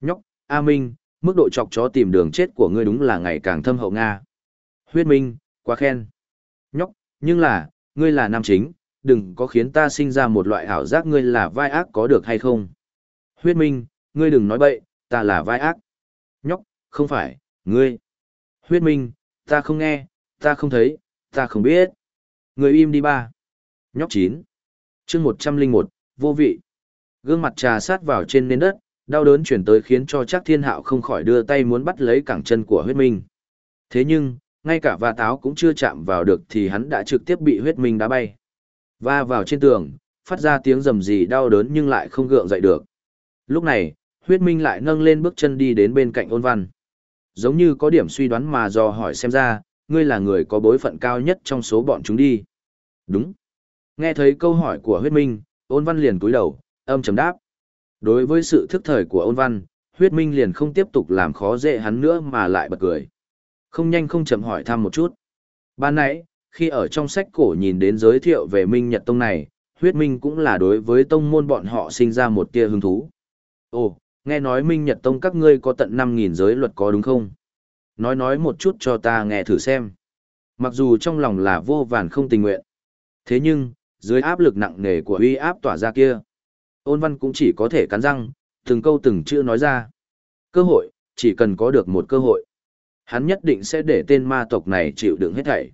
Nhóc, A Minh, mức độ chọc chó tìm đường chết của ngươi đúng là ngày càng thâm hậu Nga. Huyết Minh, quá khen. Nhóc, nhưng là, ngươi là nam chính, đừng có khiến ta sinh ra một loại ảo giác ngươi là vai ác có được hay không. Huyết Minh, ngươi đừng nói bậy, ta là vai ác. Nhóc, không phải, ngươi. Huyết Minh, ta không nghe, ta không thấy, ta không biết. Ngươi im đi ba. Nhóc chín. chương một trăm linh một, vô vị. Gương mặt trà sát vào trên nền đất, đau đớn chuyển tới khiến cho chắc thiên hạo không khỏi đưa tay muốn bắt lấy cẳng chân của huyết minh. Thế nhưng, ngay cả va táo cũng chưa chạm vào được thì hắn đã trực tiếp bị huyết minh đá bay. Va vào trên tường, phát ra tiếng rầm rì đau đớn nhưng lại không gượng dậy được. Lúc này, huyết minh lại nâng lên bước chân đi đến bên cạnh ôn văn. Giống như có điểm suy đoán mà do hỏi xem ra, ngươi là người có bối phận cao nhất trong số bọn chúng đi. Đúng. Nghe thấy câu hỏi của huyết minh, ôn văn liền cúi đầu, âm chấm đáp. Đối với sự thức thời của ôn văn, huyết minh liền không tiếp tục làm khó dễ hắn nữa mà lại bật cười. Không nhanh không chậm hỏi thăm một chút. Ban nãy, khi ở trong sách cổ nhìn đến giới thiệu về Minh Nhật Tông này, huyết minh cũng là đối với tông môn bọn họ sinh ra một tia hứng thú. Ồ, nghe nói Minh Nhật Tông các ngươi có tận 5.000 giới luật có đúng không? Nói nói một chút cho ta nghe thử xem. Mặc dù trong lòng là vô vàn không tình nguyện. Thế nhưng, dưới áp lực nặng nề của uy áp tỏa ra kia, ôn văn cũng chỉ có thể cắn răng, từng câu từng chữ nói ra. Cơ hội, chỉ cần có được một cơ hội. Hắn nhất định sẽ để tên ma tộc này chịu đựng hết thảy.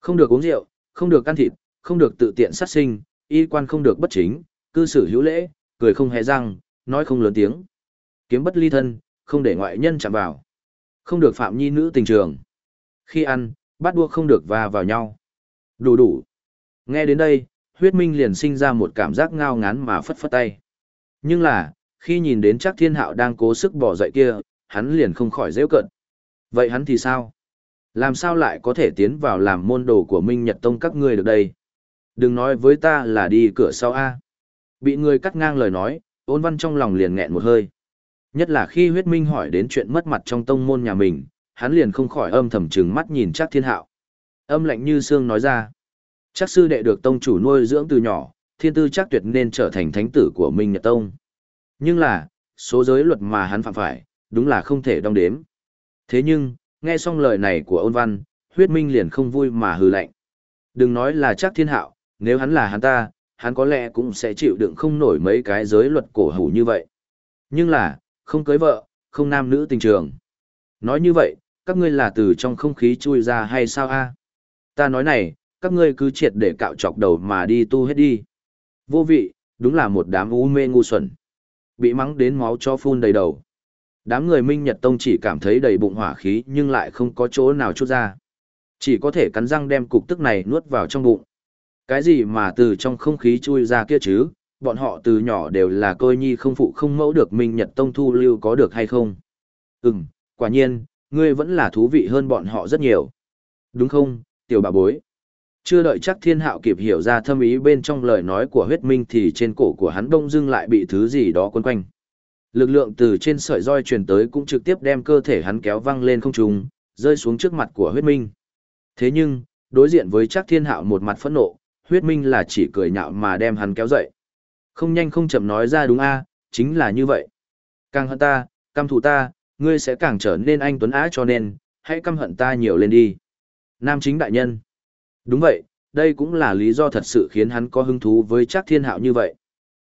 Không được uống rượu, không được ăn thịt, không được tự tiện sát sinh, y quan không được bất chính, cư xử hữu lễ, cười không hề răng, nói không lớn tiếng. Kiếm bất ly thân, không để ngoại nhân chạm vào. Không được phạm nhi nữ tình trường. Khi ăn, bắt đua không được va vào nhau. Đủ đủ. Nghe đến đây, huyết minh liền sinh ra một cảm giác ngao ngán mà phất phất tay. Nhưng là, khi nhìn đến chắc thiên hạo đang cố sức bỏ dậy kia, hắn liền không khỏi dễ cận. Vậy hắn thì sao? Làm sao lại có thể tiến vào làm môn đồ của Minh Nhật Tông các ngươi được đây? Đừng nói với ta là đi cửa sau A. Bị người cắt ngang lời nói, ôn văn trong lòng liền nghẹn một hơi. Nhất là khi huyết minh hỏi đến chuyện mất mặt trong tông môn nhà mình, hắn liền không khỏi âm thầm trừng mắt nhìn chắc thiên hạo. Âm lạnh như xương nói ra. Chắc sư đệ được tông chủ nuôi dưỡng từ nhỏ, thiên tư chắc tuyệt nên trở thành thánh tử của Minh Nhật Tông. Nhưng là, số giới luật mà hắn phạm phải, đúng là không thể đong đếm. Thế nhưng, nghe xong lời này của ôn văn, huyết minh liền không vui mà hừ lạnh. Đừng nói là chắc thiên hạo, nếu hắn là hắn ta, hắn có lẽ cũng sẽ chịu đựng không nổi mấy cái giới luật cổ hủ như vậy. Nhưng là, không cưới vợ, không nam nữ tình trường. Nói như vậy, các ngươi là từ trong không khí chui ra hay sao a? Ta nói này, các ngươi cứ triệt để cạo chọc đầu mà đi tu hết đi. Vô vị, đúng là một đám u mê ngu xuẩn. Bị mắng đến máu cho phun đầy đầu. Đám người Minh Nhật Tông chỉ cảm thấy đầy bụng hỏa khí nhưng lại không có chỗ nào chút ra. Chỉ có thể cắn răng đem cục tức này nuốt vào trong bụng. Cái gì mà từ trong không khí chui ra kia chứ, bọn họ từ nhỏ đều là côi nhi không phụ không mẫu được Minh Nhật Tông thu lưu có được hay không? Ừm, quả nhiên, ngươi vẫn là thú vị hơn bọn họ rất nhiều. Đúng không, tiểu bà bối? Chưa đợi chắc thiên hạo kịp hiểu ra thâm ý bên trong lời nói của huyết minh thì trên cổ của hắn đông dưng lại bị thứ gì đó quấn quanh. Lực lượng từ trên sợi roi truyền tới cũng trực tiếp đem cơ thể hắn kéo văng lên không trung, rơi xuống trước mặt của huyết minh. Thế nhưng, đối diện với chắc thiên hạo một mặt phẫn nộ, huyết minh là chỉ cười nhạo mà đem hắn kéo dậy. Không nhanh không chậm nói ra đúng a, chính là như vậy. Càng hận ta, căm thù ta, ngươi sẽ càng trở nên anh tuấn á cho nên, hãy căm hận ta nhiều lên đi. Nam chính đại nhân. Đúng vậy, đây cũng là lý do thật sự khiến hắn có hứng thú với chắc thiên hạo như vậy.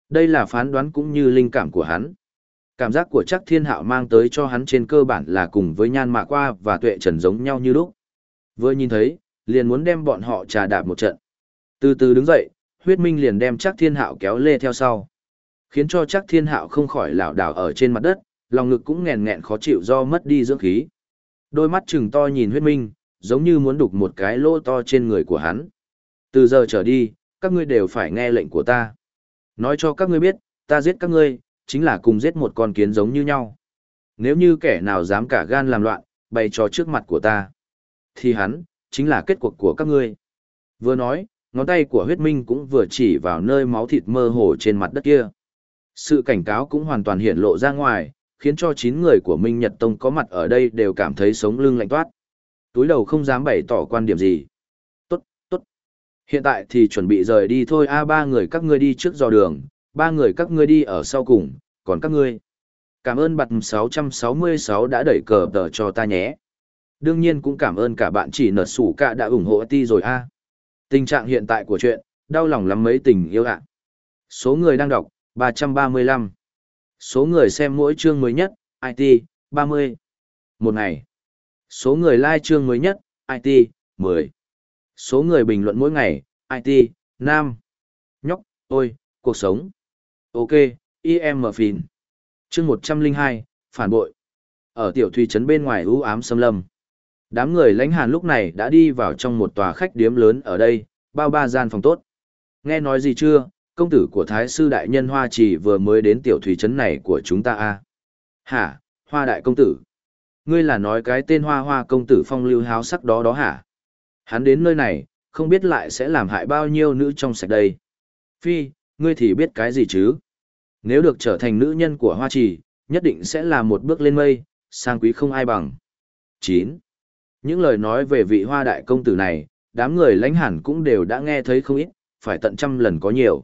Đây là phán đoán cũng như linh cảm của hắn. Cảm giác của chắc thiên hạo mang tới cho hắn trên cơ bản là cùng với nhan mạ qua và tuệ trần giống nhau như lúc. Vừa nhìn thấy, liền muốn đem bọn họ trà đạp một trận. Từ từ đứng dậy, huyết minh liền đem chắc thiên hạo kéo lê theo sau. Khiến cho chắc thiên hạo không khỏi lảo đảo ở trên mặt đất, lòng ngực cũng nghèn nghẹn khó chịu do mất đi dưỡng khí. Đôi mắt chừng to nhìn huyết minh, giống như muốn đục một cái lỗ to trên người của hắn. Từ giờ trở đi, các ngươi đều phải nghe lệnh của ta. Nói cho các ngươi biết, ta giết các ngươi, chính là cùng giết một con kiến giống như nhau. Nếu như kẻ nào dám cả gan làm loạn, bày trò trước mặt của ta, thì hắn, chính là kết cuộc của các ngươi. Vừa nói, ngón tay của huyết minh cũng vừa chỉ vào nơi máu thịt mơ hồ trên mặt đất kia. Sự cảnh cáo cũng hoàn toàn hiện lộ ra ngoài, khiến cho chín người của Minh Nhật Tông có mặt ở đây đều cảm thấy sống lưng lạnh toát. Túi đầu không dám bày tỏ quan điểm gì. Tốt, tốt. Hiện tại thì chuẩn bị rời đi thôi a ba người các ngươi đi trước dò đường, ba người các ngươi đi ở sau cùng, còn các ngươi. Cảm ơn bật 666 đã đẩy cờ tờ cho ta nhé. Đương nhiên cũng cảm ơn cả bạn chỉ nở sủ cả đã ủng hộ ti rồi a. Tình trạng hiện tại của chuyện, đau lòng lắm mấy tình yêu ạ. Số người đang đọc, 335. Số người xem mỗi chương mới nhất, IT, 30. Một ngày. Số người like chương mới nhất, IT, 10. Số người bình luận mỗi ngày, IT, Nam. Nhóc, ôi, cuộc sống. Ok, IM Phìn. Chương 102, phản bội. Ở tiểu thủy trấn bên ngoài u ám xâm lâm. Đám người lãnh hàn lúc này đã đi vào trong một tòa khách điếm lớn ở đây, bao ba gian phòng tốt. Nghe nói gì chưa, công tử của Thái sư đại nhân Hoa Trì vừa mới đến tiểu thủy trấn này của chúng ta a à? Hả, Hoa đại công tử? Ngươi là nói cái tên Hoa Hoa công tử phong lưu háo sắc đó đó hả? Hắn đến nơi này, không biết lại sẽ làm hại bao nhiêu nữ trong sạch đây. Phi, ngươi thì biết cái gì chứ? Nếu được trở thành nữ nhân của Hoa Trì, nhất định sẽ là một bước lên mây, sang quý không ai bằng. 9. Những lời nói về vị hoa đại công tử này, đám người lãnh hẳn cũng đều đã nghe thấy không ít, phải tận trăm lần có nhiều.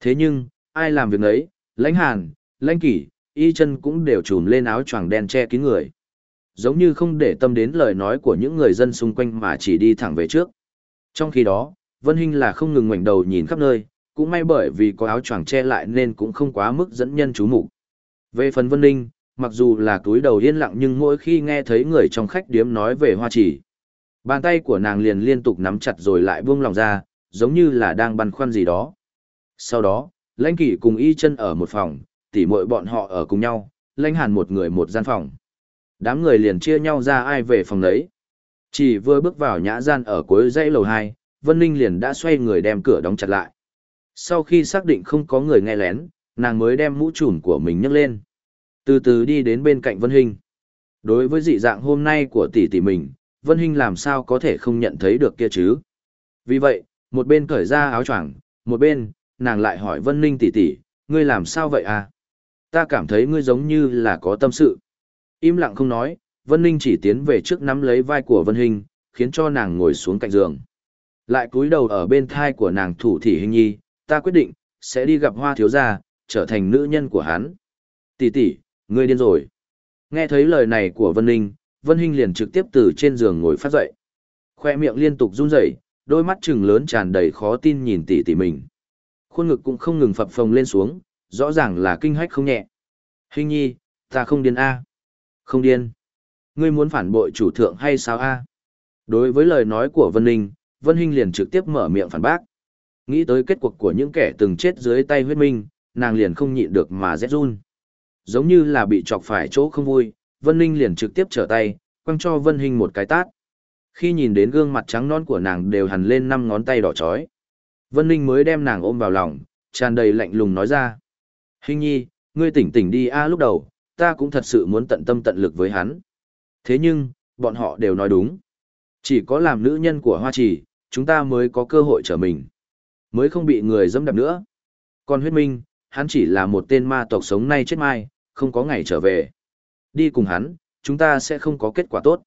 Thế nhưng, ai làm việc ấy, lãnh hàn, lãnh kỷ, y chân cũng đều trùm lên áo choàng đen che kín người. Giống như không để tâm đến lời nói của những người dân xung quanh mà chỉ đi thẳng về trước. Trong khi đó, Vân Hinh là không ngừng ngoảnh đầu nhìn khắp nơi, cũng may bởi vì có áo choàng che lại nên cũng không quá mức dẫn nhân chú mục. Về phần Vân Ninh, mặc dù là túi đầu yên lặng nhưng mỗi khi nghe thấy người trong khách điếm nói về hoa chỉ, bàn tay của nàng liền liên tục nắm chặt rồi lại buông lòng ra, giống như là đang băn khoăn gì đó. Sau đó, lãnh kỷ cùng y chân ở một phòng, tỉ muội bọn họ ở cùng nhau, lãnh hàn một người một gian phòng. Đám người liền chia nhau ra ai về phòng đấy. Chỉ vừa bước vào nhã gian ở cuối dãy lầu 2, Vân Ninh liền đã xoay người đem cửa đóng chặt lại. Sau khi xác định không có người nghe lén, nàng mới đem mũ trùm của mình nhấc lên. Từ từ đi đến bên cạnh Vân Hinh. Đối với dị dạng hôm nay của tỷ tỷ mình, Vân Hinh làm sao có thể không nhận thấy được kia chứ? Vì vậy, một bên cởi ra áo choàng, một bên, nàng lại hỏi Vân Ninh tỷ tỷ, ngươi làm sao vậy à? Ta cảm thấy ngươi giống như là có tâm sự. Im lặng không nói, Vân Ninh chỉ tiến về trước nắm lấy vai của Vân Hinh, khiến cho nàng ngồi xuống cạnh giường. Lại cúi đầu ở bên thai của nàng thủ thị hình nhi, ta quyết định, sẽ đi gặp hoa thiếu gia, trở thành nữ nhân của hắn. Tỷ tỷ, ngươi điên rồi. Nghe thấy lời này của Vân Ninh, Vân Hinh liền trực tiếp từ trên giường ngồi phát dậy. Khoe miệng liên tục run rẩy, đôi mắt trừng lớn tràn đầy khó tin nhìn tỷ tỷ mình. Khuôn ngực cũng không ngừng phập phồng lên xuống, rõ ràng là kinh hách không nhẹ. Hình nhi, ta không điên a không điên. Ngươi muốn phản bội chủ thượng hay sao a Đối với lời nói của Vân Ninh, Vân Hinh liền trực tiếp mở miệng phản bác. Nghĩ tới kết cuộc của những kẻ từng chết dưới tay huyết minh, nàng liền không nhịn được mà rét run. Giống như là bị chọc phải chỗ không vui, Vân Ninh liền trực tiếp trở tay, quăng cho Vân Hinh một cái tát. Khi nhìn đến gương mặt trắng non của nàng đều hằn lên năm ngón tay đỏ chói. Vân Ninh mới đem nàng ôm vào lòng, tràn đầy lạnh lùng nói ra. Hinh nhi, ngươi tỉnh tỉnh đi a lúc đầu, ta cũng thật sự muốn tận tâm tận lực với hắn. Thế nhưng, bọn họ đều nói đúng. Chỉ có làm nữ nhân của Hoa Trì, chúng ta mới có cơ hội trở mình. Mới không bị người dẫm đạp nữa. Còn huyết minh, hắn chỉ là một tên ma tộc sống nay chết mai, không có ngày trở về. Đi cùng hắn, chúng ta sẽ không có kết quả tốt.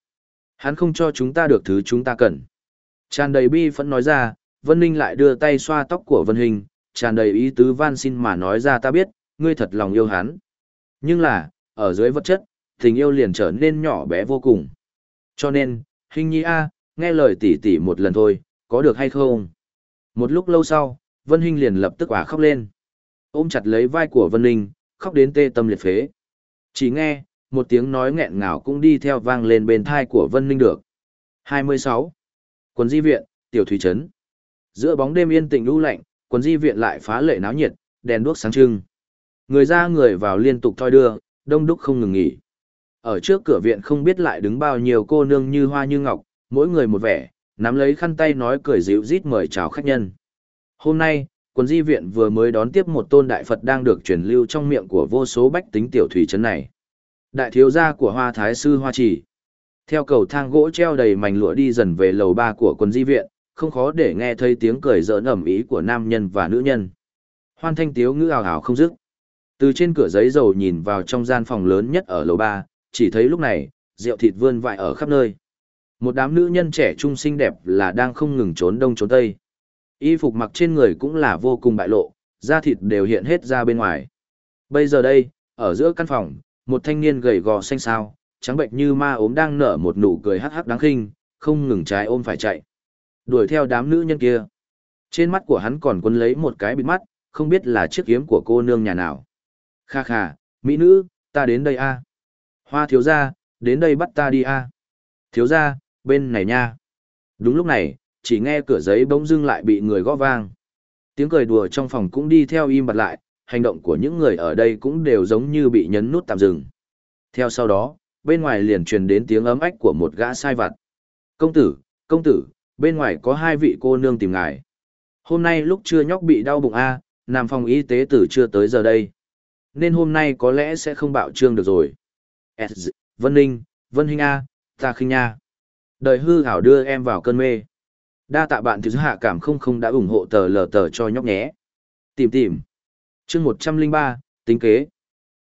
Hắn không cho chúng ta được thứ chúng ta cần. Tràn đầy bi phẫn nói ra, Vân Ninh lại đưa tay xoa tóc của Vân Hình, tràn đầy ý tứ van xin mà nói ra ta biết, ngươi thật lòng yêu hắn. Nhưng là, ở dưới vật chất, tình yêu liền trở nên nhỏ bé vô cùng. Cho nên, Hình Nhi A, nghe lời tỷ tỷ một lần thôi, có được hay không? Một lúc lâu sau, Vân Hinh liền lập tức quả khóc lên. Ôm chặt lấy vai của Vân Ninh, khóc đến tê tâm liệt phế. Chỉ nghe, một tiếng nói nghẹn ngào cũng đi theo vang lên bên thai của Vân Ninh được. 26. Quần di viện, tiểu thủy trấn. Giữa bóng đêm yên tĩnh u lạnh, quần di viện lại phá lệ náo nhiệt, đèn đuốc sáng trưng. Người ra người vào liên tục thoi đưa, đông đúc không ngừng nghỉ. Ở trước cửa viện không biết lại đứng bao nhiêu cô nương như hoa như ngọc, mỗi người một vẻ, nắm lấy khăn tay nói cười dịu rít mời chào khách nhân. Hôm nay, quân di viện vừa mới đón tiếp một tôn đại Phật đang được truyền lưu trong miệng của vô số bách tính tiểu thủy trấn này. Đại thiếu gia của hoa thái sư hoa trì. Theo cầu thang gỗ treo đầy mảnh lụa đi dần về lầu ba của quân di viện, không khó để nghe thấy tiếng cười giỡn ẩm ý của nam nhân và nữ nhân. Hoan thanh tiếu ngữ ảo ảo không dứt. Từ trên cửa giấy dầu nhìn vào trong gian phòng lớn nhất ở lầu ba, chỉ thấy lúc này, rượu thịt vươn vại ở khắp nơi. Một đám nữ nhân trẻ trung xinh đẹp là đang không ngừng trốn đông trốn tây. Y phục mặc trên người cũng là vô cùng bại lộ, da thịt đều hiện hết ra bên ngoài. Bây giờ đây, ở giữa căn phòng, một thanh niên gầy gò xanh xao, trắng bệnh như ma ốm đang nở một nụ cười hắc hắc đáng khinh, không ngừng trái ôm phải chạy. Đuổi theo đám nữ nhân kia. Trên mắt của hắn còn quấn lấy một cái bịt mắt, không biết là chiếc kiếm của cô nương nhà nào. Kha kha, mỹ nữ, ta đến đây a. Hoa thiếu gia, đến đây bắt ta đi a. Thiếu gia, bên này nha. Đúng lúc này, chỉ nghe cửa giấy bỗng dưng lại bị người gõ vang. Tiếng cười đùa trong phòng cũng đi theo im bặt lại, hành động của những người ở đây cũng đều giống như bị nhấn nút tạm dừng. Theo sau đó, bên ngoài liền truyền đến tiếng ấm ách của một gã sai vặt. Công tử, công tử, bên ngoài có hai vị cô nương tìm ngài. Hôm nay lúc chưa nhóc bị đau bụng A, nằm phòng y tế từ chưa tới giờ đây. Nên hôm nay có lẽ sẽ không bạo trương được rồi. S. Vân Ninh, Vân Hinh A, ta khinh nha. Đời hư hảo đưa em vào cơn mê. Đa tạ bạn thứ hạ cảm không không đã ủng hộ tờ lờ tờ cho nhóc nhé. Tìm tìm. chương một trăm linh ba tính kế.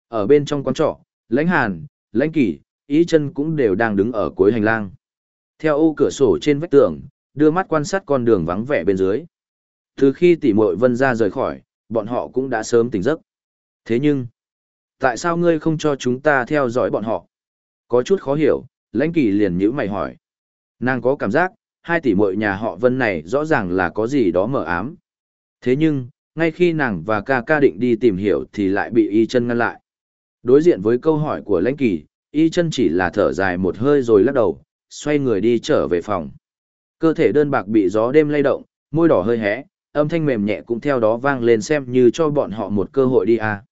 Ở bên trong quán trọ, lãnh hàn, lãnh kỷ, ý chân cũng đều đang đứng ở cuối hành lang. Theo ô cửa sổ trên vách tường, đưa mắt quan sát con đường vắng vẻ bên dưới. Từ khi tỷ muội vân ra rời khỏi, bọn họ cũng đã sớm tỉnh giấc. Thế nhưng, tại sao ngươi không cho chúng ta theo dõi bọn họ? Có chút khó hiểu, lãnh kỳ liền nhữ mày hỏi. Nàng có cảm giác, hai tỷ muội nhà họ vân này rõ ràng là có gì đó mờ ám. Thế nhưng, ngay khi nàng và ca ca định đi tìm hiểu thì lại bị y chân ngăn lại. Đối diện với câu hỏi của lãnh kỳ, y chân chỉ là thở dài một hơi rồi lắc đầu, xoay người đi trở về phòng. Cơ thể đơn bạc bị gió đêm lay động, môi đỏ hơi hé, âm thanh mềm nhẹ cũng theo đó vang lên xem như cho bọn họ một cơ hội đi à.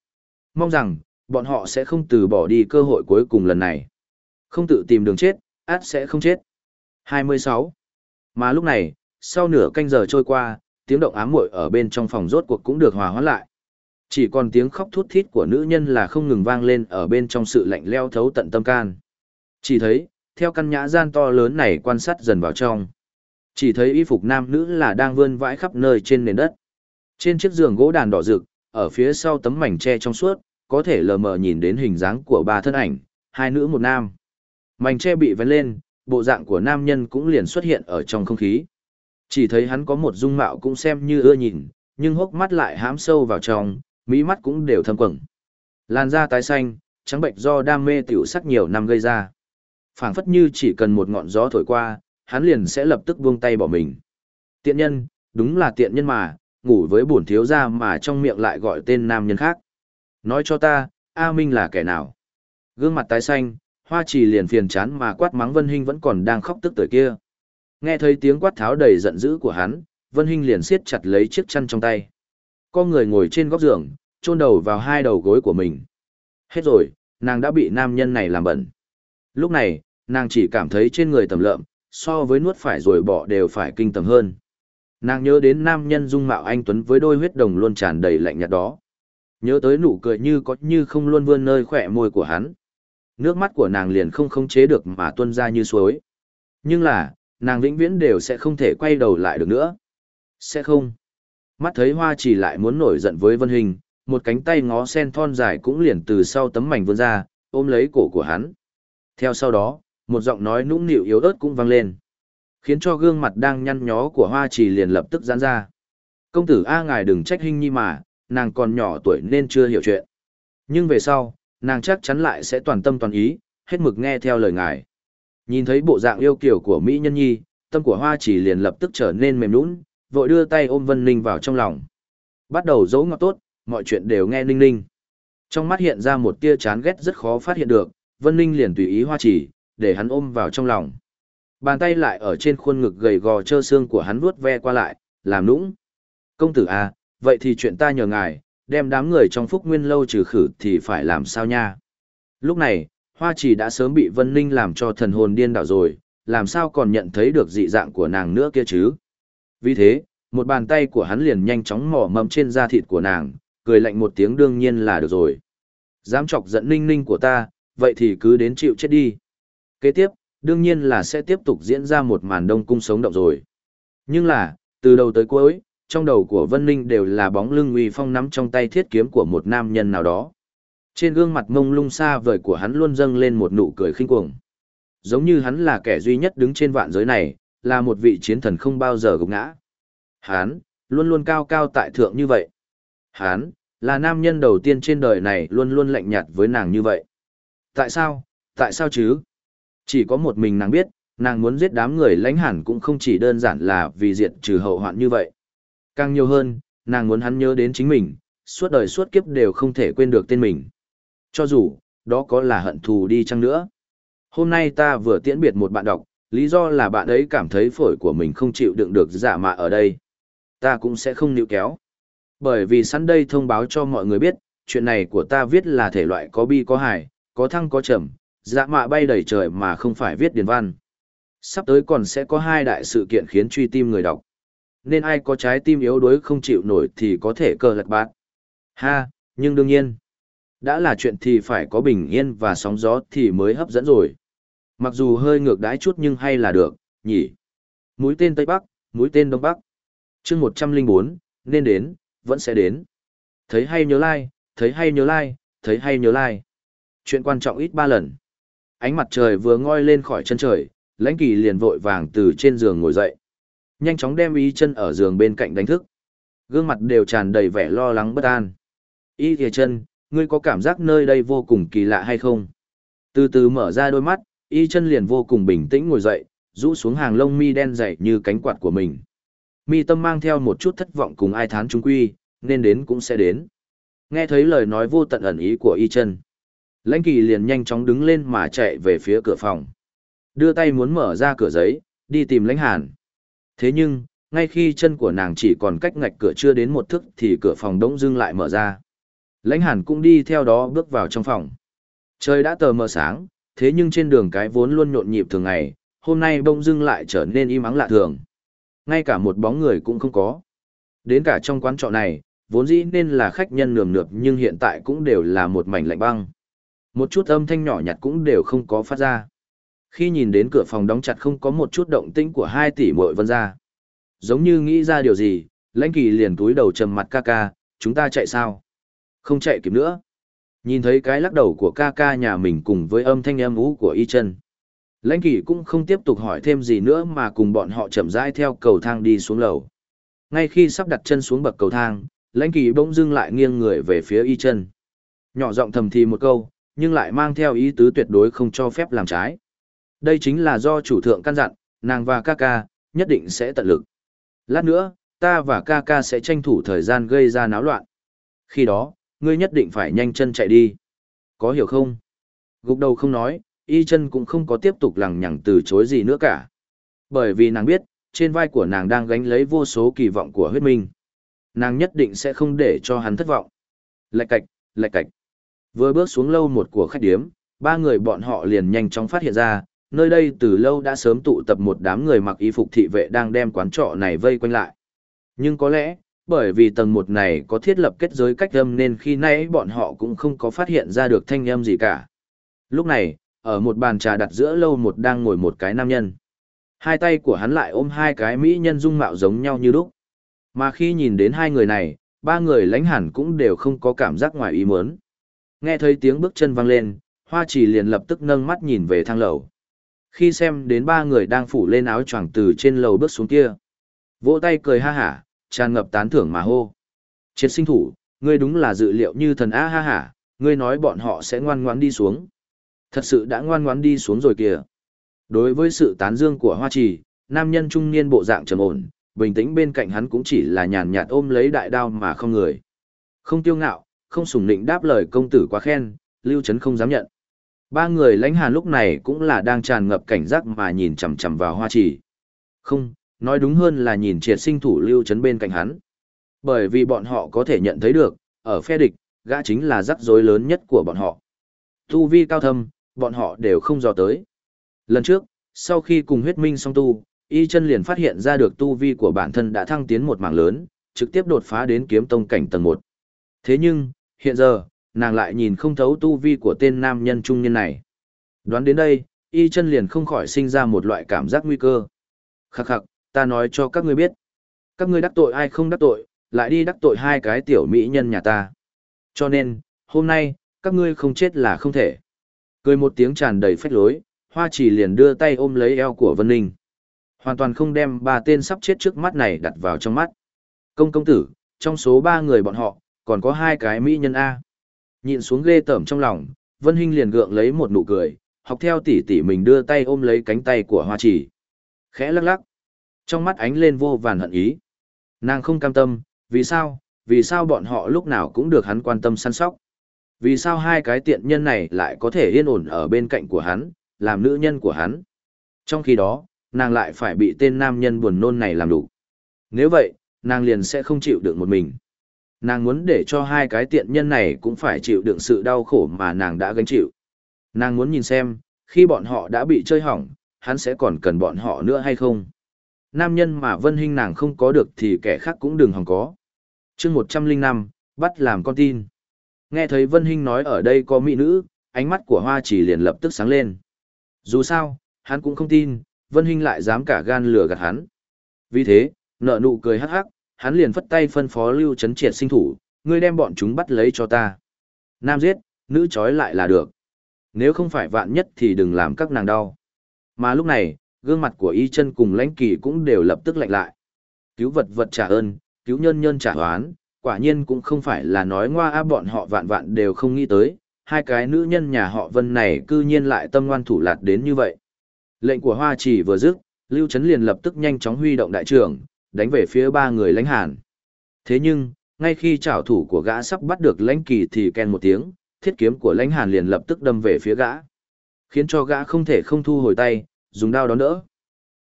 Mong rằng, bọn họ sẽ không từ bỏ đi cơ hội cuối cùng lần này. Không tự tìm đường chết, át sẽ không chết. 26. Mà lúc này, sau nửa canh giờ trôi qua, tiếng động ám muội ở bên trong phòng rốt cuộc cũng được hòa hoãn lại. Chỉ còn tiếng khóc thút thít của nữ nhân là không ngừng vang lên ở bên trong sự lạnh leo thấu tận tâm can. Chỉ thấy, theo căn nhã gian to lớn này quan sát dần vào trong. Chỉ thấy y phục nam nữ là đang vươn vãi khắp nơi trên nền đất. Trên chiếc giường gỗ đàn đỏ rực, ở phía sau tấm mảnh tre trong suốt, có thể lờ mờ nhìn đến hình dáng của ba thân ảnh, hai nữ một nam. Mảnh tre bị vén lên, bộ dạng của nam nhân cũng liền xuất hiện ở trong không khí. Chỉ thấy hắn có một dung mạo cũng xem như ưa nhìn, nhưng hốc mắt lại hám sâu vào trong, mỹ mắt cũng đều thâm quầng. Làn da tái xanh, trắng bệnh do đam mê tiểu sắc nhiều năm gây ra. phảng phất như chỉ cần một ngọn gió thổi qua, hắn liền sẽ lập tức buông tay bỏ mình. Tiện nhân, đúng là tiện nhân mà, ngủ với bổn thiếu gia mà trong miệng lại gọi tên nam nhân khác. Nói cho ta, A Minh là kẻ nào? Gương mặt tái xanh, hoa trì liền phiền chán mà quát mắng Vân Hinh vẫn còn đang khóc tức tới kia. Nghe thấy tiếng quát tháo đầy giận dữ của hắn, Vân Hinh liền siết chặt lấy chiếc chăn trong tay. Có người ngồi trên góc giường, chôn đầu vào hai đầu gối của mình. Hết rồi, nàng đã bị nam nhân này làm bẩn. Lúc này, nàng chỉ cảm thấy trên người tầm lợm, so với nuốt phải rồi bỏ đều phải kinh tầm hơn. Nàng nhớ đến nam nhân dung mạo anh Tuấn với đôi huyết đồng luôn tràn đầy lạnh nhạt đó. Nhớ tới nụ cười như có như không luôn vươn nơi khỏe môi của hắn. Nước mắt của nàng liền không khống chế được mà tuôn ra như suối. Nhưng là, nàng vĩnh viễn đều sẽ không thể quay đầu lại được nữa. Sẽ không. Mắt thấy hoa chỉ lại muốn nổi giận với vân hình, một cánh tay ngó sen thon dài cũng liền từ sau tấm mảnh vươn ra, ôm lấy cổ của hắn. Theo sau đó, một giọng nói nũng nịu yếu ớt cũng vang lên khiến cho gương mặt đang nhăn nhó của hoa trì liền lập tức giãn ra. Công tử a ngài đừng trách hình nhi mà nàng còn nhỏ tuổi nên chưa hiểu chuyện. Nhưng về sau nàng chắc chắn lại sẽ toàn tâm toàn ý hết mực nghe theo lời ngài. Nhìn thấy bộ dạng yêu kiểu của mỹ nhân nhi tâm của hoa trì liền lập tức trở nên mềm nũng, vội đưa tay ôm vân ninh vào trong lòng. Bắt đầu dấu ngọt tốt mọi chuyện đều nghe ninh ninh. Trong mắt hiện ra một tia chán ghét rất khó phát hiện được vân ninh liền tùy ý hoa trì để hắn ôm vào trong lòng. Bàn tay lại ở trên khuôn ngực gầy gò trơ xương của hắn vuốt ve qua lại, làm nũng. Công tử à, vậy thì chuyện ta nhờ ngài, đem đám người trong phúc nguyên lâu trừ khử thì phải làm sao nha. Lúc này, hoa chỉ đã sớm bị Vân Ninh làm cho thần hồn điên đảo rồi, làm sao còn nhận thấy được dị dạng của nàng nữa kia chứ. Vì thế, một bàn tay của hắn liền nhanh chóng mỏ mẫm trên da thịt của nàng, cười lạnh một tiếng đương nhiên là được rồi. Dám chọc giận ninh ninh của ta, vậy thì cứ đến chịu chết đi. Kế tiếp, đương nhiên là sẽ tiếp tục diễn ra một màn đông cung sống động rồi. Nhưng là, từ đầu tới cuối, trong đầu của Vân Ninh đều là bóng lưng uy phong nắm trong tay thiết kiếm của một nam nhân nào đó. Trên gương mặt mông lung xa vời của hắn luôn dâng lên một nụ cười khinh cuồng. Giống như hắn là kẻ duy nhất đứng trên vạn giới này, là một vị chiến thần không bao giờ gục ngã. Hắn, luôn luôn cao cao tại thượng như vậy. Hắn, là nam nhân đầu tiên trên đời này luôn luôn lạnh nhạt với nàng như vậy. Tại sao, tại sao chứ? Chỉ có một mình nàng biết, nàng muốn giết đám người lãnh hẳn cũng không chỉ đơn giản là vì diệt trừ hậu hoạn như vậy. Càng nhiều hơn, nàng muốn hắn nhớ đến chính mình, suốt đời suốt kiếp đều không thể quên được tên mình. Cho dù, đó có là hận thù đi chăng nữa. Hôm nay ta vừa tiễn biệt một bạn đọc, lý do là bạn ấy cảm thấy phổi của mình không chịu đựng được giả mạ ở đây. Ta cũng sẽ không níu kéo. Bởi vì sẵn đây thông báo cho mọi người biết, chuyện này của ta viết là thể loại có bi có hài, có thăng có trầm, dạ mạ bay đầy trời mà không phải viết điển văn. Sắp tới còn sẽ có hai đại sự kiện khiến truy tim người đọc. Nên ai có trái tim yếu đuối không chịu nổi thì có thể cờ lật bát. Ha, nhưng đương nhiên, đã là chuyện thì phải có bình yên và sóng gió thì mới hấp dẫn rồi. Mặc dù hơi ngược đãi chút nhưng hay là được, nhỉ. Mũi tên Tây Bắc, mũi tên Đông Bắc. chương 104, nên đến, vẫn sẽ đến. Thấy hay nhớ like, thấy hay nhớ like, thấy hay nhớ like. Chuyện quan trọng ít ba lần. Ánh mặt trời vừa ngoi lên khỏi chân trời, lãnh kỳ liền vội vàng từ trên giường ngồi dậy. Nhanh chóng đem y chân ở giường bên cạnh đánh thức. Gương mặt đều tràn đầy vẻ lo lắng bất an. Y thìa chân, ngươi có cảm giác nơi đây vô cùng kỳ lạ hay không? Từ từ mở ra đôi mắt, y chân liền vô cùng bình tĩnh ngồi dậy, rũ xuống hàng lông mi đen dày như cánh quạt của mình. Mi tâm mang theo một chút thất vọng cùng ai thán trung quy, nên đến cũng sẽ đến. Nghe thấy lời nói vô tận ẩn ý của y chân. Lãnh kỳ liền nhanh chóng đứng lên mà chạy về phía cửa phòng. Đưa tay muốn mở ra cửa giấy, đi tìm lãnh hàn. Thế nhưng, ngay khi chân của nàng chỉ còn cách ngạch cửa chưa đến một thức thì cửa phòng đống dưng lại mở ra. Lãnh hàn cũng đi theo đó bước vào trong phòng. Trời đã tờ mờ sáng, thế nhưng trên đường cái vốn luôn nhộn nhịp thường ngày, hôm nay bỗng dưng lại trở nên im ắng lạ thường. Ngay cả một bóng người cũng không có. Đến cả trong quán trọ này, vốn dĩ nên là khách nhân nườm nượp nhưng hiện tại cũng đều là một mảnh lạnh băng. Một chút âm thanh nhỏ nhặt cũng đều không có phát ra. Khi nhìn đến cửa phòng đóng chặt không có một chút động tĩnh của hai tỷ muội vân ra. Giống như nghĩ ra điều gì, lãnh kỳ liền túi đầu trầm mặt ca ca, chúng ta chạy sao? Không chạy kịp nữa. Nhìn thấy cái lắc đầu của ca ca nhà mình cùng với âm thanh âm ú của y chân. Lãnh kỳ cũng không tiếp tục hỏi thêm gì nữa mà cùng bọn họ chậm rãi theo cầu thang đi xuống lầu. Ngay khi sắp đặt chân xuống bậc cầu thang, lãnh kỳ bỗng dưng lại nghiêng người về phía y chân. Nhỏ giọng thầm thì một câu, nhưng lại mang theo ý tứ tuyệt đối không cho phép làm trái. Đây chính là do chủ thượng căn dặn, nàng và ca ca, nhất định sẽ tận lực. Lát nữa, ta và ca ca sẽ tranh thủ thời gian gây ra náo loạn. Khi đó, ngươi nhất định phải nhanh chân chạy đi. Có hiểu không? Gục đầu không nói, y chân cũng không có tiếp tục lằng nhằng từ chối gì nữa cả. Bởi vì nàng biết, trên vai của nàng đang gánh lấy vô số kỳ vọng của huyết minh. Nàng nhất định sẽ không để cho hắn thất vọng. Lạch cạch, lạch cạch. Vừa bước xuống lâu một của khách điếm, ba người bọn họ liền nhanh chóng phát hiện ra, nơi đây từ lâu đã sớm tụ tập một đám người mặc y phục thị vệ đang đem quán trọ này vây quanh lại. Nhưng có lẽ, bởi vì tầng một này có thiết lập kết giới cách âm nên khi nãy bọn họ cũng không có phát hiện ra được thanh âm gì cả. Lúc này, ở một bàn trà đặt giữa lâu một đang ngồi một cái nam nhân. Hai tay của hắn lại ôm hai cái mỹ nhân dung mạo giống nhau như lúc. Mà khi nhìn đến hai người này, ba người lãnh hẳn cũng đều không có cảm giác ngoài ý muốn. Nghe thấy tiếng bước chân vang lên, hoa chỉ liền lập tức nâng mắt nhìn về thang lầu. Khi xem đến ba người đang phủ lên áo choàng từ trên lầu bước xuống kia. Vỗ tay cười ha hả, tràn ngập tán thưởng mà hô. Triệt sinh thủ, ngươi đúng là dự liệu như thần á ha hả, ngươi nói bọn họ sẽ ngoan ngoãn đi xuống. Thật sự đã ngoan ngoãn đi xuống rồi kìa. Đối với sự tán dương của Hoa Trì, nam nhân trung niên bộ dạng trầm ổn, bình tĩnh bên cạnh hắn cũng chỉ là nhàn nhạt ôm lấy đại đao mà không người. Không tiêu ngạo, không sùng nịnh đáp lời công tử quá khen, Lưu Trấn không dám nhận. Ba người lãnh hàn lúc này cũng là đang tràn ngập cảnh giác mà nhìn chằm chằm vào Hoa chỉ. Không, nói đúng hơn là nhìn triệt sinh thủ Lưu Trấn bên cạnh hắn. Bởi vì bọn họ có thể nhận thấy được, ở phe địch, gã chính là rắc rối lớn nhất của bọn họ. Tu vi cao thâm, bọn họ đều không dò tới. Lần trước, sau khi cùng huyết minh song tu, y chân liền phát hiện ra được tu vi của bản thân đã thăng tiến một mảng lớn, trực tiếp đột phá đến kiếm tông cảnh tầng 1. Thế nhưng, hiện giờ, nàng lại nhìn không thấu tu vi của tên nam nhân trung niên này. Đoán đến đây, y chân liền không khỏi sinh ra một loại cảm giác nguy cơ. Khắc khắc, ta nói cho các ngươi biết. Các ngươi đắc tội ai không đắc tội, lại đi đắc tội hai cái tiểu mỹ nhân nhà ta. Cho nên, hôm nay, các ngươi không chết là không thể. Cười một tiếng tràn đầy phách lối, hoa chỉ liền đưa tay ôm lấy eo của Vân Ninh. Hoàn toàn không đem ba tên sắp chết trước mắt này đặt vào trong mắt. Công công tử, trong số ba người bọn họ, còn có hai cái mỹ nhân A. Nhìn xuống ghê tởm trong lòng, Vân Hinh liền gượng lấy một nụ cười, học theo tỷ tỷ mình đưa tay ôm lấy cánh tay của Hoa Chỉ. Khẽ lắc lắc. Trong mắt ánh lên vô vàn hận ý. Nàng không cam tâm, vì sao, vì sao bọn họ lúc nào cũng được hắn quan tâm săn sóc. Vì sao hai cái tiện nhân này lại có thể yên ổn ở bên cạnh của hắn, làm nữ nhân của hắn. Trong khi đó, nàng lại phải bị tên nam nhân buồn nôn này làm đủ. Nếu vậy, nàng liền sẽ không chịu được một mình. Nàng muốn để cho hai cái tiện nhân này cũng phải chịu đựng sự đau khổ mà nàng đã gánh chịu. Nàng muốn nhìn xem, khi bọn họ đã bị chơi hỏng, hắn sẽ còn cần bọn họ nữa hay không. Nam nhân mà vân hình nàng không có được thì kẻ khác cũng đừng hòng có. chương 105, bắt làm con tin. Nghe thấy vân hình nói ở đây có mỹ nữ, ánh mắt của hoa chỉ liền lập tức sáng lên. Dù sao, hắn cũng không tin, vân hình lại dám cả gan lừa gạt hắn. Vì thế, nợ nụ cười hắc hắc, hắn liền phất tay phân phó lưu chấn triệt sinh thủ, ngươi đem bọn chúng bắt lấy cho ta. Nam giết, nữ trói lại là được. Nếu không phải vạn nhất thì đừng làm các nàng đau. Mà lúc này, gương mặt của y chân cùng lãnh kỳ cũng đều lập tức lạnh lại. Cứu vật vật trả ơn, cứu nhân nhân trả oán, quả nhiên cũng không phải là nói ngoa á bọn họ vạn vạn đều không nghĩ tới, hai cái nữ nhân nhà họ vân này cư nhiên lại tâm ngoan thủ lạt đến như vậy. Lệnh của Hoa chỉ vừa dứt, Lưu Trấn liền lập tức nhanh chóng huy động đại trưởng, đánh về phía ba người lãnh hàn. Thế nhưng, ngay khi trảo thủ của gã sắp bắt được lãnh kỳ thì ken một tiếng, thiết kiếm của lãnh hàn liền lập tức đâm về phía gã. Khiến cho gã không thể không thu hồi tay, dùng đao đón đỡ.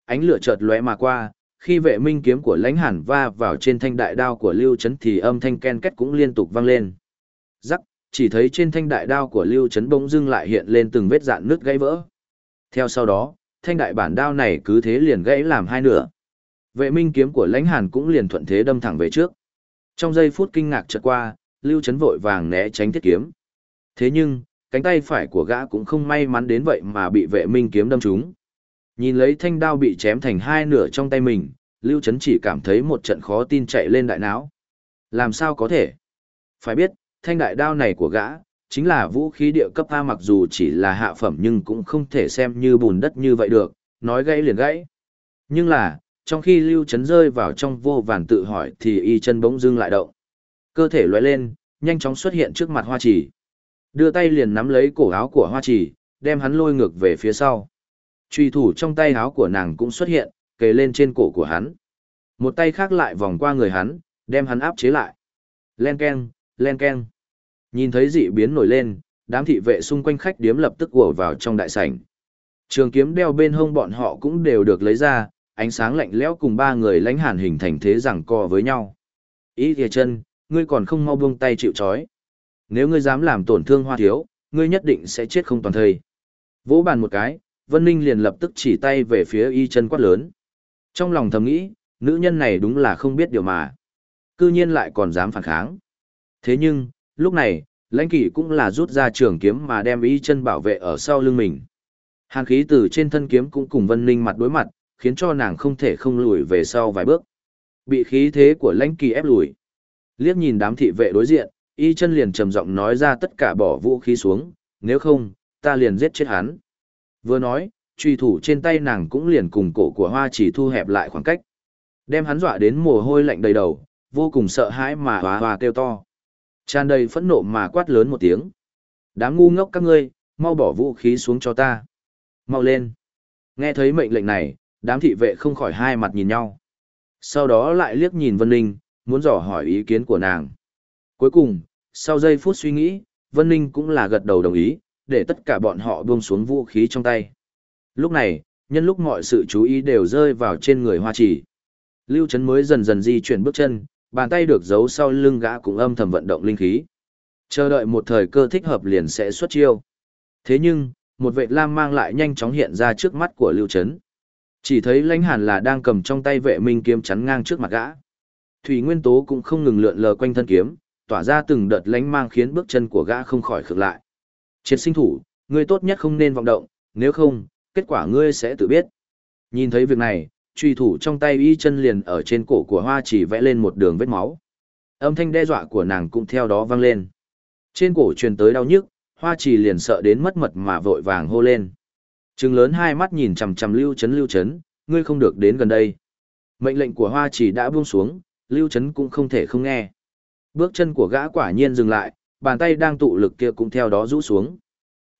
Ánh lửa chợt lóe mà qua, khi vệ minh kiếm của lãnh hàn va vào trên thanh đại đao của Lưu Trấn thì âm thanh ken két cũng liên tục vang lên. Rắc, chỉ thấy trên thanh đại đao của Lưu Trấn bỗng dưng lại hiện lên từng vết dạn nứt gãy vỡ. Theo sau đó, thanh đại bản đao này cứ thế liền gãy làm hai nửa. Vệ minh kiếm của lãnh hàn cũng liền thuận thế đâm thẳng về trước. Trong giây phút kinh ngạc chợt qua, Lưu Trấn vội vàng né tránh thiết kiếm. Thế nhưng, cánh tay phải của gã cũng không may mắn đến vậy mà bị vệ minh kiếm đâm trúng. Nhìn lấy thanh đao bị chém thành hai nửa trong tay mình, Lưu Trấn chỉ cảm thấy một trận khó tin chạy lên đại não. Làm sao có thể? Phải biết, thanh đại đao này của gã, chính là vũ khí địa cấp A mặc dù chỉ là hạ phẩm nhưng cũng không thể xem như bùn đất như vậy được, nói gãy liền gãy. Nhưng là, trong khi lưu chấn rơi vào trong vô vàn tự hỏi thì y chân bỗng dưng lại động. Cơ thể lóe lên, nhanh chóng xuất hiện trước mặt hoa trì. Đưa tay liền nắm lấy cổ áo của hoa trì, đem hắn lôi ngược về phía sau. Truy thủ trong tay áo của nàng cũng xuất hiện, kề lên trên cổ của hắn. Một tay khác lại vòng qua người hắn, đem hắn áp chế lại. Len keng, len keng. Nhìn thấy dị biến nổi lên, đám thị vệ xung quanh khách điếm lập tức ùa vào trong đại sảnh. Trường kiếm đeo bên hông bọn họ cũng đều được lấy ra, ánh sáng lạnh lẽo cùng ba người lãnh hàn hình thành thế rằng co với nhau. Ý kìa chân, ngươi còn không mau buông tay chịu chói? Nếu ngươi dám làm tổn thương hoa thiếu, ngươi nhất định sẽ chết không toàn thời. Vỗ bàn một cái, Vân Ninh liền lập tức chỉ tay về phía y chân quát lớn. Trong lòng thầm nghĩ, nữ nhân này đúng là không biết điều mà. Cư nhiên lại còn dám phản kháng. Thế nhưng, lúc này, lãnh kỷ cũng là rút ra trường kiếm mà đem y chân bảo vệ ở sau lưng mình. Hàn khí từ trên thân kiếm cũng cùng Vân Ninh mặt đối mặt, khiến cho nàng không thể không lùi về sau vài bước. Bị khí thế của lãnh kỳ ép lùi. Liếc nhìn đám thị vệ đối diện, y chân liền trầm giọng nói ra tất cả bỏ vũ khí xuống, nếu không, ta liền giết chết hắn. Vừa nói, truy thủ trên tay nàng cũng liền cùng cổ của hoa chỉ thu hẹp lại khoảng cách. Đem hắn dọa đến mồ hôi lạnh đầy đầu, vô cùng sợ hãi mà hoa hoa kêu to. Tràn đầy phẫn nộ mà quát lớn một tiếng. Đám ngu ngốc các ngươi, mau bỏ vũ khí xuống cho ta. Mau lên. Nghe thấy mệnh lệnh này, Đám thị vệ không khỏi hai mặt nhìn nhau. Sau đó lại liếc nhìn Vân Ninh, muốn dò hỏi ý kiến của nàng. Cuối cùng, sau giây phút suy nghĩ, Vân Ninh cũng là gật đầu đồng ý, để tất cả bọn họ buông xuống vũ khí trong tay. Lúc này, nhân lúc mọi sự chú ý đều rơi vào trên người hoa chỉ. Lưu Trấn mới dần dần di chuyển bước chân, bàn tay được giấu sau lưng gã cũng âm thầm vận động linh khí. Chờ đợi một thời cơ thích hợp liền sẽ xuất chiêu. Thế nhưng, một vệ lam mang lại nhanh chóng hiện ra trước mắt của Lưu Trấn. Chỉ thấy lãnh hàn là đang cầm trong tay vệ minh kiếm chắn ngang trước mặt gã. Thủy nguyên tố cũng không ngừng lượn lờ quanh thân kiếm, tỏa ra từng đợt lánh mang khiến bước chân của gã không khỏi khựng lại. Triệt sinh thủ, ngươi tốt nhất không nên vọng động, nếu không, kết quả ngươi sẽ tự biết. Nhìn thấy việc này, truy thủ trong tay y chân liền ở trên cổ của hoa chỉ vẽ lên một đường vết máu. Âm thanh đe dọa của nàng cũng theo đó vang lên. Trên cổ truyền tới đau nhức, hoa chỉ liền sợ đến mất mật mà vội vàng hô lên. Trừng lớn hai mắt nhìn chằm chằm Lưu Chấn Lưu Chấn, ngươi không được đến gần đây. Mệnh lệnh của Hoa Chỉ đã buông xuống, Lưu Chấn cũng không thể không nghe. Bước chân của gã quả nhiên dừng lại, bàn tay đang tụ lực kia cũng theo đó rũ xuống.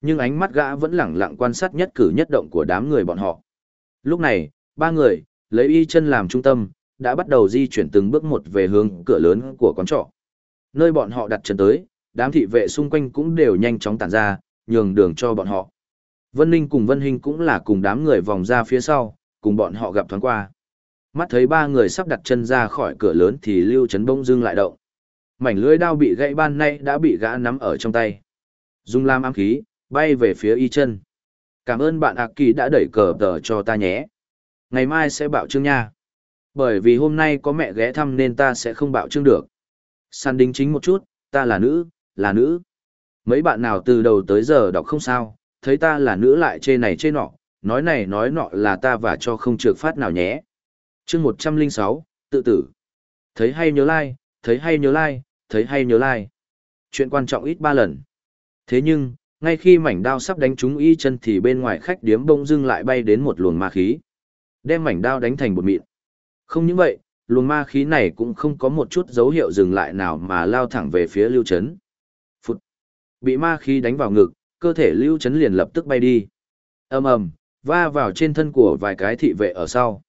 nhưng ánh mắt gã vẫn lẳng lặng quan sát nhất cử nhất động của đám người bọn họ. Lúc này, ba người, lấy y chân làm trung tâm, đã bắt đầu di chuyển từng bước một về hướng cửa lớn của quán trọ. Nơi bọn họ đặt chân tới, đám thị vệ xung quanh cũng đều nhanh chóng tản ra, nhường đường cho bọn họ. Vân Ninh cùng Vân Hinh cũng là cùng đám người vòng ra phía sau, cùng bọn họ gặp thoáng qua. Mắt thấy ba người sắp đặt chân ra khỏi cửa lớn thì Lưu Trấn bỗng dưng lại động. Mảnh lưới đao bị gãy ban nay đã bị gã nắm ở trong tay. Dung lam ám khí, bay về phía y chân. Cảm ơn bạn Ác Kỳ đã đẩy cờ tờ cho ta nhé. Ngày mai sẽ bạo trương nha. Bởi vì hôm nay có mẹ ghé thăm nên ta sẽ không bạo trương được. Săn đính chính một chút, ta là nữ, là nữ. Mấy bạn nào từ đầu tới giờ đọc không sao, thấy ta là nữ lại chê này chê nọ, nói này nói nọ là ta và cho không trượt phát nào nhé. chương 106, tự tử. Thấy hay nhớ like, thấy hay nhớ like, thấy hay nhớ like. Chuyện quan trọng ít ba lần. Thế nhưng, ngay khi mảnh đao sắp đánh trúng y chân thì bên ngoài khách điếm bông dưng lại bay đến một luồng ma khí. Đem mảnh đao đánh thành bột mịn. Không những vậy, luồng ma khí này cũng không có một chút dấu hiệu dừng lại nào mà lao thẳng về phía lưu chấn. Phụt! Bị ma khí đánh vào ngực, cơ thể lưu chấn liền lập tức bay đi. ầm ầm va vào trên thân của vài cái thị vệ ở sau.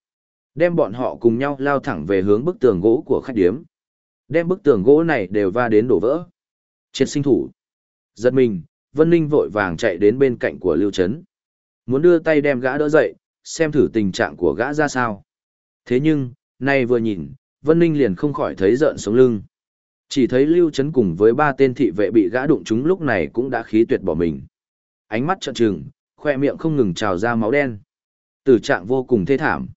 Đem bọn họ cùng nhau lao thẳng về hướng bức tường gỗ của khách điếm. Đem bức tường gỗ này đều va đến đổ vỡ. Triệt sinh thủ. Giật mình, Vân Ninh vội vàng chạy đến bên cạnh của Lưu Trấn. Muốn đưa tay đem gã đỡ dậy, xem thử tình trạng của gã ra sao. Thế nhưng, nay vừa nhìn, Vân Ninh liền không khỏi thấy rợn sống lưng. Chỉ thấy Lưu Trấn cùng với ba tên thị vệ bị gã đụng chúng lúc này cũng đã khí tuyệt bỏ mình. Ánh mắt trợn trừng, khoe miệng không ngừng trào ra máu đen. Tử trạng vô cùng thê thảm.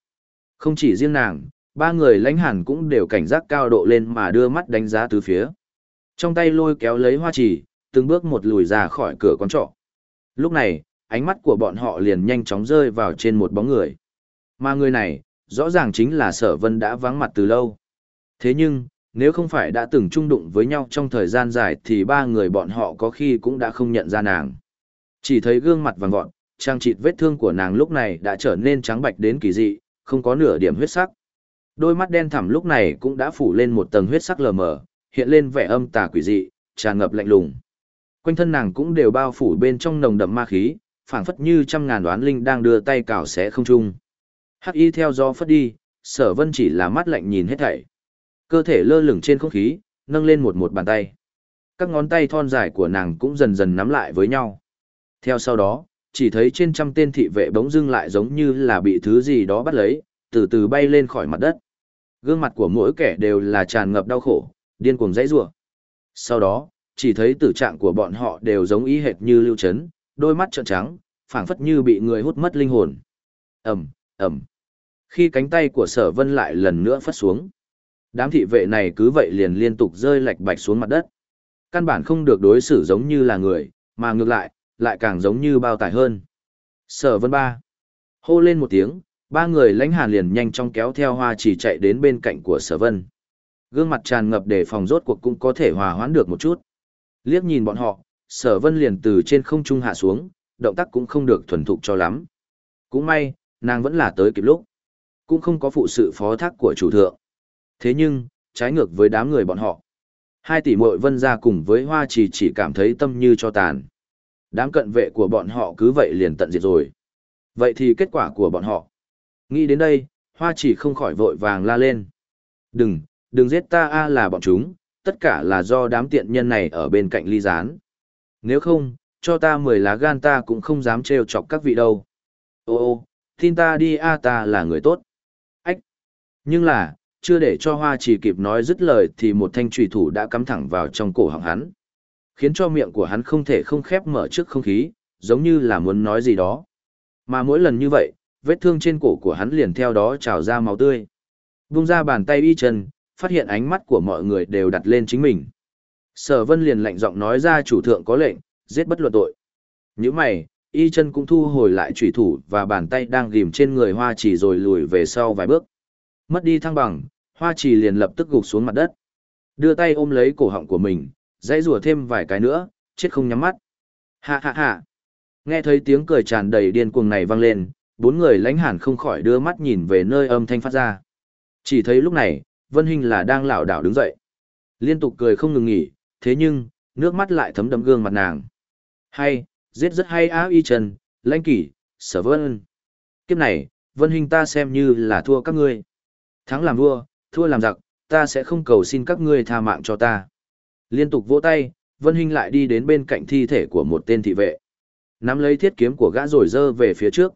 Không chỉ riêng nàng, ba người lãnh hẳn cũng đều cảnh giác cao độ lên mà đưa mắt đánh giá từ phía. Trong tay lôi kéo lấy hoa chỉ, từng bước một lùi ra khỏi cửa con trọ. Lúc này, ánh mắt của bọn họ liền nhanh chóng rơi vào trên một bóng người. Mà người này, rõ ràng chính là sở vân đã vắng mặt từ lâu. Thế nhưng, nếu không phải đã từng chung đụng với nhau trong thời gian dài thì ba người bọn họ có khi cũng đã không nhận ra nàng. Chỉ thấy gương mặt vàng vọt, trang trịt vết thương của nàng lúc này đã trở nên trắng bạch đến kỳ dị, không có nửa điểm huyết sắc. Đôi mắt đen thẳm lúc này cũng đã phủ lên một tầng huyết sắc lờ mờ, hiện lên vẻ âm tà quỷ dị, tràn ngập lạnh lùng. Quanh thân nàng cũng đều bao phủ bên trong nồng đậm ma khí, phảng phất như trăm ngàn đoán linh đang đưa tay cào xé không trung. Hắc y theo gió phất đi, sở vân chỉ là mắt lạnh nhìn hết thảy. Cơ thể lơ lửng trên không khí, nâng lên một một bàn tay. Các ngón tay thon dài của nàng cũng dần dần nắm lại với nhau. Theo sau đó, chỉ thấy trên trăm tên thị vệ bỗng dưng lại giống như là bị thứ gì đó bắt lấy, từ từ bay lên khỏi mặt đất. Gương mặt của mỗi kẻ đều là tràn ngập đau khổ, điên cuồng dãy rủa. Sau đó, chỉ thấy tử trạng của bọn họ đều giống ý hệt như lưu chấn, đôi mắt trợn trắng, phảng phất như bị người hút mất linh hồn. Ầm, ầm. Khi cánh tay của Sở Vân lại lần nữa phất xuống, đám thị vệ này cứ vậy liền liên tục rơi lạch bạch xuống mặt đất. Căn bản không được đối xử giống như là người, mà ngược lại, lại càng giống như bao tải hơn. Sở Vân ba. Hô lên một tiếng, ba người lãnh hàn liền nhanh chóng kéo theo hoa chỉ chạy đến bên cạnh của Sở Vân. Gương mặt tràn ngập để phòng rốt cuộc cũng có thể hòa hoãn được một chút. Liếc nhìn bọn họ, sở vân liền từ trên không trung hạ xuống, động tác cũng không được thuần thục cho lắm. Cũng may, nàng vẫn là tới kịp lúc. Cũng không có phụ sự phó thác của chủ thượng. Thế nhưng, trái ngược với đám người bọn họ. Hai tỷ muội vân ra cùng với hoa chỉ chỉ cảm thấy tâm như cho tàn. Đám cận vệ của bọn họ cứ vậy liền tận diệt rồi. Vậy thì kết quả của bọn họ. Nghĩ đến đây, hoa chỉ không khỏi vội vàng la lên. Đừng, đừng giết ta a là bọn chúng, tất cả là do đám tiện nhân này ở bên cạnh ly gián. Nếu không, cho ta mười lá gan ta cũng không dám trêu chọc các vị đâu. Ô ô, tin ta đi a ta là người tốt. Ách! Nhưng là, chưa để cho hoa chỉ kịp nói dứt lời thì một thanh trùy thủ đã cắm thẳng vào trong cổ họng hắn. Khiến cho miệng của hắn không thể không khép mở trước không khí, giống như là muốn nói gì đó. Mà mỗi lần như vậy, vết thương trên cổ của hắn liền theo đó trào ra máu tươi. Vung ra bàn tay y chân, phát hiện ánh mắt của mọi người đều đặt lên chính mình. Sở vân liền lạnh giọng nói ra chủ thượng có lệnh, giết bất luận tội. nhữ mày, y chân cũng thu hồi lại trùy thủ và bàn tay đang ghìm trên người hoa chỉ rồi lùi về sau vài bước. Mất đi thăng bằng, hoa chỉ liền lập tức gục xuống mặt đất. Đưa tay ôm lấy cổ họng của mình, dãy rùa thêm vài cái nữa, chết không nhắm mắt. Hạ hạ hạ. Nghe thấy tiếng cười tràn đầy điên cuồng này vang lên, bốn người lãnh hàn không khỏi đưa mắt nhìn về nơi âm thanh phát ra. Chỉ thấy lúc này, Vân Hinh là đang lảo đảo đứng dậy. Liên tục cười không ngừng nghỉ, thế nhưng, nước mắt lại thấm đẫm gương mặt nàng. Hay, giết rất hay á y trần, lãnh kỷ, sở vân. Kiếp này, vân hình ta xem như là thua các ngươi. Thắng làm vua, thua làm giặc, ta sẽ không cầu xin các ngươi tha mạng cho ta. Liên tục vỗ tay, Vân Hinh lại đi đến bên cạnh thi thể của một tên thị vệ. Nắm lấy thiết kiếm của gã rồi dơ về phía trước.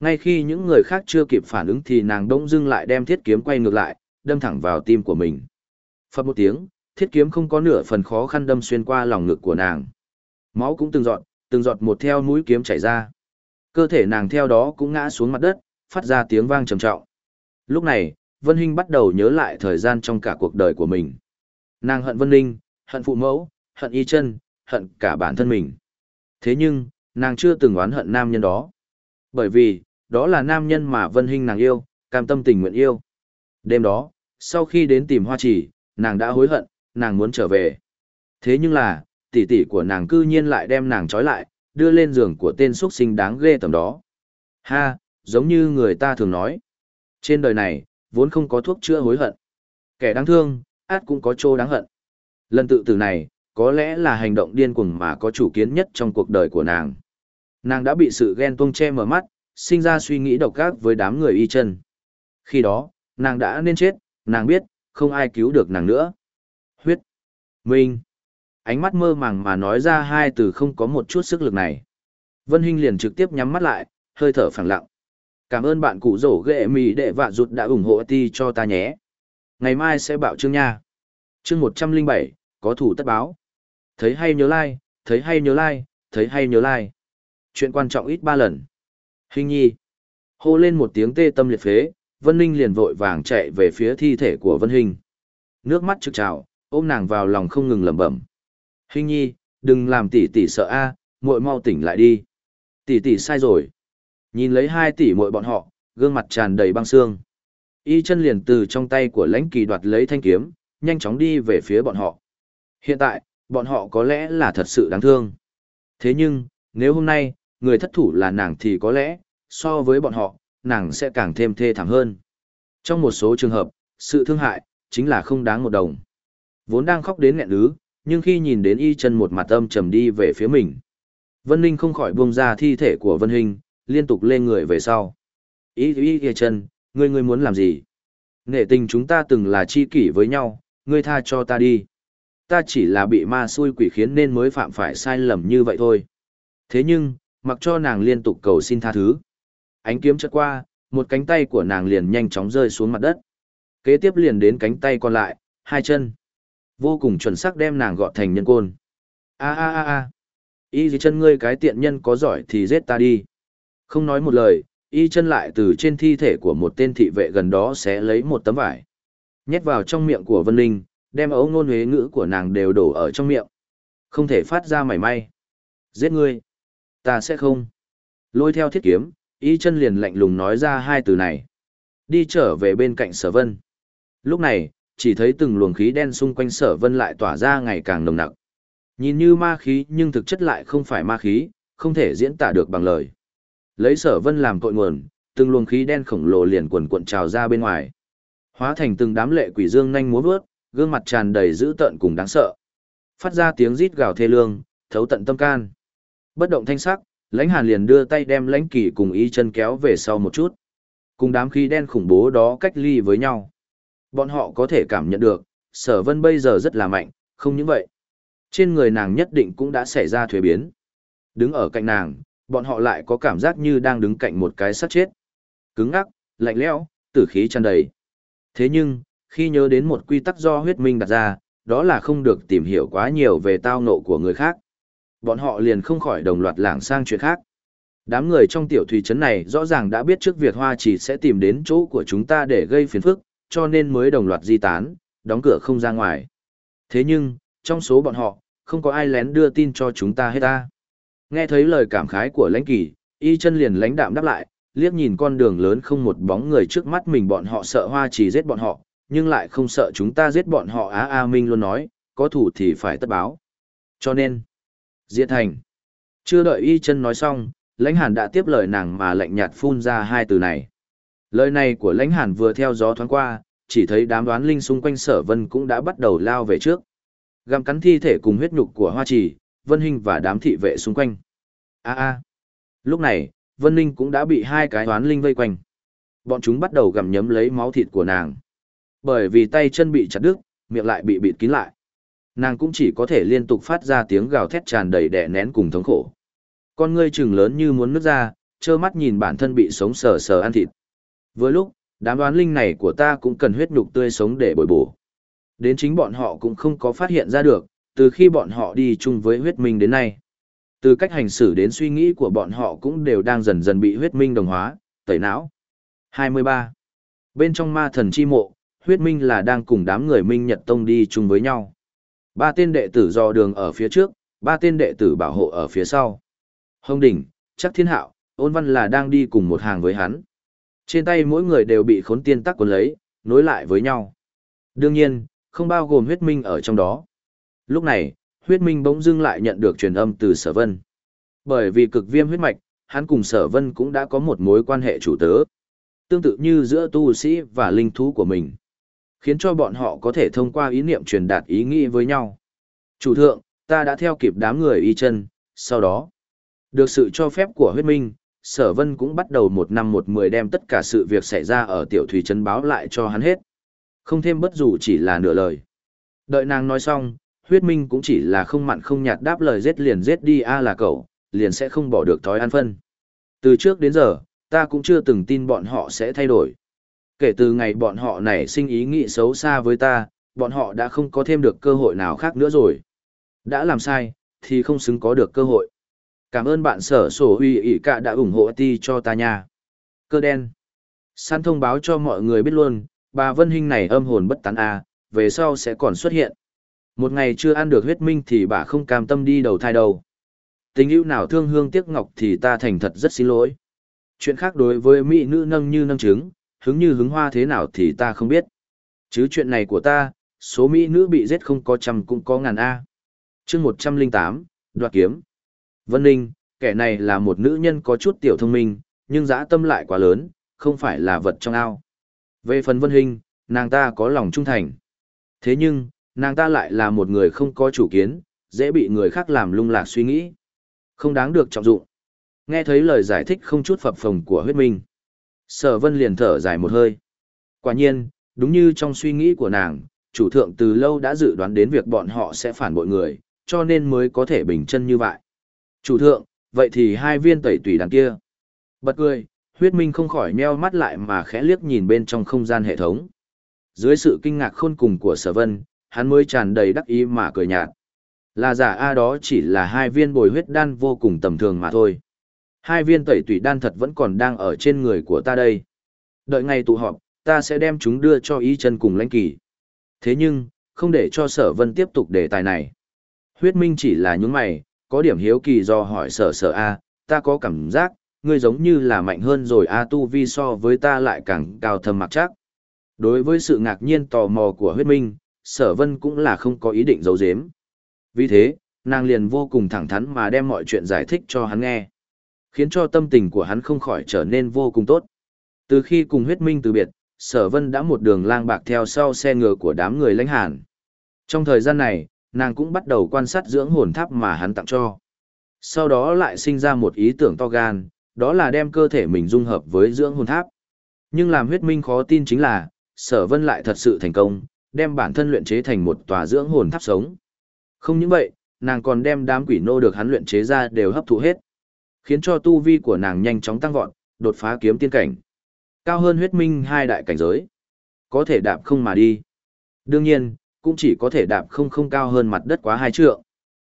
Ngay khi những người khác chưa kịp phản ứng thì nàng đông dưng lại đem thiết kiếm quay ngược lại, đâm thẳng vào tim của mình. Phật một tiếng, thiết kiếm không có nửa phần khó khăn đâm xuyên qua lòng ngực của nàng. Máu cũng từng giọt, từng giọt một theo mũi kiếm chảy ra. Cơ thể nàng theo đó cũng ngã xuống mặt đất, phát ra tiếng vang trầm trọng. Lúc này, Vân Hinh bắt đầu nhớ lại thời gian trong cả cuộc đời của mình. Nàng hận Vân Ninh, hận phụ mẫu, hận y chân, hận cả bản thân mình. Thế nhưng, nàng chưa từng oán hận nam nhân đó. Bởi vì, đó là nam nhân mà Vân Hinh nàng yêu, cam tâm tình nguyện yêu. Đêm đó, sau khi đến tìm hoa chỉ, nàng đã hối hận, nàng muốn trở về. Thế nhưng là, tỷ tỷ của nàng cư nhiên lại đem nàng trói lại, đưa lên giường của tên xuất sinh đáng ghê tầm đó. Ha, giống như người ta thường nói. Trên đời này, vốn không có thuốc chữa hối hận. Kẻ đáng thương, át cũng có chỗ đáng hận. Lần tự tử này, có lẽ là hành động điên cuồng mà có chủ kiến nhất trong cuộc đời của nàng. Nàng đã bị sự ghen tuông che mở mắt, sinh ra suy nghĩ độc ác với đám người y chân. Khi đó, nàng đã nên chết, nàng biết, không ai cứu được nàng nữa. Huyết. Minh. Ánh mắt mơ màng mà nói ra hai từ không có một chút sức lực này. Vân Hinh liền trực tiếp nhắm mắt lại, hơi thở phẳng lặng. Cảm ơn bạn cụ rổ ghệ mì đệ vạ rụt đã ủng hộ ti cho ta nhé. Ngày mai sẽ bảo chương nha. Chương 107, có thủ tất báo. Thấy hay nhớ like, thấy hay nhớ like, thấy hay nhớ like. Chuyện quan trọng ít ba lần. Hình nhi. Hô lên một tiếng tê tâm liệt phế, Vân Ninh liền vội vàng chạy về phía thi thể của Vân Hình. Nước mắt trực trào, ôm nàng vào lòng không ngừng lẩm bẩm. Hình nhi, đừng làm tỷ tỷ sợ a, muội mau tỉnh lại đi. Tỷ tỷ sai rồi. Nhìn lấy hai tỷ muội bọn họ, gương mặt tràn đầy băng xương. Y chân liền từ trong tay của lãnh kỳ đoạt lấy thanh kiếm, nhanh chóng đi về phía bọn họ. Hiện tại, bọn họ có lẽ là thật sự đáng thương. Thế nhưng, nếu hôm nay, người thất thủ là nàng thì có lẽ, so với bọn họ, nàng sẽ càng thêm thê thảm hơn. Trong một số trường hợp, sự thương hại, chính là không đáng một đồng. Vốn đang khóc đến nghẹn ứ, nhưng khi nhìn đến y chân một mặt âm trầm đi về phía mình. Vân Ninh không khỏi buông ra thi thể của Vân Hình, liên tục lên người về sau. Y y ý chân, ngươi ngươi muốn làm gì? Nghệ tình chúng ta từng là chi kỷ với nhau, ngươi tha cho ta đi. Ta chỉ là bị ma xui quỷ khiến nên mới phạm phải sai lầm như vậy thôi. Thế nhưng, mặc cho nàng liên tục cầu xin tha thứ. Ánh kiếm chợt qua, một cánh tay của nàng liền nhanh chóng rơi xuống mặt đất. Kế tiếp liền đến cánh tay còn lại, hai chân. Vô cùng chuẩn xác đem nàng gọt thành nhân côn. A a a a. Y gì chân ngươi cái tiện nhân có giỏi thì giết ta đi. Không nói một lời, y chân lại từ trên thi thể của một tên thị vệ gần đó sẽ lấy một tấm vải. Nhét vào trong miệng của Vân Linh, đem ấu ngôn huế ngữ của nàng đều đổ ở trong miệng. Không thể phát ra mảy may. Giết ngươi. Ta sẽ không. Lôi theo thiết kiếm, y chân liền lạnh lùng nói ra hai từ này. Đi trở về bên cạnh sở vân. Lúc này, chỉ thấy từng luồng khí đen xung quanh sở vân lại tỏa ra ngày càng nồng nặc. Nhìn như ma khí nhưng thực chất lại không phải ma khí, không thể diễn tả được bằng lời. Lấy sở vân làm cội nguồn, từng luồng khí đen khổng lồ liền quần cuộn trào ra bên ngoài. Hóa thành từng đám lệ quỷ dương nhanh múa vớt, gương mặt tràn đầy dữ tợn cùng đáng sợ. Phát ra tiếng rít gào thê lương, thấu tận tâm can. Bất động thanh sắc, lãnh hàn liền đưa tay đem lãnh kỳ cùng y chân kéo về sau một chút. Cùng đám khí đen khủng bố đó cách ly với nhau. Bọn họ có thể cảm nhận được, sở vân bây giờ rất là mạnh, không những vậy. Trên người nàng nhất định cũng đã xảy ra thuế biến. Đứng ở cạnh nàng, bọn họ lại có cảm giác như đang đứng cạnh một cái xác chết. Cứng ngắc, lạnh lẽo, tử khí tràn đầy. Thế nhưng, khi nhớ đến một quy tắc do huyết minh đặt ra, đó là không được tìm hiểu quá nhiều về tao nộ của người khác. Bọn họ liền không khỏi đồng loạt lảng sang chuyện khác. Đám người trong tiểu thủy trấn này rõ ràng đã biết trước việc hoa chỉ sẽ tìm đến chỗ của chúng ta để gây phiền phức, cho nên mới đồng loạt di tán, đóng cửa không ra ngoài. Thế nhưng, trong số bọn họ, không có ai lén đưa tin cho chúng ta hết ta. Nghe thấy lời cảm khái của lãnh kỳ, y chân liền lãnh đạm đáp lại, liếc nhìn con đường lớn không một bóng người trước mắt mình bọn họ sợ hoa chỉ giết bọn họ, nhưng lại không sợ chúng ta giết bọn họ Á A Minh luôn nói, có thủ thì phải tất báo. Cho nên, diệt thành. Chưa đợi y chân nói xong, lãnh hàn đã tiếp lời nàng mà lạnh nhạt phun ra hai từ này. Lời này của lãnh hàn vừa theo gió thoáng qua, chỉ thấy đám đoán linh xung quanh sở vân cũng đã bắt đầu lao về trước. Găm cắn thi thể cùng huyết nhục của hoa trì, vân hình và đám thị vệ xung quanh. a a. Lúc này, vân ninh cũng đã bị hai cái toán linh vây quanh. Bọn chúng bắt đầu gặm nhấm lấy máu thịt của nàng. Bởi vì tay chân bị chặt đứt, miệng lại bị bịt kín lại. Nàng cũng chỉ có thể liên tục phát ra tiếng gào thét tràn đầy đẻ nén cùng thống khổ. Con ngươi chừng lớn như muốn nứt ra, trơ mắt nhìn bản thân bị sống sờ sờ ăn thịt. Vừa lúc, đám đoán linh này của ta cũng cần huyết nhục tươi sống để bồi bổ. Đến chính bọn họ cũng không có phát hiện ra được từ khi bọn họ đi chung với huyết minh đến nay từ cách hành xử đến suy nghĩ của bọn họ cũng đều đang dần dần bị huyết minh đồng hóa, tẩy não. 23. Bên trong ma thần chi mộ, huyết minh là đang cùng đám người minh nhật tông đi chung với nhau. Ba tên đệ tử dò đường ở phía trước, ba tên đệ tử bảo hộ ở phía sau. Hồng đỉnh, chắc thiên hạo, ôn văn là đang đi cùng một hàng với hắn. Trên tay mỗi người đều bị khốn tiên tắc cuốn lấy, nối lại với nhau. Đương nhiên, không bao gồm huyết minh ở trong đó. Lúc này, huyết minh bỗng dưng lại nhận được truyền âm từ sở vân. Bởi vì cực viêm huyết mạch, hắn cùng sở vân cũng đã có một mối quan hệ chủ tớ. Tương tự như giữa tu sĩ và linh thú của mình. Khiến cho bọn họ có thể thông qua ý niệm truyền đạt ý nghĩ với nhau. Chủ thượng, ta đã theo kịp đám người y chân, sau đó. Được sự cho phép của huyết minh, sở vân cũng bắt đầu một năm một mười đem tất cả sự việc xảy ra ở tiểu thủy trấn báo lại cho hắn hết. Không thêm bất dù chỉ là nửa lời. Đợi nàng nói xong, huyết minh cũng chỉ là không mặn không nhạt đáp lời giết liền giết đi a là cậu, liền sẽ không bỏ được thói ăn phân. Từ trước đến giờ, ta cũng chưa từng tin bọn họ sẽ thay đổi. Kể từ ngày bọn họ nảy sinh ý nghĩ xấu xa với ta, bọn họ đã không có thêm được cơ hội nào khác nữa rồi. Đã làm sai, thì không xứng có được cơ hội. Cảm ơn bạn sở sổ uy ỉ cả đã ủng hộ ti cho ta nha. Cơ đen. săn thông báo cho mọi người biết luôn, bà Vân Hinh này âm hồn bất tán a, về sau sẽ còn xuất hiện. Một ngày chưa ăn được huyết minh thì bà không cam tâm đi đầu thai đâu. Tình yêu nào thương hương tiếc ngọc thì ta thành thật rất xin lỗi. Chuyện khác đối với mỹ nữ nâng như nâng trứng, hứng như hứng hoa thế nào thì ta không biết. Chứ chuyện này của ta, số mỹ nữ bị giết không có trăm cũng có ngàn A. chương một trăm linh tám đoạt kiếm. Vân Ninh, kẻ này là một nữ nhân có chút tiểu thông minh, nhưng dã tâm lại quá lớn, không phải là vật trong ao. Về phần Vân Hình, nàng ta có lòng trung thành. Thế nhưng, nàng ta lại là một người không có chủ kiến, dễ bị người khác làm lung lạc suy nghĩ. Không đáng được trọng dụng. Nghe thấy lời giải thích không chút phập phồng của huyết minh. Sở vân liền thở dài một hơi. Quả nhiên, đúng như trong suy nghĩ của nàng, chủ thượng từ lâu đã dự đoán đến việc bọn họ sẽ phản bội người, cho nên mới có thể bình chân như vậy. Chủ thượng, vậy thì hai viên tẩy tùy đằng kia. Bật cười, huyết minh không khỏi nheo mắt lại mà khẽ liếc nhìn bên trong không gian hệ thống. Dưới sự kinh ngạc khôn cùng của sở vân, hắn mới tràn đầy đắc ý mà cười nhạt. Là giả A đó chỉ là hai viên bồi huyết đan vô cùng tầm thường mà thôi. Hai viên tẩy tủy đan thật vẫn còn đang ở trên người của ta đây. Đợi ngày tụ họp, ta sẽ đem chúng đưa cho ý chân cùng lãnh kỳ. Thế nhưng, không để cho sở vân tiếp tục đề tài này. Huyết minh chỉ là những mày, có điểm hiếu kỳ do hỏi sở sở A, ta có cảm giác, ngươi giống như là mạnh hơn rồi A tu vi so với ta lại càng cao thâm mặc chắc. Đối với sự ngạc nhiên tò mò của huyết minh, sở vân cũng là không có ý định giấu giếm. Vì thế, nàng liền vô cùng thẳng thắn mà đem mọi chuyện giải thích cho hắn nghe. Khiến cho tâm tình của hắn không khỏi trở nên vô cùng tốt. Từ khi cùng huyết minh từ biệt, sở vân đã một đường lang bạc theo sau xe ngựa của đám người lãnh hàn. Trong thời gian này, nàng cũng bắt đầu quan sát dưỡng hồn tháp mà hắn tặng cho. Sau đó lại sinh ra một ý tưởng to gan, đó là đem cơ thể mình dung hợp với dưỡng hồn tháp. Nhưng làm huyết minh khó tin chính là, sở vân lại thật sự thành công, đem bản thân luyện chế thành một tòa dưỡng hồn tháp sống. Không những vậy, nàng còn đem đám quỷ nô được hắn luyện chế ra đều hấp thụ hết, khiến cho tu vi của nàng nhanh chóng tăng vọt, đột phá kiếm tiên cảnh. Cao hơn huyết minh hai đại cảnh giới. Có thể đạp không mà đi. Đương nhiên, cũng chỉ có thể đạp không không cao hơn mặt đất quá hai trượng.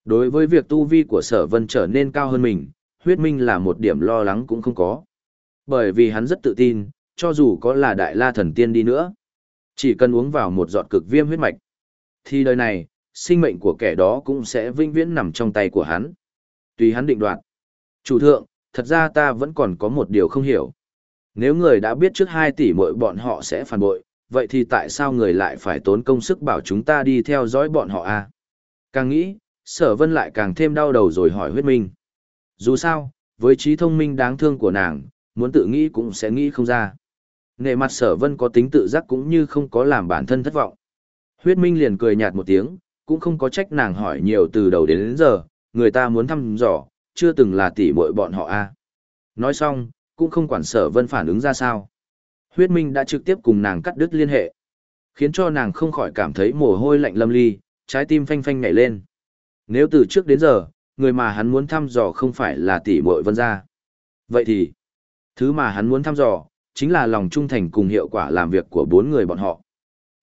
Đối với việc tu vi của sở vân trở nên cao hơn mình, huyết minh là một điểm lo lắng cũng không có. Bởi vì hắn rất tự tin, cho dù có là đại la thần tiên đi nữa, chỉ cần uống vào một giọt cực viêm huyết mạch, thì đời này, sinh mệnh của kẻ đó cũng sẽ vinh viễn nằm trong tay của hắn. Tùy hắn định đoạt. Chủ thượng, thật ra ta vẫn còn có một điều không hiểu. Nếu người đã biết trước 2 tỷ mỗi bọn họ sẽ phản bội, vậy thì tại sao người lại phải tốn công sức bảo chúng ta đi theo dõi bọn họ a? À? Càng nghĩ, sở vân lại càng thêm đau đầu rồi hỏi huyết minh. Dù sao, với trí thông minh đáng thương của nàng, muốn tự nghĩ cũng sẽ nghĩ không ra. Nề mặt sở vân có tính tự giác cũng như không có làm bản thân thất vọng. Huyết minh liền cười nhạt một tiếng, cũng không có trách nàng hỏi nhiều từ đầu đến, đến giờ, người ta muốn thăm dò, chưa từng là tỷ muội bọn họ a. Nói xong, cũng không quản sở vân phản ứng ra sao. Huyết Minh đã trực tiếp cùng nàng cắt đứt liên hệ, khiến cho nàng không khỏi cảm thấy mồ hôi lạnh lâm ly, trái tim phanh phanh nhảy lên. Nếu từ trước đến giờ, người mà hắn muốn thăm dò không phải là tỷ muội vân gia. Vậy thì, thứ mà hắn muốn thăm dò, chính là lòng trung thành cùng hiệu quả làm việc của bốn người bọn họ.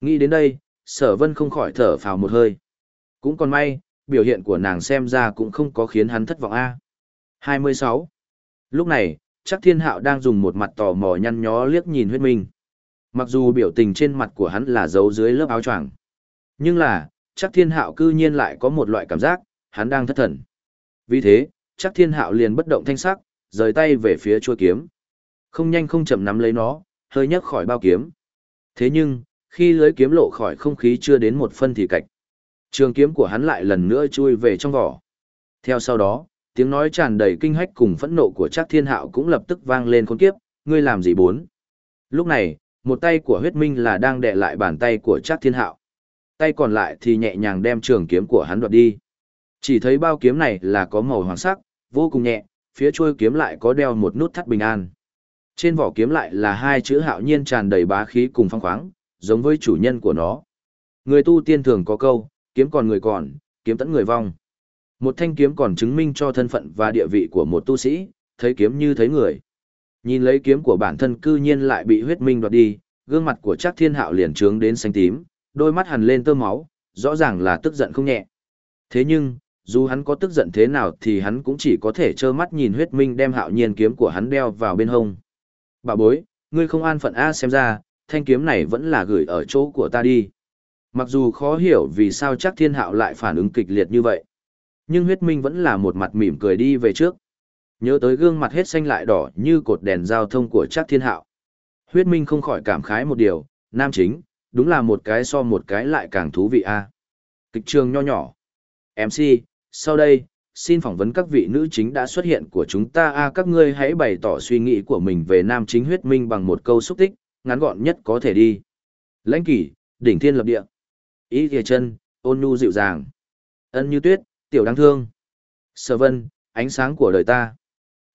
Nghĩ đến đây, sở vân không khỏi thở phào một hơi. Cũng còn may, biểu hiện của nàng xem ra cũng không có khiến hắn thất vọng a. 26. Lúc này, chắc thiên hạo đang dùng một mặt tò mò nhăn nhó liếc nhìn huyết minh. Mặc dù biểu tình trên mặt của hắn là giấu dưới lớp áo choàng, nhưng là, chắc thiên hạo cư nhiên lại có một loại cảm giác, hắn đang thất thần. Vì thế, chắc thiên hạo liền bất động thanh sắc, rời tay về phía chuôi kiếm. Không nhanh không chậm nắm lấy nó, hơi nhấc khỏi bao kiếm. Thế nhưng, khi lưới kiếm lộ khỏi không khí chưa đến một phân thì cạch. Trường kiếm của hắn lại lần nữa chui về trong vỏ. Theo sau đó, tiếng nói tràn đầy kinh hách cùng phẫn nộ của Trác Thiên Hạo cũng lập tức vang lên khốn kiếp, ngươi làm gì bốn? Lúc này, một tay của huyết minh là đang đè lại bàn tay của Trác Thiên Hạo. Tay còn lại thì nhẹ nhàng đem trường kiếm của hắn đoạt đi. Chỉ thấy bao kiếm này là có màu hoàng sắc, vô cùng nhẹ, phía chuôi kiếm lại có đeo một nút thắt bình an. Trên vỏ kiếm lại là hai chữ hạo nhiên tràn đầy bá khí cùng phong khoáng, giống với chủ nhân của nó. Người tu tiên thường có câu, kiếm còn người còn, kiếm tẫn người vong. Một thanh kiếm còn chứng minh cho thân phận và địa vị của một tu sĩ, thấy kiếm như thấy người. Nhìn lấy kiếm của bản thân cư nhiên lại bị huyết minh đoạt đi, gương mặt của Trác Thiên Hạo liền trướng đến xanh tím, đôi mắt hằn lên tơ máu, rõ ràng là tức giận không nhẹ. Thế nhưng, dù hắn có tức giận thế nào thì hắn cũng chỉ có thể trơ mắt nhìn huyết minh đem hạo nhiên kiếm của hắn đeo vào bên hông. Bà bối, ngươi không an phận A xem ra, thanh kiếm này vẫn là gửi ở chỗ của ta đi. Mặc dù khó hiểu vì sao chắc thiên hạo lại phản ứng kịch liệt như vậy. Nhưng huyết minh vẫn là một mặt mỉm cười đi về trước. Nhớ tới gương mặt hết xanh lại đỏ như cột đèn giao thông của chắc thiên hạo. Huyết minh không khỏi cảm khái một điều, nam chính, đúng là một cái so một cái lại càng thú vị a. Kịch trường nho nhỏ. MC, sau đây, xin phỏng vấn các vị nữ chính đã xuất hiện của chúng ta a các ngươi hãy bày tỏ suy nghĩ của mình về nam chính huyết minh bằng một câu xúc tích, ngắn gọn nhất có thể đi. Lãnh kỷ, đỉnh thiên lập địa. Ý thìa chân, ôn nhu dịu dàng. Ân như tuyết, tiểu đáng thương. Sở vân, ánh sáng của đời ta.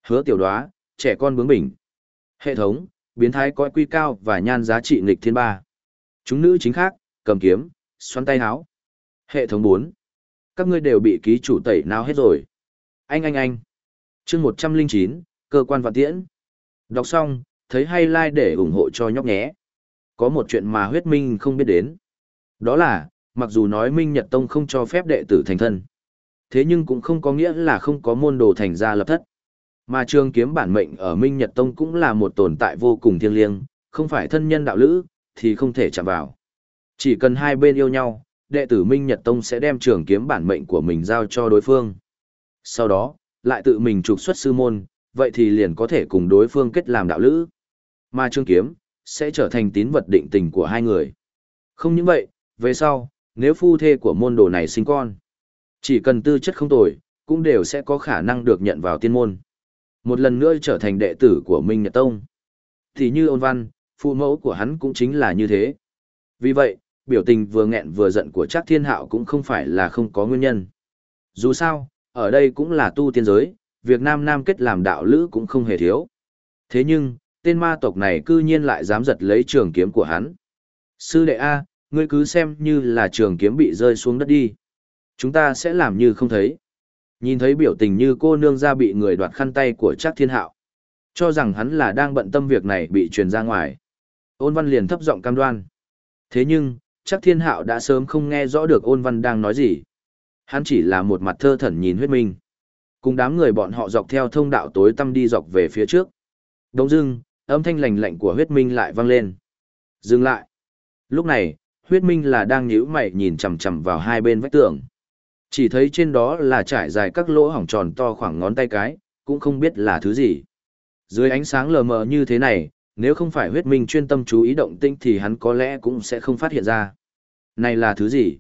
Hứa tiểu đoá, trẻ con bướng bỉnh. Hệ thống, biến thái coi quy cao và nhan giá trị nghịch thiên ba. Chúng nữ chính khác, cầm kiếm, xoắn tay háo. Hệ thống bốn các ngươi đều bị ký chủ tẩy nào hết rồi. Anh anh anh. chương 109, cơ quan vạn tiễn. Đọc xong, thấy hay like để ủng hộ cho nhóc nhé. Có một chuyện mà huyết minh không biết đến. Đó là, mặc dù nói Minh Nhật Tông không cho phép đệ tử thành thân. Thế nhưng cũng không có nghĩa là không có môn đồ thành gia lập thất. Mà trường kiếm bản mệnh ở Minh Nhật Tông cũng là một tồn tại vô cùng thiêng liêng, không phải thân nhân đạo lữ, thì không thể chạm vào. Chỉ cần hai bên yêu nhau, đệ tử Minh Nhật Tông sẽ đem trường kiếm bản mệnh của mình giao cho đối phương. Sau đó, lại tự mình trục xuất sư môn, vậy thì liền có thể cùng đối phương kết làm đạo lữ. Mà trường kiếm, sẽ trở thành tín vật định tình của hai người. Không những vậy, về sau, nếu phu thê của môn đồ này sinh con, chỉ cần tư chất không tồi, cũng đều sẽ có khả năng được nhận vào tiên môn. Một lần nữa trở thành đệ tử của Minh Nhật Tông. Thì như ôn văn, phụ mẫu của hắn cũng chính là như thế. Vì vậy, biểu tình vừa nghẹn vừa giận của Trác Thiên Hạo cũng không phải là không có nguyên nhân. Dù sao, ở đây cũng là tu tiên giới, việc nam nam kết làm đạo lữ cũng không hề thiếu. Thế nhưng, tên ma tộc này cư nhiên lại dám giật lấy trường kiếm của hắn. Sư đệ A, ngươi cứ xem như là trường kiếm bị rơi xuống đất đi. Chúng ta sẽ làm như không thấy. Nhìn thấy biểu tình như cô nương ra bị người đoạt khăn tay của Trác Thiên Hạo. Cho rằng hắn là đang bận tâm việc này bị truyền ra ngoài. Ôn văn liền thấp giọng cam đoan. Thế nhưng, chắc thiên hạo đã sớm không nghe rõ được ôn văn đang nói gì. Hắn chỉ là một mặt thơ thẩn nhìn huyết minh. Cùng đám người bọn họ dọc theo thông đạo tối tăm đi dọc về phía trước. Đông dưng, âm thanh lành lạnh của huyết minh lại vang lên. Dừng lại. Lúc này, huyết minh là đang nhíu mày nhìn chằm chằm vào hai bên vách tường. Chỉ thấy trên đó là trải dài các lỗ hỏng tròn to khoảng ngón tay cái, cũng không biết là thứ gì. Dưới ánh sáng lờ mờ như thế này, nếu không phải huyết minh chuyên tâm chú ý động tinh thì hắn có lẽ cũng sẽ không phát hiện ra. Này là thứ gì?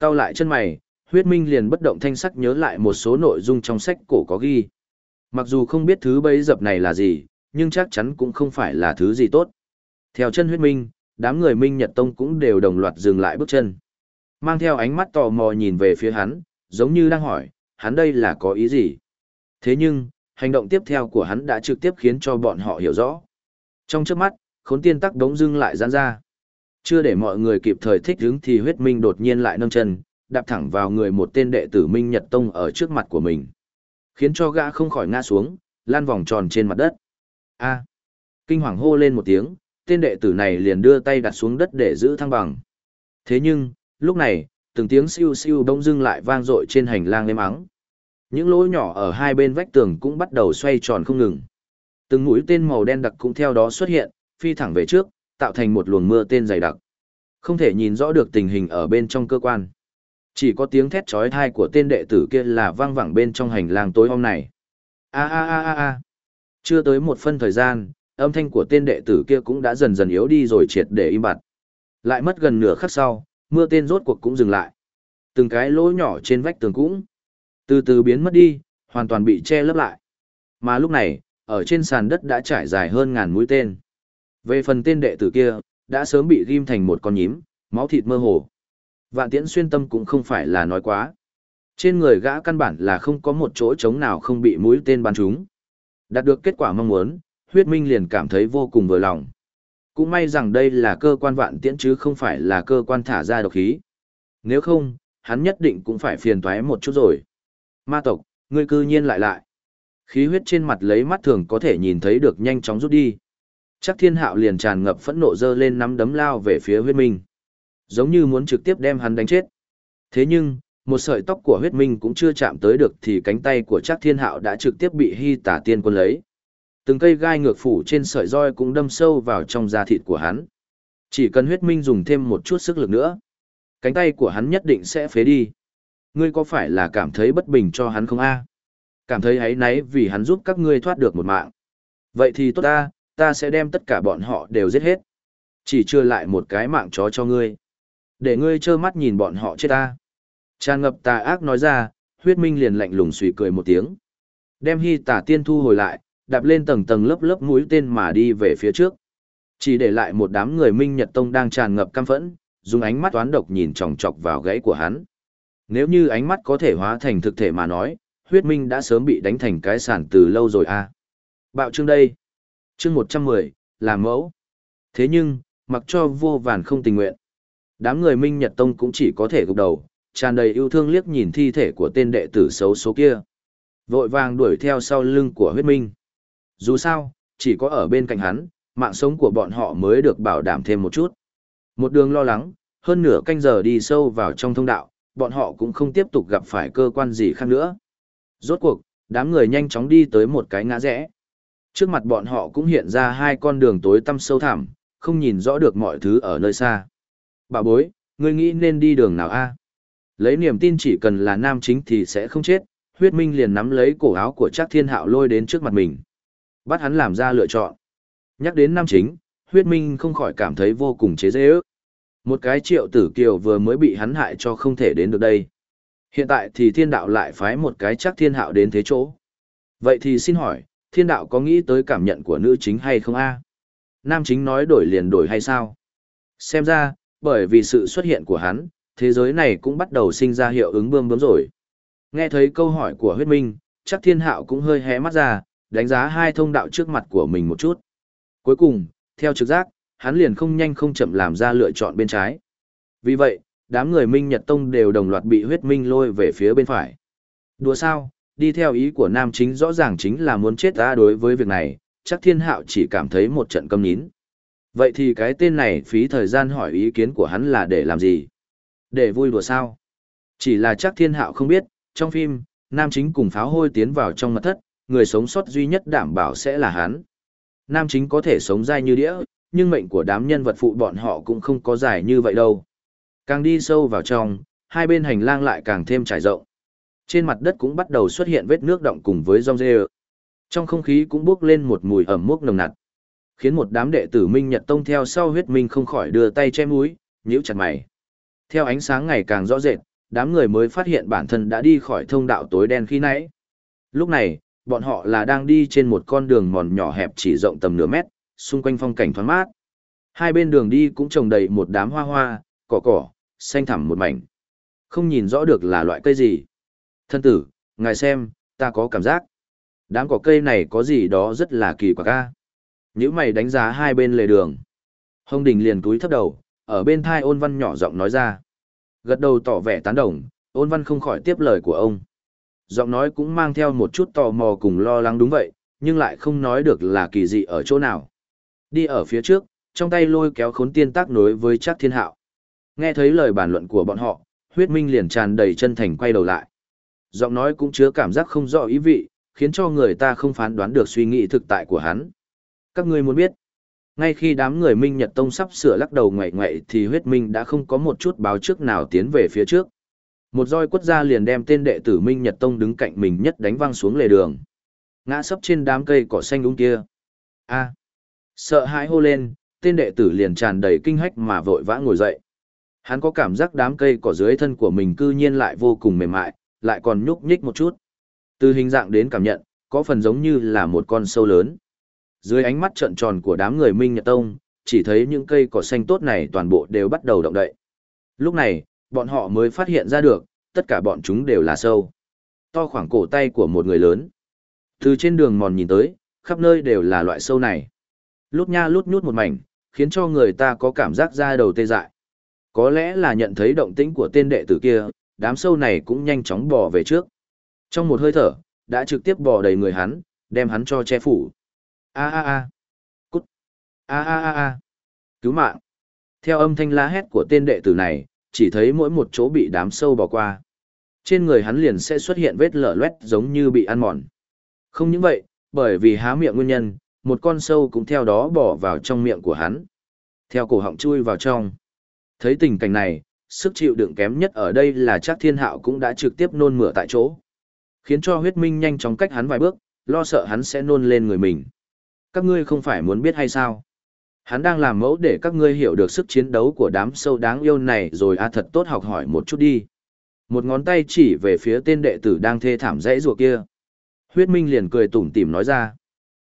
Cao lại chân mày, huyết minh liền bất động thanh sắc nhớ lại một số nội dung trong sách cổ có ghi. Mặc dù không biết thứ bấy dập này là gì, nhưng chắc chắn cũng không phải là thứ gì tốt. Theo chân huyết minh, đám người minh nhật tông cũng đều đồng loạt dừng lại bước chân. Mang theo ánh mắt tò mò nhìn về phía hắn, giống như đang hỏi, hắn đây là có ý gì? Thế nhưng, hành động tiếp theo của hắn đã trực tiếp khiến cho bọn họ hiểu rõ. Trong trước mắt, khốn tiên tắc đống dưng lại giãn ra. Chưa để mọi người kịp thời thích ứng thì huyết minh đột nhiên lại nâng chân, đạp thẳng vào người một tên đệ tử Minh Nhật Tông ở trước mặt của mình. Khiến cho gã không khỏi ngã xuống, lan vòng tròn trên mặt đất. A. Kinh hoàng hô lên một tiếng, tên đệ tử này liền đưa tay đặt xuống đất để giữ thăng bằng. Thế nhưng, lúc này, từng tiếng siêu siêu bỗng dưng lại vang dội trên hành lang êm ắng. Những lỗ nhỏ ở hai bên vách tường cũng bắt đầu xoay tròn không ngừng. Từng mũi tên màu đen đặc cũng theo đó xuất hiện, phi thẳng về trước, tạo thành một luồng mưa tên dày đặc. Không thể nhìn rõ được tình hình ở bên trong cơ quan. Chỉ có tiếng thét chói tai của tên đệ tử kia là vang vẳng bên trong hành lang tối hôm này. A a a a a. Chưa tới một phân thời gian, âm thanh của tên đệ tử kia cũng đã dần dần yếu đi rồi triệt để im bặt. Lại mất gần nửa khắc sau, mưa tên rốt cuộc cũng dừng lại. Từng cái lỗ nhỏ trên vách tường cũng từ từ biến mất đi, hoàn toàn bị che lấp lại. Mà lúc này, ở trên sàn đất đã trải dài hơn ngàn mũi tên. Về phần tên đệ tử kia, đã sớm bị ghim thành một con nhím, máu thịt mơ hồ. Vạn tiễn xuyên tâm cũng không phải là nói quá. Trên người gã căn bản là không có một chỗ trống nào không bị mũi tên bắn trúng. Đạt được kết quả mong muốn, huyết minh liền cảm thấy vô cùng vừa lòng. Cũng may rằng đây là cơ quan vạn tiễn chứ không phải là cơ quan thả ra độc khí. Nếu không, hắn nhất định cũng phải phiền toái một chút rồi. Ma tộc, ngươi cư nhiên lại lại. Khí huyết trên mặt lấy mắt thường có thể nhìn thấy được nhanh chóng rút đi. Chắc thiên hạo liền tràn ngập phẫn nộ dơ lên nắm đấm lao về phía huyết minh. Giống như muốn trực tiếp đem hắn đánh chết. Thế nhưng, một sợi tóc của huyết minh cũng chưa chạm tới được thì cánh tay của chắc thiên hạo đã trực tiếp bị hy tả tiên quân lấy. Từng cây gai ngược phủ trên sợi roi cũng đâm sâu vào trong da thịt của hắn. Chỉ cần huyết minh dùng thêm một chút sức lực nữa. Cánh tay của hắn nhất định sẽ phế đi. Ngươi có phải là cảm thấy bất bình cho hắn không a? Cảm thấy ấy náy vì hắn giúp các ngươi thoát được một mạng. Vậy thì tốt ta, ta sẽ đem tất cả bọn họ đều giết hết. Chỉ chưa lại một cái mạng chó cho ngươi. Để ngươi trơ mắt nhìn bọn họ chết ta. Tràn ngập tà ác nói ra, huyết minh liền lạnh lùng suy cười một tiếng. Đem hy tả tiên thu hồi lại, đạp lên tầng tầng lớp lớp mũi tên mà đi về phía trước. Chỉ để lại một đám người Minh Nhật Tông đang tràn ngập căm phẫn, dùng ánh mắt toán độc nhìn chòng chọc vào gãy của hắn. Nếu như ánh mắt có thể hóa thành thực thể mà nói, huyết minh đã sớm bị đánh thành cái sản từ lâu rồi a. À. Bạo chương đây. Chương 110, làm mẫu. Thế nhưng, mặc cho vô vàn không tình nguyện. Đám người Minh Nhật Tông cũng chỉ có thể gục đầu, tràn đầy yêu thương liếc nhìn thi thể của tên đệ tử xấu số kia. Vội vàng đuổi theo sau lưng của huyết minh. Dù sao, chỉ có ở bên cạnh hắn, mạng sống của bọn họ mới được bảo đảm thêm một chút. Một đường lo lắng, hơn nửa canh giờ đi sâu vào trong thông đạo, bọn họ cũng không tiếp tục gặp phải cơ quan gì khác nữa. Rốt cuộc, đám người nhanh chóng đi tới một cái ngã rẽ. Trước mặt bọn họ cũng hiện ra hai con đường tối tăm sâu thẳm, không nhìn rõ được mọi thứ ở nơi xa. Bà bối, ngươi nghĩ nên đi đường nào a? Lấy niềm tin chỉ cần là nam chính thì sẽ không chết, huyết minh liền nắm lấy cổ áo của Trác Thiên Hạo lôi đến trước mặt mình. Bắt hắn làm ra lựa chọn. Nhắc đến nam chính, huyết minh không khỏi cảm thấy vô cùng chế dễ ước. Một cái triệu tử kiều vừa mới bị hắn hại cho không thể đến được đây. Hiện tại thì thiên đạo lại phái một cái chắc thiên hạo đến thế chỗ. Vậy thì xin hỏi, thiên đạo có nghĩ tới cảm nhận của nữ chính hay không a? Nam chính nói đổi liền đổi hay sao? Xem ra, bởi vì sự xuất hiện của hắn, thế giới này cũng bắt đầu sinh ra hiệu ứng bơm bướm rồi. Nghe thấy câu hỏi của huyết minh, chắc thiên hạo cũng hơi hé mắt ra, đánh giá hai thông đạo trước mặt của mình một chút. Cuối cùng, theo trực giác, hắn liền không nhanh không chậm làm ra lựa chọn bên trái. Vì vậy, đám người Minh Nhật Tông đều đồng loạt bị huyết minh lôi về phía bên phải. Đùa sao, đi theo ý của nam chính rõ ràng chính là muốn chết ta đối với việc này, chắc thiên hạo chỉ cảm thấy một trận câm nín. Vậy thì cái tên này phí thời gian hỏi ý kiến của hắn là để làm gì? Để vui đùa sao? Chỉ là chắc thiên hạo không biết, trong phim, nam chính cùng pháo hôi tiến vào trong mật thất, người sống sót duy nhất đảm bảo sẽ là hắn. Nam chính có thể sống dai như đĩa, nhưng mệnh của đám nhân vật phụ bọn họ cũng không có dài như vậy đâu. Càng đi sâu vào trong, hai bên hành lang lại càng thêm trải rộng. Trên mặt đất cũng bắt đầu xuất hiện vết nước động cùng với rong rêu. Trong không khí cũng bốc lên một mùi ẩm mốc nồng nặc, khiến một đám đệ tử Minh Nhật Tông theo sau huyết minh không khỏi đưa tay che mũi, nhíu chặt mày. Theo ánh sáng ngày càng rõ rệt, đám người mới phát hiện bản thân đã đi khỏi thông đạo tối đen khi nãy. Lúc này, bọn họ là đang đi trên một con đường mòn nhỏ hẹp chỉ rộng tầm nửa mét, xung quanh phong cảnh thoáng mát. Hai bên đường đi cũng trồng đầy một đám hoa hoa, cỏ cỏ, xanh thẳm một mảnh. Không nhìn rõ được là loại cây gì. Thân tử, ngài xem, ta có cảm giác. Đám cỏ cây này có gì đó rất là kỳ quặc ca. Những mày đánh giá hai bên lề đường. Hồng Đình liền túi thấp đầu, ở bên thai ôn văn nhỏ giọng nói ra. Gật đầu tỏ vẻ tán đồng, ôn văn không khỏi tiếp lời của ông. Giọng nói cũng mang theo một chút tò mò cùng lo lắng đúng vậy, nhưng lại không nói được là kỳ dị ở chỗ nào. Đi ở phía trước, trong tay lôi kéo khốn tiên tác nối với chắc thiên hạo. Nghe thấy lời bàn luận của bọn họ, huyết minh liền tràn đầy chân thành quay đầu lại. Giọng nói cũng chứa cảm giác không rõ ý vị, khiến cho người ta không phán đoán được suy nghĩ thực tại của hắn. Các ngươi muốn biết, ngay khi đám người Minh Nhật Tông sắp sửa lắc đầu ngoại ngoại thì huyết minh đã không có một chút báo trước nào tiến về phía trước. Một roi quất ra liền đem tên đệ tử Minh Nhật Tông đứng cạnh mình nhất đánh văng xuống lề đường. Ngã sấp trên đám cây cỏ xanh đúng kia. a sợ hãi hô lên, tên đệ tử liền tràn đầy kinh hách mà vội vã ngồi dậy. Hắn có cảm giác đám cây cỏ dưới thân của mình cư nhiên lại vô cùng mềm mại, lại còn nhúc nhích một chút. Từ hình dạng đến cảm nhận, có phần giống như là một con sâu lớn. Dưới ánh mắt trợn tròn của đám người Minh Nhật Tông, chỉ thấy những cây cỏ xanh tốt này toàn bộ đều bắt đầu động đậy. Lúc này, bọn họ mới phát hiện ra được, tất cả bọn chúng đều là sâu. To khoảng cổ tay của một người lớn. Từ trên đường mòn nhìn tới, khắp nơi đều là loại sâu này. Lút nha lút nhút một mảnh, khiến cho người ta có cảm giác da đầu tê dại. Có lẽ là nhận thấy động tĩnh của tên đệ tử kia, đám sâu này cũng nhanh chóng bò về trước. Trong một hơi thở, đã trực tiếp bò đầy người hắn, đem hắn cho che phủ. A a a. Cút. A a a a. Cứu mạng. Theo âm thanh la hét của tên đệ tử này, chỉ thấy mỗi một chỗ bị đám sâu bò qua. Trên người hắn liền sẽ xuất hiện vết lở loét giống như bị ăn mòn. Không những vậy, bởi vì há miệng nguyên nhân, một con sâu cũng theo đó bò vào trong miệng của hắn. Theo cổ họng chui vào trong. Thấy tình cảnh này, sức chịu đựng kém nhất ở đây là chắc thiên hạo cũng đã trực tiếp nôn mửa tại chỗ. Khiến cho huyết minh nhanh chóng cách hắn vài bước, lo sợ hắn sẽ nôn lên người mình. Các ngươi không phải muốn biết hay sao? Hắn đang làm mẫu để các ngươi hiểu được sức chiến đấu của đám sâu đáng yêu này rồi a thật tốt học hỏi một chút đi. Một ngón tay chỉ về phía tên đệ tử đang thê thảm dãy ruột kia. Huyết Minh liền cười tủm tỉm nói ra.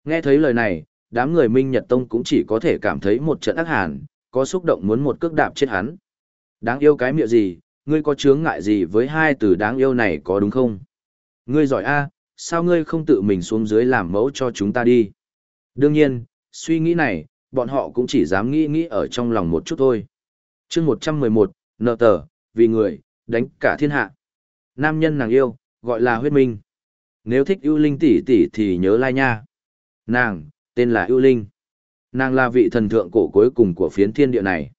Nghe thấy lời này, đám người Minh Nhật Tông cũng chỉ có thể cảm thấy một trận ác hàn, có xúc động muốn một cước đạp chết hắn. Đáng yêu cái miệng gì, ngươi có chướng ngại gì với hai từ đáng yêu này có đúng không? Ngươi giỏi a, sao ngươi không tự mình xuống dưới làm mẫu cho chúng ta đi? Đương nhiên, suy nghĩ này, bọn họ cũng chỉ dám nghĩ nghĩ ở trong lòng một chút thôi. chương 111, nợ tờ, vì người, đánh cả thiên hạ. Nam nhân nàng yêu, gọi là huyết minh. Nếu thích ưu linh tỷ tỷ thì nhớ lai nha. Nàng, tên là ưu linh. Nàng là vị thần thượng cổ cuối cùng của phiến thiên địa này.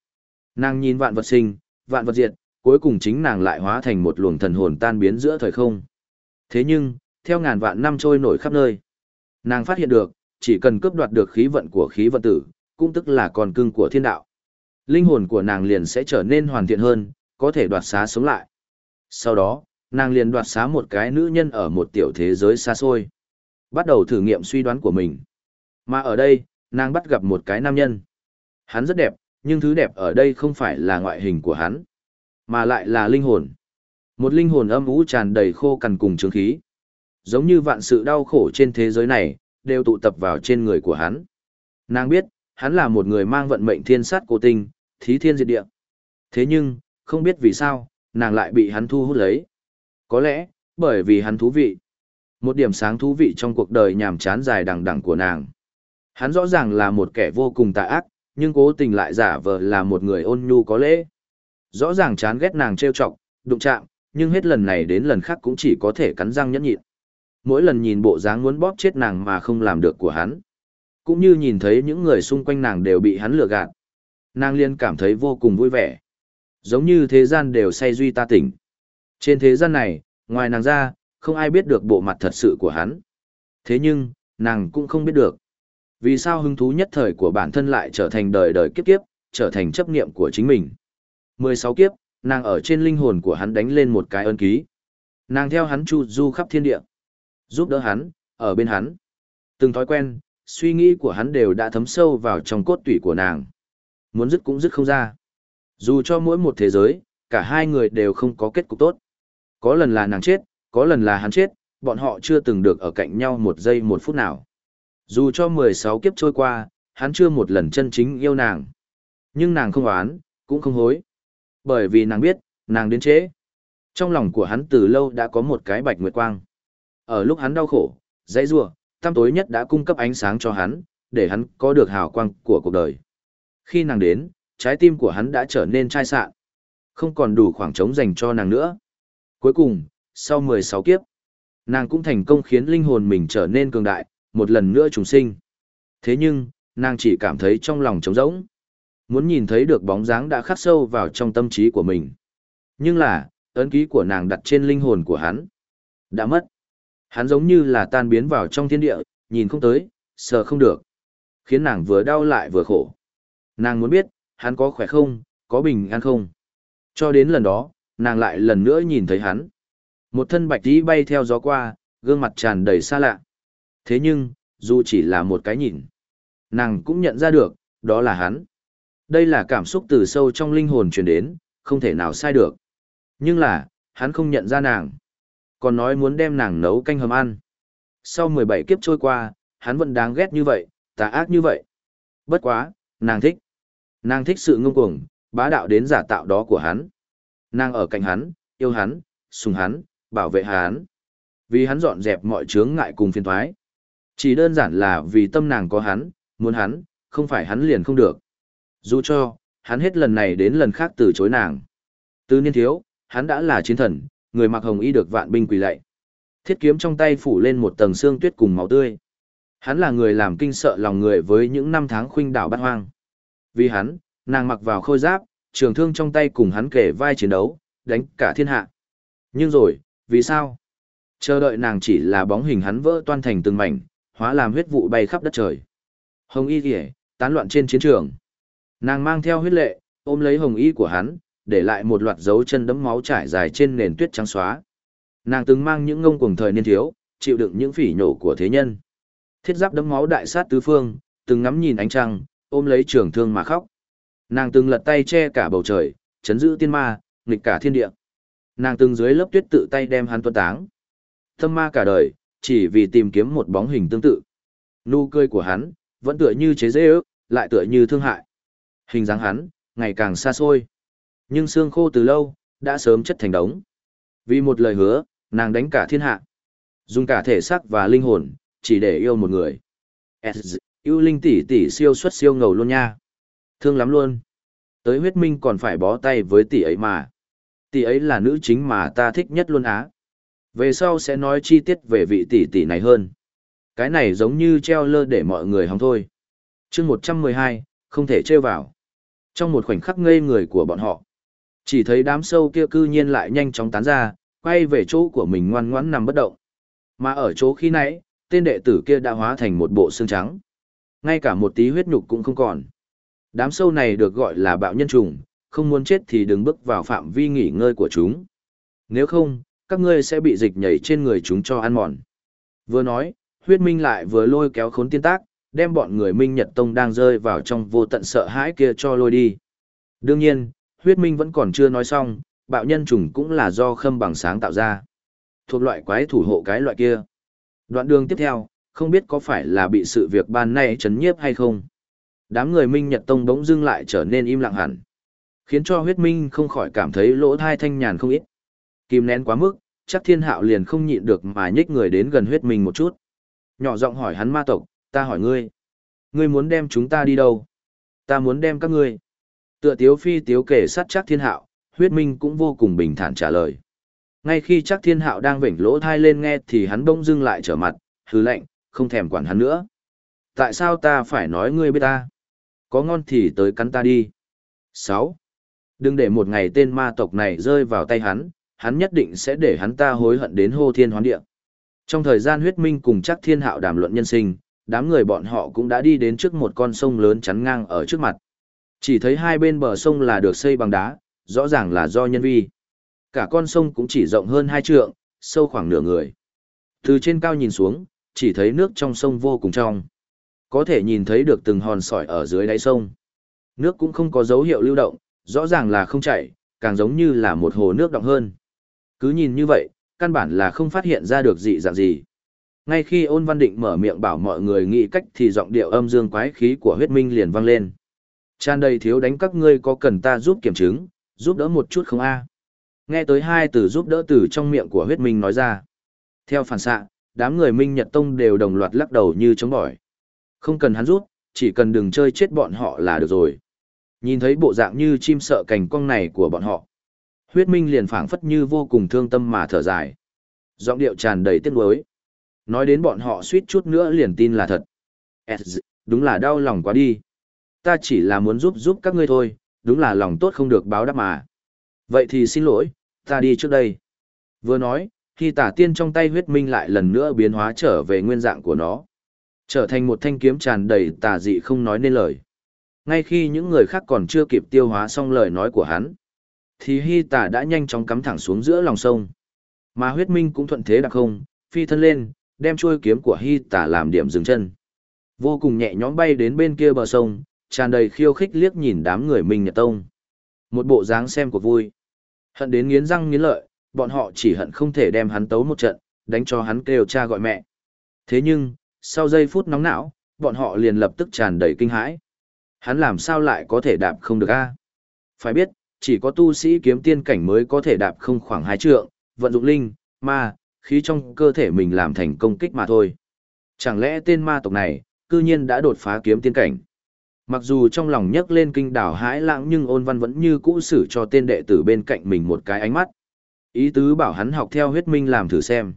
Nàng nhìn vạn vật sinh, vạn vật diệt, cuối cùng chính nàng lại hóa thành một luồng thần hồn tan biến giữa thời không. Thế nhưng, theo ngàn vạn năm trôi nổi khắp nơi, nàng phát hiện được, chỉ cần cướp đoạt được khí vận của khí vận tử, cũng tức là con cưng của thiên đạo. Linh hồn của nàng liền sẽ trở nên hoàn thiện hơn, có thể đoạt xá sống lại. Sau đó, nàng liền đoạt xá một cái nữ nhân ở một tiểu thế giới xa xôi. Bắt đầu thử nghiệm suy đoán của mình. Mà ở đây, nàng bắt gặp một cái nam nhân. Hắn rất đẹp, nhưng thứ đẹp ở đây không phải là ngoại hình của hắn, mà lại là linh hồn. Một linh hồn âm ú tràn đầy khô cằn cùng trướng khí. Giống như vạn sự đau khổ trên thế giới này, đều tụ tập vào trên người của hắn. Nàng biết, hắn là một người mang vận mệnh thiên sát cố tinh, thí thiên diệt địa. Thế nhưng, không biết vì sao, nàng lại bị hắn thu hút lấy. Có lẽ, bởi vì hắn thú vị. Một điểm sáng thú vị trong cuộc đời nhàm chán dài đằng đằng của nàng. Hắn rõ ràng là một kẻ vô cùng tà ác, nhưng cố tình lại giả vờ là một người ôn nhu có lễ. Rõ ràng chán ghét nàng trêu chọc, đụng chạm, nhưng hết lần này đến lần khác cũng chỉ có thể cắn răng nhẫn nhịn. Mỗi lần nhìn bộ dáng muốn bóp chết nàng mà không làm được của hắn. Cũng như nhìn thấy những người xung quanh nàng đều bị hắn lừa gạt. Nàng liên cảm thấy vô cùng vui vẻ. Giống như thế gian đều say duy ta tỉnh. Trên thế gian này, ngoài nàng ra, không ai biết được bộ mặt thật sự của hắn. Thế nhưng, nàng cũng không biết được. Vì sao hứng thú nhất thời của bản thân lại trở thành đời đời kiếp kiếp, trở thành chấp niệm của chính mình. 16 kiếp, nàng ở trên linh hồn của hắn đánh lên một cái ân ký. Nàng theo hắn chu du khắp thiên địa. Giúp đỡ hắn, ở bên hắn. Từng thói quen, suy nghĩ của hắn đều đã thấm sâu vào trong cốt tủy của nàng. Muốn dứt cũng dứt không ra. Dù cho mỗi một thế giới, cả hai người đều không có kết cục tốt. Có lần là nàng chết, có lần là hắn chết, bọn họ chưa từng được ở cạnh nhau một giây một phút nào. Dù cho 16 kiếp trôi qua, hắn chưa một lần chân chính yêu nàng. Nhưng nàng không oán, cũng không hối. Bởi vì nàng biết, nàng đến trễ. Trong lòng của hắn từ lâu đã có một cái bạch nguyệt quang. Ở lúc hắn đau khổ, dãy rua, tam tối nhất đã cung cấp ánh sáng cho hắn, để hắn có được hào quang của cuộc đời. Khi nàng đến, trái tim của hắn đã trở nên chai sạn, không còn đủ khoảng trống dành cho nàng nữa. Cuối cùng, sau 16 kiếp, nàng cũng thành công khiến linh hồn mình trở nên cường đại, một lần nữa trùng sinh. Thế nhưng, nàng chỉ cảm thấy trong lòng trống rỗng. Muốn nhìn thấy được bóng dáng đã khắc sâu vào trong tâm trí của mình. Nhưng là, ấn ký của nàng đặt trên linh hồn của hắn. Đã mất. Hắn giống như là tan biến vào trong thiên địa, nhìn không tới, sợ không được. Khiến nàng vừa đau lại vừa khổ. Nàng muốn biết, hắn có khỏe không, có bình an không. Cho đến lần đó, nàng lại lần nữa nhìn thấy hắn. Một thân bạch tí bay theo gió qua, gương mặt tràn đầy xa lạ. Thế nhưng, dù chỉ là một cái nhìn, nàng cũng nhận ra được, đó là hắn. Đây là cảm xúc từ sâu trong linh hồn truyền đến, không thể nào sai được. Nhưng là, hắn không nhận ra nàng. Còn nói muốn đem nàng nấu canh hầm ăn. Sau 17 kiếp trôi qua, hắn vẫn đáng ghét như vậy, tà ác như vậy. Bất quá, nàng thích. Nàng thích sự ngông cuồng, bá đạo đến giả tạo đó của hắn. Nàng ở cạnh hắn, yêu hắn, sùng hắn, bảo vệ hắn. Vì hắn dọn dẹp mọi chướng ngại cùng phiền thoái. Chỉ đơn giản là vì tâm nàng có hắn, muốn hắn, không phải hắn liền không được. Dù cho, hắn hết lần này đến lần khác từ chối nàng. Từ niên thiếu, hắn đã là chiến thần, người mặc hồng y được vạn binh quỳ lạy. Thiết kiếm trong tay phủ lên một tầng xương tuyết cùng máu tươi. Hắn là người làm kinh sợ lòng người với những năm tháng khuynh đảo bát hoang. Vì hắn, nàng mặc vào khôi giáp, trường thương trong tay cùng hắn kể vai chiến đấu, đánh cả thiên hạ. Nhưng rồi, vì sao? Chờ đợi nàng chỉ là bóng hình hắn vỡ toan thành từng mảnh, hóa làm huyết vụ bay khắp đất trời. Hồng y kìa, tán loạn trên chiến trường. Nàng mang theo huyết lệ, ôm lấy hồng y của hắn, để lại một loạt dấu chân đấm máu trải dài trên nền tuyết trắng xóa. Nàng từng mang những ngông cuồng thời niên thiếu, chịu đựng những phỉ nhổ của thế nhân. Thiết giáp đấm máu đại sát tứ phương, từng ngắm nhìn ánh trăng, ôm lấy trường thương mà khóc. Nàng từng lật tay che cả bầu trời, chấn giữ tiên ma, nghịch cả thiên địa. Nàng từng dưới lớp tuyết tự tay đem hắn tuân táng. Thâm ma cả đời, chỉ vì tìm kiếm một bóng hình tương tự. Nụ cười của hắn, vẫn tựa như chế dễ ước, lại tựa như thương hại. Hình dáng hắn, ngày càng xa xôi. Nhưng xương khô từ lâu, đã sớm chất thành đống. Vì một lời hứa, nàng đánh cả thiên hạ. Dùng cả thể xác và linh hồn, chỉ để yêu một người. Yêu linh tỷ tỷ siêu xuất siêu ngầu luôn nha. Thương lắm luôn. Tới huyết minh còn phải bó tay với tỷ ấy mà. Tỷ ấy là nữ chính mà ta thích nhất luôn á. Về sau sẽ nói chi tiết về vị tỷ tỷ này hơn. Cái này giống như treo lơ để mọi người hóng thôi. chương 112, không thể treo vào. Trong một khoảnh khắc ngây người của bọn họ, chỉ thấy đám sâu kia cư nhiên lại nhanh chóng tán ra, quay về chỗ của mình ngoan ngoãn nằm bất động. Mà ở chỗ khi nãy, tên đệ tử kia đã hóa thành một bộ xương trắng. Ngay cả một tí huyết nhục cũng không còn. Đám sâu này được gọi là bạo nhân trùng, không muốn chết thì đừng bước vào phạm vi nghỉ ngơi của chúng. Nếu không, các ngươi sẽ bị dịch nhảy trên người chúng cho ăn mòn. Vừa nói, huyết minh lại vừa lôi kéo khốn tiên tác, đem bọn người Minh Nhật Tông đang rơi vào trong vô tận sợ hãi kia cho lôi đi. Đương nhiên, huyết minh vẫn còn chưa nói xong, bạo nhân trùng cũng là do khâm bằng sáng tạo ra. Thuộc loại quái thủ hộ cái loại kia. Đoạn đường tiếp theo, không biết có phải là bị sự việc ban nay chấn nhiếp hay không. Đám người Minh Nhật Tông bỗng dưng lại trở nên im lặng hẳn. Khiến cho huyết minh không khỏi cảm thấy lỗ thai thanh nhàn không ít. Kìm nén quá mức, chắc thiên hạo liền không nhịn được mà nhích người đến gần huyết minh một chút. Nhỏ giọng hỏi hắn ma tộc, ta hỏi ngươi. Ngươi muốn đem chúng ta đi đâu? Ta muốn đem các ngươi. Tựa tiếu phi tiếu kể sát chắc thiên hạo, huyết minh cũng vô cùng bình thản trả lời. Ngay khi chắc thiên hạo đang vểnh lỗ thai lên nghe thì hắn bỗng dưng lại trở mặt, hứ lạnh, không thèm quản hắn nữa. Tại sao ta phải nói ngươi biết ta? Có ngon thì tới cắn ta đi. 6. Đừng để một ngày tên ma tộc này rơi vào tay hắn, hắn nhất định sẽ để hắn ta hối hận đến hô thiên hoán địa. Trong thời gian huyết minh cùng chắc thiên hạo đàm luận nhân sinh, đám người bọn họ cũng đã đi đến trước một con sông lớn chắn ngang ở trước mặt. Chỉ thấy hai bên bờ sông là được xây bằng đá, rõ ràng là do nhân vi. Cả con sông cũng chỉ rộng hơn hai trượng, sâu khoảng nửa người. Từ trên cao nhìn xuống, chỉ thấy nước trong sông vô cùng trong. Có thể nhìn thấy được từng hòn sỏi ở dưới đáy sông. Nước cũng không có dấu hiệu lưu động, rõ ràng là không chảy, càng giống như là một hồ nước động hơn. Cứ nhìn như vậy, căn bản là không phát hiện ra được dị dạng gì. Ngay khi ôn văn định mở miệng bảo mọi người nghĩ cách thì giọng điệu âm dương quái khí của huyết minh liền vang lên. Tràn đầy thiếu đánh các ngươi có cần ta giúp kiểm chứng, giúp đỡ một chút không a? Nghe tới hai từ giúp đỡ từ trong miệng của huyết minh nói ra. Theo phản xạ, đám người Minh Nhật Tông đều đồng loạt lắc đầu như chống bỏi. Không cần hắn rút, chỉ cần đừng chơi chết bọn họ là được rồi. Nhìn thấy bộ dạng như chim sợ cành cong này của bọn họ. Huyết Minh liền phảng phất như vô cùng thương tâm mà thở dài. Giọng điệu tràn đầy tiếc nuối. Nói đến bọn họ suýt chút nữa liền tin là thật. Đúng là đau lòng quá đi. Ta chỉ là muốn giúp giúp các ngươi thôi, đúng là lòng tốt không được báo đáp mà. Vậy thì xin lỗi, ta đi trước đây. Vừa nói, khi tả tiên trong tay huyết minh lại lần nữa biến hóa trở về nguyên dạng của nó. Trở thành một thanh kiếm tràn đầy tà dị không nói nên lời. Ngay khi những người khác còn chưa kịp tiêu hóa xong lời nói của hắn, thì hy tả đã nhanh chóng cắm thẳng xuống giữa lòng sông. Mà huyết minh cũng thuận thế đặc không, phi thân lên, đem chuôi kiếm của hy tả làm điểm dừng chân. Vô cùng nhẹ nhõm bay đến bên kia bờ sông, tràn đầy khiêu khích liếc nhìn đám người Minh Nhật Tông. Một bộ dáng xem của vui. Hận đến nghiến răng nghiến lợi, bọn họ chỉ hận không thể đem hắn tấu một trận, đánh cho hắn kêu cha gọi mẹ. Thế nhưng, sau giây phút nóng não, bọn họ liền lập tức tràn đầy kinh hãi. Hắn làm sao lại có thể đạp không được a? Phải biết, chỉ có tu sĩ kiếm tiên cảnh mới có thể đạp không khoảng hai trượng, vận dụng linh, ma, khí trong cơ thể mình làm thành công kích mà thôi. Chẳng lẽ tên ma tộc này, cư nhiên đã đột phá kiếm tiên cảnh? Mặc dù trong lòng nhấc lên kinh đảo hãi lãng nhưng ôn văn vẫn như cũ xử cho tên đệ tử bên cạnh mình một cái ánh mắt. Ý tứ bảo hắn học theo huyết minh làm thử xem.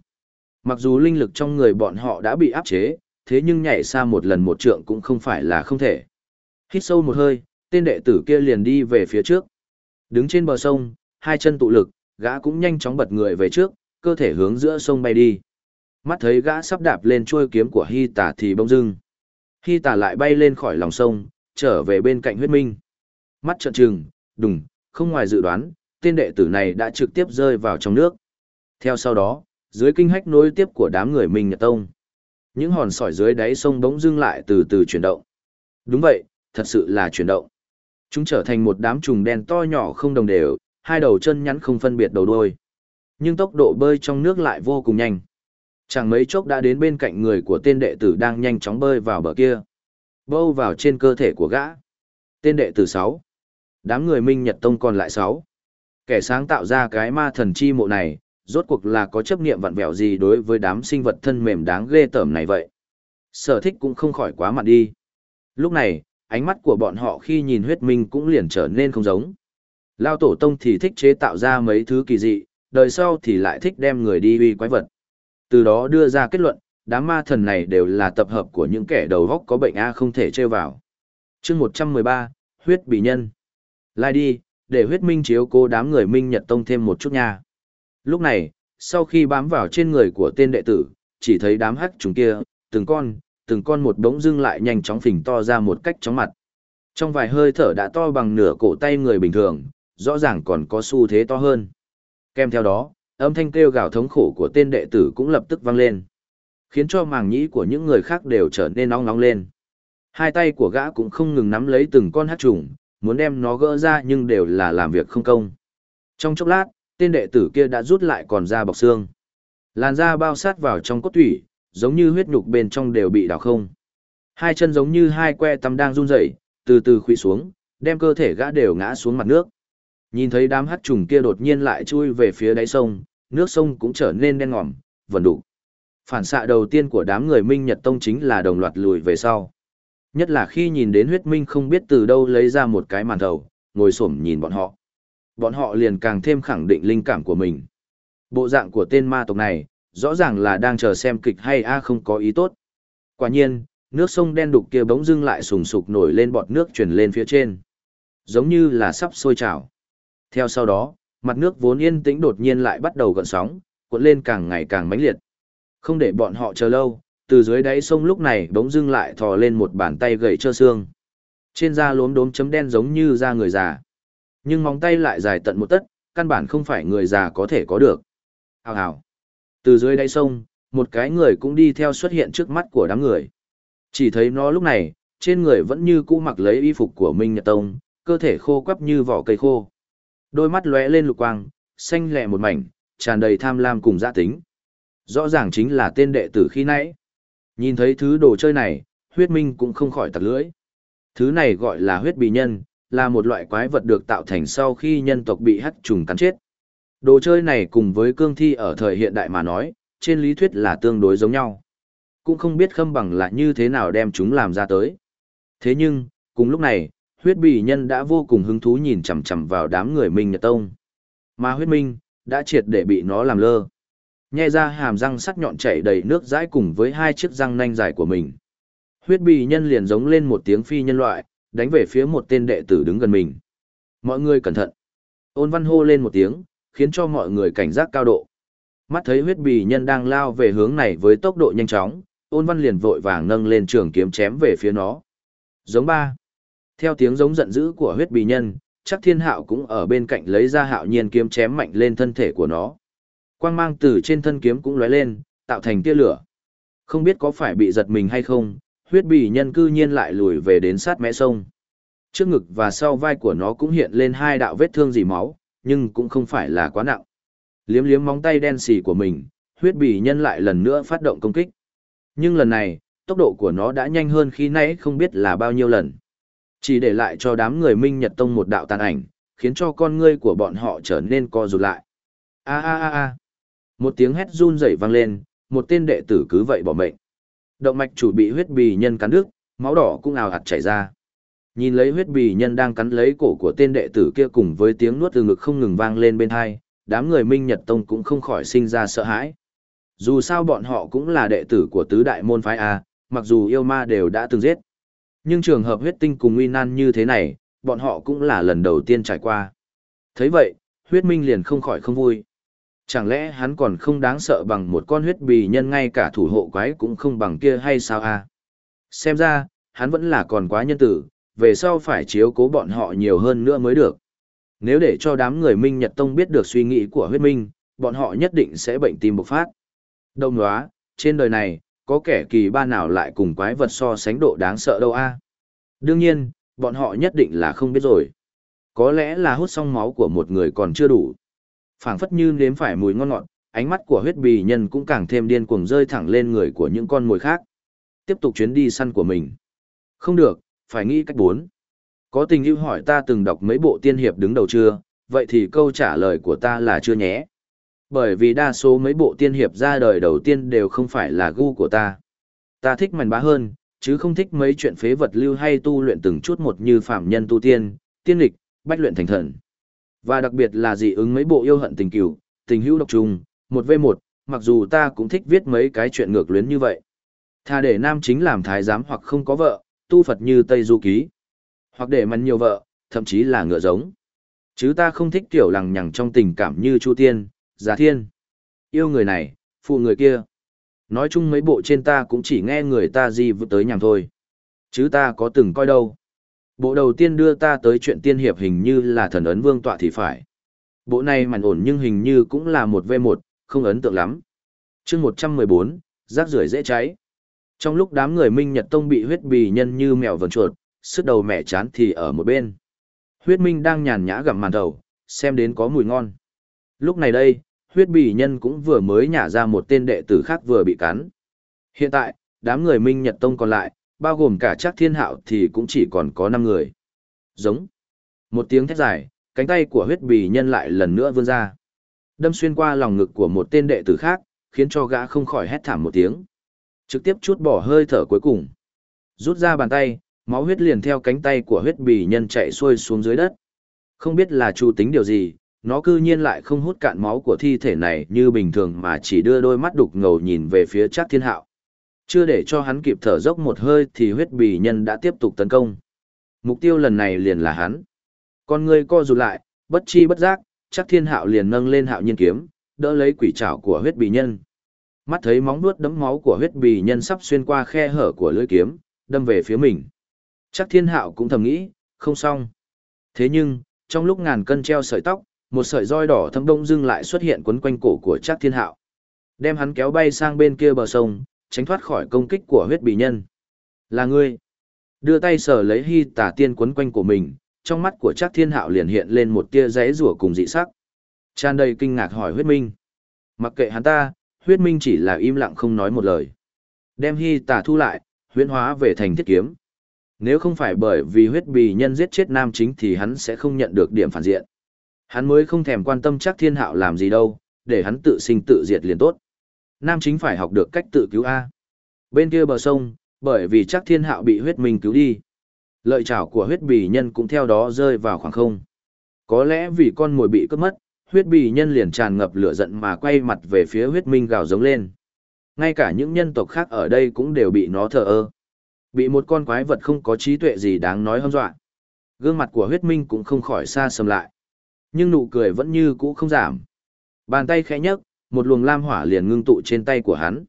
Mặc dù linh lực trong người bọn họ đã bị áp chế, thế nhưng nhảy xa một lần một trượng cũng không phải là không thể. Hít sâu một hơi, tên đệ tử kia liền đi về phía trước. Đứng trên bờ sông, hai chân tụ lực, gã cũng nhanh chóng bật người về trước, cơ thể hướng giữa sông bay đi. Mắt thấy gã sắp đạp lên chuôi kiếm của Hy Tả thì bỗng dưng. Hy Tả lại bay lên khỏi lòng sông, trở về bên cạnh huyết minh. Mắt trợn trừng, đùng, không ngoài dự đoán, tên đệ tử này đã trực tiếp rơi vào trong nước. Theo sau đó, dưới kinh hách nối tiếp của đám người Minh Nhật Tông, những hòn sỏi dưới đáy sông bỗng dưng lại từ từ chuyển động. Đúng vậy, thật sự là chuyển động. Chúng trở thành một đám trùng đen to nhỏ không đồng đều, hai đầu chân nhắn không phân biệt đầu đuôi. Nhưng tốc độ bơi trong nước lại vô cùng nhanh. Chẳng mấy chốc đã đến bên cạnh người của tên đệ tử đang nhanh chóng bơi vào bờ kia. Bâu vào trên cơ thể của gã. Tên đệ tử 6. Đám người Minh Nhật Tông còn lại 6. Kẻ sáng tạo ra cái ma thần chi mộ này, rốt cuộc là có chấp niệm vặn vẹo gì đối với đám sinh vật thân mềm đáng ghê tởm này vậy. Sở thích cũng không khỏi quá mặt đi. Lúc này, ánh mắt của bọn họ khi nhìn huyết minh cũng liền trở nên không giống. Lao tổ tông thì thích chế tạo ra mấy thứ kỳ dị, đời sau thì lại thích đem người đi uy quái vật. Từ đó đưa ra kết luận, đám ma thần này đều là tập hợp của những kẻ đầu góc có bệnh A không thể trêu vào. chương 113, huyết bị nhân. Lai đi, để huyết minh chiếu cố đám người minh nhật tông thêm một chút nha. Lúc này, sau khi bám vào trên người của tên đệ tử, chỉ thấy đám hắc chúng kia, từng con, từng con một đống dưng lại nhanh chóng phình to ra một cách chóng mặt. Trong vài hơi thở đã to bằng nửa cổ tay người bình thường, rõ ràng còn có xu thế to hơn. Kèm theo đó, âm thanh kêu gào thống khổ của tên đệ tử cũng lập tức vang lên khiến cho màng nhĩ của những người khác đều trở nên nóng nóng lên. Hai tay của gã cũng không ngừng nắm lấy từng con hát trùng, muốn đem nó gỡ ra nhưng đều là làm việc không công. Trong chốc lát, tên đệ tử kia đã rút lại còn da bọc xương. Làn da bao sát vào trong cốt thủy, giống như huyết nhục bên trong đều bị đào không. Hai chân giống như hai que tăm đang run rẩy, từ từ khuỵu xuống, đem cơ thể gã đều ngã xuống mặt nước. Nhìn thấy đám hắc trùng kia đột nhiên lại chui về phía đáy sông, nước sông cũng trở nên đen ngòm, vần đủ. Phản xạ đầu tiên của đám người Minh Nhật Tông chính là đồng loạt lùi về sau. Nhất là khi nhìn đến huyết minh không biết từ đâu lấy ra một cái màn thầu, ngồi xổm nhìn bọn họ. Bọn họ liền càng thêm khẳng định linh cảm của mình. Bộ dạng của tên ma tộc này, rõ ràng là đang chờ xem kịch hay a không có ý tốt. Quả nhiên, nước sông đen đục kia bỗng dưng lại sùng sục nổi lên bọt nước chuyển lên phía trên. Giống như là sắp sôi trào. Theo sau đó, mặt nước vốn yên tĩnh đột nhiên lại bắt đầu gợn sóng, cuộn lên càng ngày càng mãnh liệt. Không để bọn họ chờ lâu, từ dưới đáy sông lúc này bỗng dưng lại thò lên một bàn tay gầy trơ xương. Trên da lốm đốm chấm đen giống như da người già. Nhưng móng tay lại dài tận một tấc, căn bản không phải người già có thể có được. Hào hào. Từ dưới đáy sông, một cái người cũng đi theo xuất hiện trước mắt của đám người. Chỉ thấy nó lúc này, trên người vẫn như cũ mặc lấy y phục của Minh Nhật Tông, cơ thể khô quắp như vỏ cây khô. Đôi mắt lóe lên lục quang, xanh lẹ một mảnh, tràn đầy tham lam cùng gia tính. Rõ ràng chính là tên đệ tử khi nãy. Nhìn thấy thứ đồ chơi này, huyết minh cũng không khỏi tặc lưỡi. Thứ này gọi là huyết bì nhân, là một loại quái vật được tạo thành sau khi nhân tộc bị hắc trùng cắn chết. Đồ chơi này cùng với cương thi ở thời hiện đại mà nói, trên lý thuyết là tương đối giống nhau. Cũng không biết khâm bằng là như thế nào đem chúng làm ra tới. Thế nhưng, cùng lúc này, huyết bì nhân đã vô cùng hứng thú nhìn chằm chằm vào đám người Minh Nhật Tông. Mà huyết minh, đã triệt để bị nó làm lơ. Nhẹ ra hàm răng sắc nhọn chảy đầy nước dãi cùng với hai chiếc răng nanh dài của mình. Huyết bì nhân liền giống lên một tiếng phi nhân loại, đánh về phía một tên đệ tử đứng gần mình. Mọi người cẩn thận. Ôn văn hô lên một tiếng, khiến cho mọi người cảnh giác cao độ. Mắt thấy huyết bì nhân đang lao về hướng này với tốc độ nhanh chóng, ôn văn liền vội vàng nâng lên trường kiếm chém về phía nó. Giống ba. Theo tiếng giống giận dữ của huyết bì nhân, chắc thiên hạo cũng ở bên cạnh lấy ra hạo nhiên kiếm chém mạnh lên thân thể của nó. Quang mang từ trên thân kiếm cũng lóe lên, tạo thành tia lửa. Không biết có phải bị giật mình hay không, huyết bì nhân cư nhiên lại lùi về đến sát mé sông. Trước ngực và sau vai của nó cũng hiện lên hai đạo vết thương dì máu, nhưng cũng không phải là quá nặng. Liếm liếm móng tay đen xì của mình, huyết bì nhân lại lần nữa phát động công kích. Nhưng lần này, tốc độ của nó đã nhanh hơn khi nãy không biết là bao nhiêu lần. Chỉ để lại cho đám người Minh Nhật Tông một đạo tàn ảnh, khiến cho con ngươi của bọn họ trở nên co rụt lại. A a a a. Một tiếng hét run rẩy vang lên, một tên đệ tử cứ vậy bỏ mệnh. Động mạch chủ bị huyết bì nhân cắn đứt, máu đỏ cũng ào ạt chảy ra. Nhìn lấy huyết bì nhân đang cắn lấy cổ của tên đệ tử kia cùng với tiếng nuốt từ ngực không ngừng vang lên bên hai, đám người Minh Nhật Tông cũng không khỏi sinh ra sợ hãi. Dù sao bọn họ cũng là đệ tử của tứ đại môn phái A, mặc dù yêu ma đều đã từng giết. Nhưng trường hợp huyết tinh cùng uy nan như thế này, bọn họ cũng là lần đầu tiên trải qua. thấy vậy, huyết minh liền không khỏi không vui. Chẳng lẽ hắn còn không đáng sợ bằng một con huyết bì nhân ngay cả thủ hộ quái cũng không bằng kia hay sao a? Xem ra, hắn vẫn là còn quá nhân tử, về sau phải chiếu cố bọn họ nhiều hơn nữa mới được. Nếu để cho đám người Minh Nhật Tông biết được suy nghĩ của huyết minh, bọn họ nhất định sẽ bệnh tim bộc phát. Đông nóa, trên đời này, có kẻ kỳ ba nào lại cùng quái vật so sánh độ đáng sợ đâu a? Đương nhiên, bọn họ nhất định là không biết rồi. Có lẽ là hút xong máu của một người còn chưa đủ. phảng phất như nếm phải mùi ngon ngọt, ánh mắt của huyết bì nhân cũng càng thêm điên cuồng rơi thẳng lên người của những con mồi khác. Tiếp tục chuyến đi săn của mình. Không được, phải nghĩ cách bốn. Có tình yêu hỏi ta từng đọc mấy bộ tiên hiệp đứng đầu chưa, vậy thì câu trả lời của ta là chưa nhé. Bởi vì đa số mấy bộ tiên hiệp ra đời đầu tiên đều không phải là gu của ta. Ta thích mảnh bá hơn, chứ không thích mấy chuyện phế vật lưu hay tu luyện từng chút một như phạm nhân tu tiên, tiên lịch, bách luyện thành thần. Và đặc biệt là dị ứng mấy bộ yêu hận tình cửu, tình hữu độc trùng, một v một mặc dù ta cũng thích viết mấy cái chuyện ngược luyến như vậy. Thà để nam chính làm thái giám hoặc không có vợ, tu Phật như Tây Du Ký. Hoặc để mắn nhiều vợ, thậm chí là ngựa giống. Chứ ta không thích kiểu lằng nhằng trong tình cảm như Chu Tiên, Giá Thiên. Yêu người này, phụ người kia. Nói chung mấy bộ trên ta cũng chỉ nghe người ta gì vừa tới nhằm thôi. Chứ ta có từng coi đâu. Bộ đầu tiên đưa ta tới chuyện tiên hiệp hình như là thần ấn vương tọa thì phải. Bộ này màn ổn nhưng hình như cũng là một v một không ấn tượng lắm. chương một trăm mười bốn rác rưởi dễ cháy. Trong lúc đám người Minh Nhật Tông bị huyết bì nhân như mèo vần chuột, sức đầu mẹ chán thì ở một bên. Huyết Minh đang nhàn nhã gặm màn đầu, xem đến có mùi ngon. Lúc này đây, huyết bì nhân cũng vừa mới nhả ra một tên đệ tử khác vừa bị cắn. Hiện tại, đám người Minh Nhật Tông còn lại, bao gồm cả Trác thiên hạo thì cũng chỉ còn có 5 người. Giống. Một tiếng thét dài, cánh tay của huyết bì nhân lại lần nữa vươn ra. Đâm xuyên qua lòng ngực của một tên đệ tử khác, khiến cho gã không khỏi hét thảm một tiếng. Trực tiếp chút bỏ hơi thở cuối cùng. Rút ra bàn tay, máu huyết liền theo cánh tay của huyết bì nhân chạy xuôi xuống dưới đất. Không biết là chu tính điều gì, nó cư nhiên lại không hút cạn máu của thi thể này như bình thường mà chỉ đưa đôi mắt đục ngầu nhìn về phía Trác thiên hạo. Chưa để cho hắn kịp thở dốc một hơi thì huyết bì nhân đã tiếp tục tấn công. Mục tiêu lần này liền là hắn. Con người co rụt lại, bất chi bất giác, chắc thiên hạo liền nâng lên hạo nhiên kiếm, đỡ lấy quỷ trảo của huyết bì nhân. Mắt thấy móng nuốt đấm máu của huyết bì nhân sắp xuyên qua khe hở của lưỡi kiếm, đâm về phía mình. Chắc thiên hạo cũng thầm nghĩ, không xong. Thế nhưng, trong lúc ngàn cân treo sợi tóc, một sợi roi đỏ thâm đông dưng lại xuất hiện quấn quanh cổ của Trác Thiên Hạo. Đem hắn kéo bay sang bên kia bờ sông, tránh thoát khỏi công kích của huyết bì nhân. Là ngươi. Đưa tay sờ lấy hy tả tiên quấn quanh của mình, trong mắt của Trác Thiên Hạo liền hiện lên một tia rẽ rủa cùng dị sắc. Tràn đầy kinh ngạc hỏi huyết minh. Mặc kệ hắn ta, huyết minh chỉ là im lặng không nói một lời. Đem hy tả thu lại, huyễn hóa về thành thiết kiếm. Nếu không phải bởi vì huyết bì nhân giết chết nam chính thì hắn sẽ không nhận được điểm phản diện. Hắn mới không thèm quan tâm chắc thiên hạo làm gì đâu, để hắn tự sinh tự diệt liền tốt. Nam chính phải học được cách tự cứu A. Bên kia bờ sông, bởi vì chắc thiên hạo bị huyết minh cứu đi. Lợi trảo của huyết bì nhân cũng theo đó rơi vào khoảng không. Có lẽ vì con mồi bị cướp mất, huyết bì nhân liền tràn ngập lửa giận mà quay mặt về phía huyết minh gào giống lên. Ngay cả những nhân tộc khác ở đây cũng đều bị nó thờ ơ. Bị một con quái vật không có trí tuệ gì đáng nói hâm dọa. Gương mặt của huyết minh cũng không khỏi xa sầm lại. Nhưng nụ cười vẫn như cũ không giảm. Bàn tay khẽ nhấc, một luồng lam hỏa liền ngưng tụ trên tay của hắn.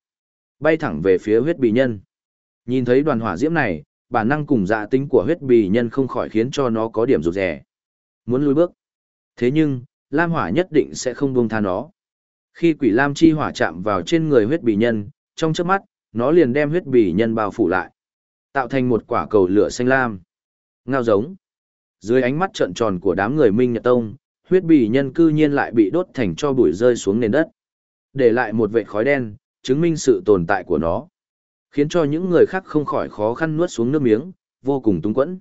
Bay thẳng về phía huyết bì nhân. Nhìn thấy đoàn hỏa diễm này, bản năng cùng dạ tính của huyết bì nhân không khỏi khiến cho nó có điểm rụt rè. Muốn lùi bước. Thế nhưng, lam hỏa nhất định sẽ không buông tha nó. Khi quỷ lam chi hỏa chạm vào trên người huyết bì nhân, trong chớp mắt, nó liền đem huyết bì nhân bao phủ lại, tạo thành một quả cầu lửa xanh lam. Ngao giống. Dưới ánh mắt trợn tròn của đám người Minh Nhật Tông, huyết bì nhân cư nhiên lại bị đốt thành cho bụi rơi xuống nền đất. Để lại một vệt khói đen, chứng minh sự tồn tại của nó. Khiến cho những người khác không khỏi khó khăn nuốt xuống nước miếng, vô cùng túng quẫn.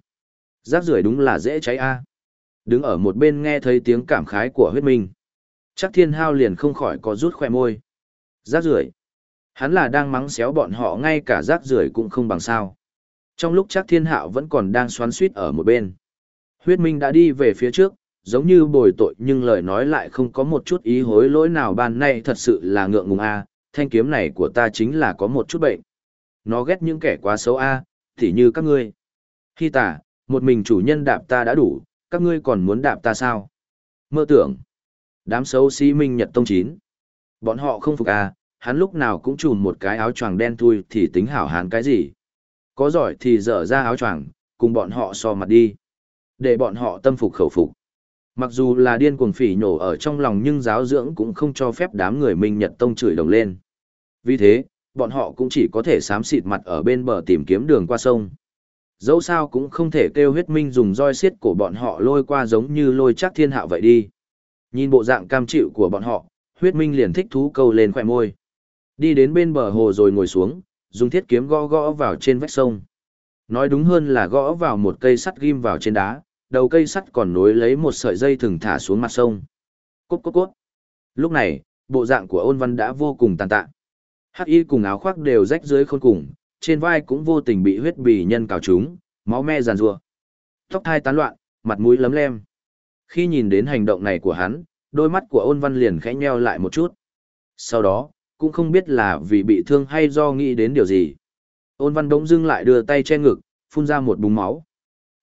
Rác rưởi đúng là dễ cháy a. Đứng ở một bên nghe thấy tiếng cảm khái của huyết minh. Chắc thiên hao liền không khỏi có rút khoe môi. Rác rưởi Hắn là đang mắng xéo bọn họ ngay cả rác rưởi cũng không bằng sao. Trong lúc chắc thiên hạo vẫn còn đang xoắn suýt ở một bên. Huyết minh đã đi về phía trước, giống như bồi tội nhưng lời nói lại không có một chút ý hối lỗi nào ban nay thật sự là ngượng ngùng a thanh kiếm này của ta chính là có một chút bệnh. Nó ghét những kẻ quá xấu a à, thì như các ngươi. Khi tả, một mình chủ nhân đạp ta đã đủ, các ngươi còn muốn đạp ta sao? Mơ tưởng. Đám xấu xí minh nhật tông chín. Bọn họ không phục à, hắn lúc nào cũng trùm một cái áo choàng đen thui thì tính hảo hán cái gì. Có giỏi thì dở ra áo choàng, cùng bọn họ so mặt đi. Để bọn họ tâm phục khẩu phục. Mặc dù là điên cuồng phỉ nhổ ở trong lòng nhưng giáo dưỡng cũng không cho phép đám người Minh Nhật Tông chửi đồng lên. Vì thế, bọn họ cũng chỉ có thể xám xịt mặt ở bên bờ tìm kiếm đường qua sông. Dẫu sao cũng không thể kêu huyết minh dùng roi xiết của bọn họ lôi qua giống như lôi chắc thiên hạo vậy đi. Nhìn bộ dạng cam chịu của bọn họ, huyết minh liền thích thú câu lên khỏe môi. Đi đến bên bờ hồ rồi ngồi xuống, dùng thiết kiếm gõ gõ vào trên vách sông. Nói đúng hơn là gõ vào một cây sắt ghim vào trên đá, đầu cây sắt còn nối lấy một sợi dây thừng thả xuống mặt sông. Cốt cốt cốt. Lúc này, bộ dạng của ôn văn đã vô cùng tàn tạ. Hắc y cùng áo khoác đều rách dưới khôn cùng, trên vai cũng vô tình bị huyết bì nhân cào trúng, máu me giàn rua. Tóc thai tán loạn, mặt mũi lấm lem. Khi nhìn đến hành động này của hắn, đôi mắt của ôn văn liền khẽ nheo lại một chút. Sau đó, cũng không biết là vì bị thương hay do nghĩ đến điều gì. Ôn văn đống dưng lại đưa tay che ngực, phun ra một búng máu.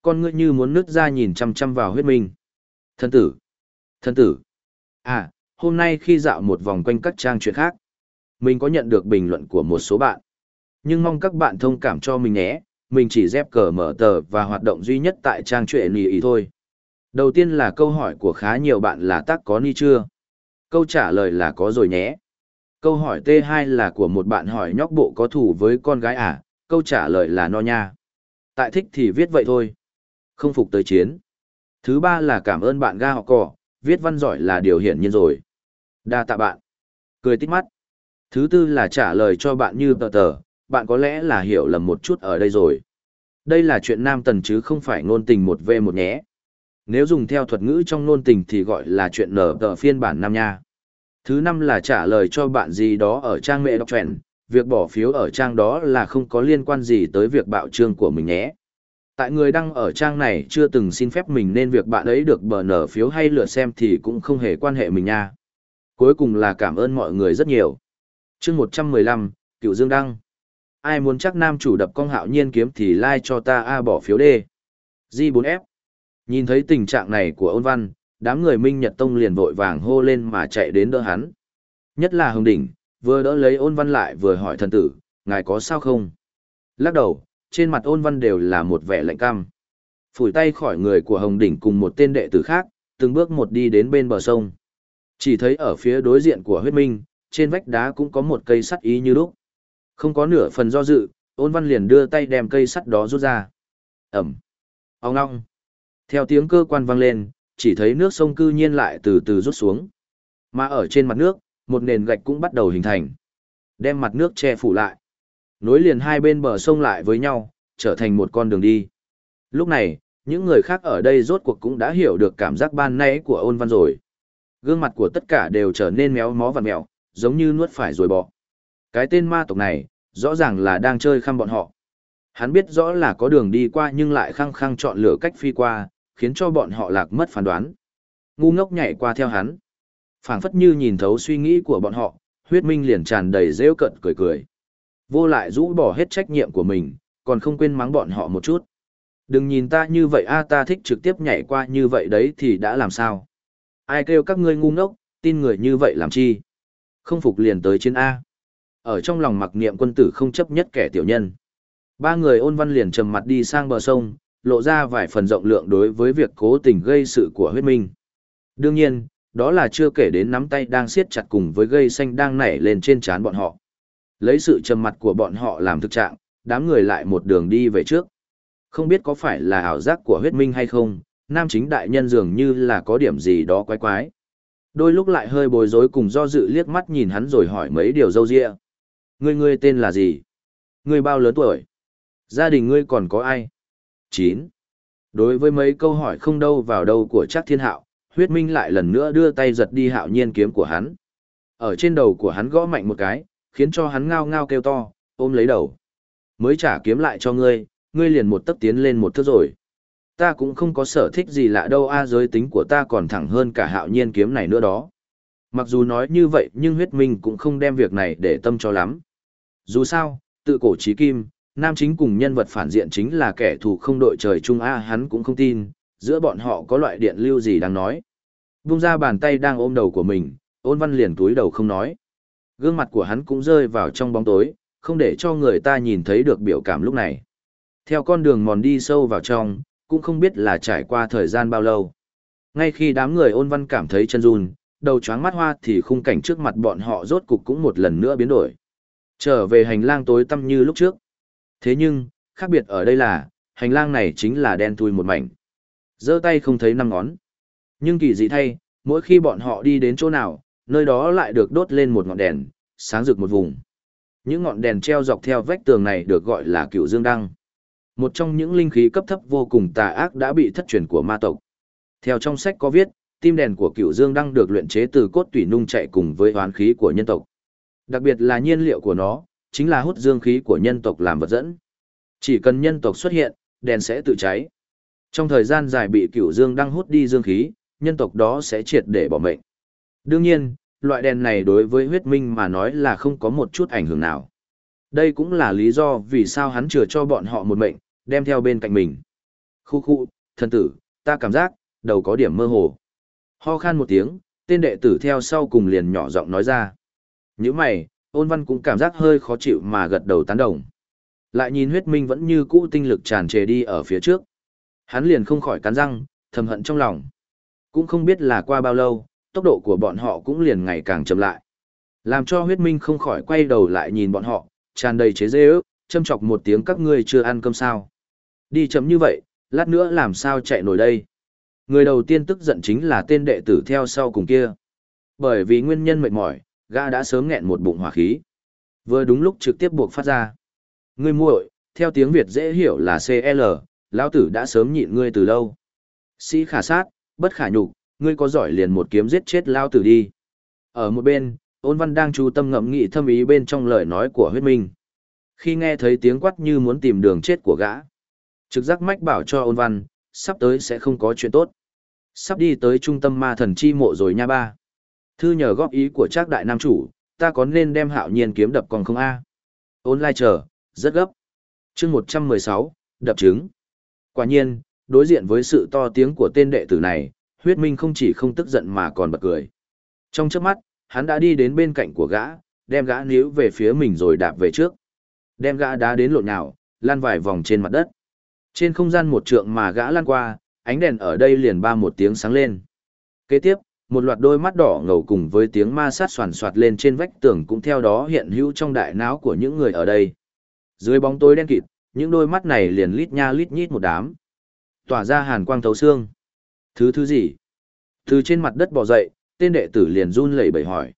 Con ngươi như muốn nứt ra nhìn chăm chăm vào huyết minh. Thân tử! Thân tử! À, hôm nay khi dạo một vòng quanh các trang chuyện khác, mình có nhận được bình luận của một số bạn. Nhưng mong các bạn thông cảm cho mình nhé, mình chỉ dép cờ mở tờ và hoạt động duy nhất tại trang truyện ý, ý thôi. Đầu tiên là câu hỏi của khá nhiều bạn là tác có ni chưa? Câu trả lời là có rồi nhé. Câu hỏi T2 là của một bạn hỏi nhóc bộ có thủ với con gái à? Câu trả lời là no nha. Tại thích thì viết vậy thôi. Không phục tới chiến. Thứ ba là cảm ơn bạn ga họ cỏ, viết văn giỏi là điều hiển nhiên rồi. Đa tạ bạn. Cười tít mắt. Thứ tư là trả lời cho bạn như tờ tờ, bạn có lẽ là hiểu lầm một chút ở đây rồi. Đây là chuyện nam tần chứ không phải ngôn tình một v một nhé. Nếu dùng theo thuật ngữ trong ngôn tình thì gọi là chuyện nở tờ phiên bản nam nha. Thứ năm là trả lời cho bạn gì đó ở trang mẹ đọc truyện, việc bỏ phiếu ở trang đó là không có liên quan gì tới việc bạo trương của mình nhé. Tại người đăng ở trang này chưa từng xin phép mình nên việc bạn ấy được bờ nở phiếu hay lượt xem thì cũng không hề quan hệ mình nha. Cuối cùng là cảm ơn mọi người rất nhiều chương một trăm mười lăm cựu dương đăng ai muốn chắc nam chủ đập công hạo nhiên kiếm thì like cho ta a bỏ phiếu d. G 4 f. Nhìn thấy tình trạng này của ôn văn, đám người minh nhật tông liền vội vàng hô lên mà chạy đến đỡ hắn. Nhất là hồng đỉnh, vừa đỡ lấy ôn văn lại vừa hỏi thần tử, ngài có sao không? Lắc đầu, trên mặt ôn văn đều là một vẻ lạnh căm. Phủi tay khỏi người của hồng đỉnh cùng một tên đệ tử khác, từng bước một đi đến bên bờ sông. Chỉ thấy ở phía đối diện của huyết minh, trên vách đá cũng có một cây sắt ý như lúc. Không có nửa phần do dự, ôn văn liền đưa tay đem cây sắt đó rút ra. Ẩm. Ông ngong. Theo tiếng cơ quan vang lên, chỉ thấy nước sông cư nhiên lại từ từ rút xuống. Mà ở trên mặt nước, một nền gạch cũng bắt đầu hình thành. Đem mặt nước che phủ lại. Nối liền hai bên bờ sông lại với nhau, trở thành một con đường đi. Lúc này, những người khác ở đây rốt cuộc cũng đã hiểu được cảm giác ban nãy của ôn văn rồi. Gương mặt của tất cả đều trở nên méo mó và mèo, giống như nuốt phải rồi bỏ. Cái tên ma tộc này, rõ ràng là đang chơi khăm bọn họ. Hắn biết rõ là có đường đi qua nhưng lại khăng khăng chọn lựa cách phi qua, khiến cho bọn họ lạc mất phán đoán. Ngu ngốc nhảy qua theo hắn. phảng phất như nhìn thấu suy nghĩ của bọn họ, huyết minh liền tràn đầy rêu cận cười cười. Vô lại rũ bỏ hết trách nhiệm của mình, còn không quên mắng bọn họ một chút. Đừng nhìn ta như vậy a ta thích trực tiếp nhảy qua như vậy đấy thì đã làm sao? Ai kêu các ngươi ngu ngốc, tin người như vậy làm chi? Không phục liền tới chiến A. Ở trong lòng mặc niệm quân tử không chấp nhất kẻ tiểu nhân. Ba người ôn văn liền trầm mặt đi sang bờ sông, lộ ra vài phần rộng lượng đối với việc cố tình gây sự của huyết minh. Đương nhiên, đó là chưa kể đến nắm tay đang siết chặt cùng với gây xanh đang nảy lên trên trán bọn họ. Lấy sự trầm mặt của bọn họ làm thực trạng, đám người lại một đường đi về trước. Không biết có phải là ảo giác của huyết minh hay không, nam chính đại nhân dường như là có điểm gì đó quái quái. Đôi lúc lại hơi bối rối cùng do dự liếc mắt nhìn hắn rồi hỏi mấy điều dâu dịa. Ngươi ngươi tên là gì? Ngươi bao lớn tuổi? Gia đình ngươi còn có ai? 9. Đối với mấy câu hỏi không đâu vào đâu của Trác thiên hạo, huyết minh lại lần nữa đưa tay giật đi hạo nhiên kiếm của hắn. Ở trên đầu của hắn gõ mạnh một cái, khiến cho hắn ngao ngao kêu to, ôm lấy đầu. Mới trả kiếm lại cho ngươi, ngươi liền một tấc tiến lên một thước rồi. Ta cũng không có sở thích gì lạ đâu a giới tính của ta còn thẳng hơn cả hạo nhiên kiếm này nữa đó. Mặc dù nói như vậy nhưng huyết minh cũng không đem việc này để tâm cho lắm. Dù sao, tự cổ trí kim, nam chính cùng nhân vật phản diện chính là kẻ thù không đội trời chung a hắn cũng không tin, giữa bọn họ có loại điện lưu gì đang nói. Vung ra bàn tay đang ôm đầu của mình, ôn văn liền túi đầu không nói. Gương mặt của hắn cũng rơi vào trong bóng tối, không để cho người ta nhìn thấy được biểu cảm lúc này. Theo con đường mòn đi sâu vào trong, cũng không biết là trải qua thời gian bao lâu. Ngay khi đám người ôn văn cảm thấy chân run, đầu chóng mắt hoa thì khung cảnh trước mặt bọn họ rốt cục cũng một lần nữa biến đổi. Trở về hành lang tối tăm như lúc trước. Thế nhưng, khác biệt ở đây là, hành lang này chính là đen thui một mảnh. giơ tay không thấy năm ngón. Nhưng kỳ dị thay, mỗi khi bọn họ đi đến chỗ nào, nơi đó lại được đốt lên một ngọn đèn, sáng rực một vùng. Những ngọn đèn treo dọc theo vách tường này được gọi là cựu dương đăng. Một trong những linh khí cấp thấp vô cùng tà ác đã bị thất truyền của ma tộc. Theo trong sách có viết, tim đèn của cựu dương đăng được luyện chế từ cốt tủy nung chạy cùng với hoán khí của nhân tộc. Đặc biệt là nhiên liệu của nó, chính là hút dương khí của nhân tộc làm vật dẫn. Chỉ cần nhân tộc xuất hiện, đèn sẽ tự cháy. Trong thời gian dài bị cửu dương đang hút đi dương khí, nhân tộc đó sẽ triệt để bỏ mệnh. Đương nhiên, loại đèn này đối với huyết minh mà nói là không có một chút ảnh hưởng nào. Đây cũng là lý do vì sao hắn chừa cho bọn họ một mệnh, đem theo bên cạnh mình. Khu khu, thân tử, ta cảm giác, đầu có điểm mơ hồ. Ho khan một tiếng, tên đệ tử theo sau cùng liền nhỏ giọng nói ra. Những mày, ôn văn cũng cảm giác hơi khó chịu mà gật đầu tán đồng. Lại nhìn huyết minh vẫn như cũ tinh lực tràn trề đi ở phía trước. Hắn liền không khỏi cắn răng, thầm hận trong lòng. Cũng không biết là qua bao lâu, tốc độ của bọn họ cũng liền ngày càng chậm lại. Làm cho huyết minh không khỏi quay đầu lại nhìn bọn họ, tràn đầy chế dê ước, châm chọc một tiếng các ngươi chưa ăn cơm sao. Đi chậm như vậy, lát nữa làm sao chạy nổi đây. Người đầu tiên tức giận chính là tên đệ tử theo sau cùng kia. Bởi vì nguyên nhân mệt mỏi, gã đã sớm nghẹn một bụng hỏa khí. Vừa đúng lúc trực tiếp buộc phát ra. Ngươi muội, theo tiếng Việt dễ hiểu là CL, lão tử đã sớm nhịn ngươi từ lâu. Sĩ khả sát, bất khả nhục, ngươi có giỏi liền một kiếm giết chết lão tử đi. Ở một bên, ôn văn đang chú tâm ngẫm nghĩ thâm ý bên trong lời nói của huyết minh. Khi nghe thấy tiếng quát như muốn tìm đường chết của gã, trực giác mách bảo cho ôn văn, sắp tới sẽ không có chuyện tốt. Sắp đi tới trung tâm ma thần chi mộ rồi nha ba. Thư nhờ góp ý của Trác đại nam chủ, ta có nên đem hạo nhiên kiếm đập còn không a? Ôn lai chờ, rất gấp. chương một trăm mười sáu, đập trứng. Quả nhiên, đối diện với sự to tiếng của tên đệ tử này, huyết minh không chỉ không tức giận mà còn bật cười. Trong chớp mắt, hắn đã đi đến bên cạnh của gã, đem gã níu về phía mình rồi đạp về trước. Đem gã đá đến lộn nhào, lan vài vòng trên mặt đất. Trên không gian một trượng mà gã lan qua, ánh đèn ở đây liền ba một tiếng sáng lên. Kế tiếp, một loạt đôi mắt đỏ ngầu cùng với tiếng ma sát soàn soạt lên trên vách tường cũng theo đó hiện hữu trong đại não của những người ở đây. Dưới bóng tối đen kịt, những đôi mắt này liền lít nha lít nhít một đám. Tỏa ra hàn quang thấu xương. Thứ thứ gì? Từ trên mặt đất bò dậy, tên đệ tử liền run lẩy bẩy hỏi.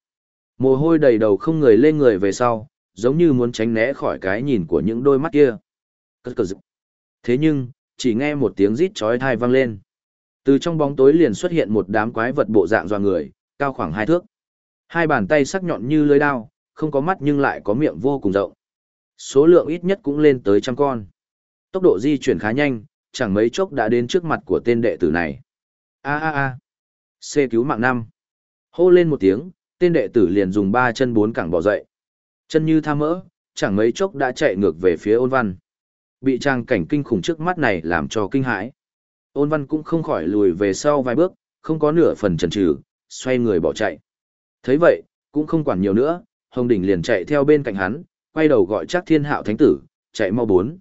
Mồ hôi đầy đầu không người lên người về sau, giống như muốn tránh né khỏi cái nhìn của những đôi mắt kia. Cất cờ dự. Thế nhưng, chỉ nghe một tiếng rít chói tai vang lên. Từ trong bóng tối liền xuất hiện một đám quái vật bộ dạng doa người, cao khoảng hai thước. Hai bàn tay sắc nhọn như lưới đao, không có mắt nhưng lại có miệng vô cùng rộng. Số lượng ít nhất cũng lên tới trăm con. Tốc độ di chuyển khá nhanh, chẳng mấy chốc đã đến trước mặt của tên đệ tử này. A a a. C cứu mạng năm. Hô lên một tiếng, tên đệ tử liền dùng ba chân bốn cẳng bỏ dậy. Chân như tham mỡ, chẳng mấy chốc đã chạy ngược về phía ôn văn. Bị trang cảnh kinh khủng trước mắt này làm cho kinh hãi. Ôn văn cũng không khỏi lùi về sau vài bước, không có nửa phần chần chừ, xoay người bỏ chạy. thấy vậy, cũng không quản nhiều nữa, Hồng Đỉnh liền chạy theo bên cạnh hắn, quay đầu gọi chắc thiên hạo thánh tử, chạy mau bốn.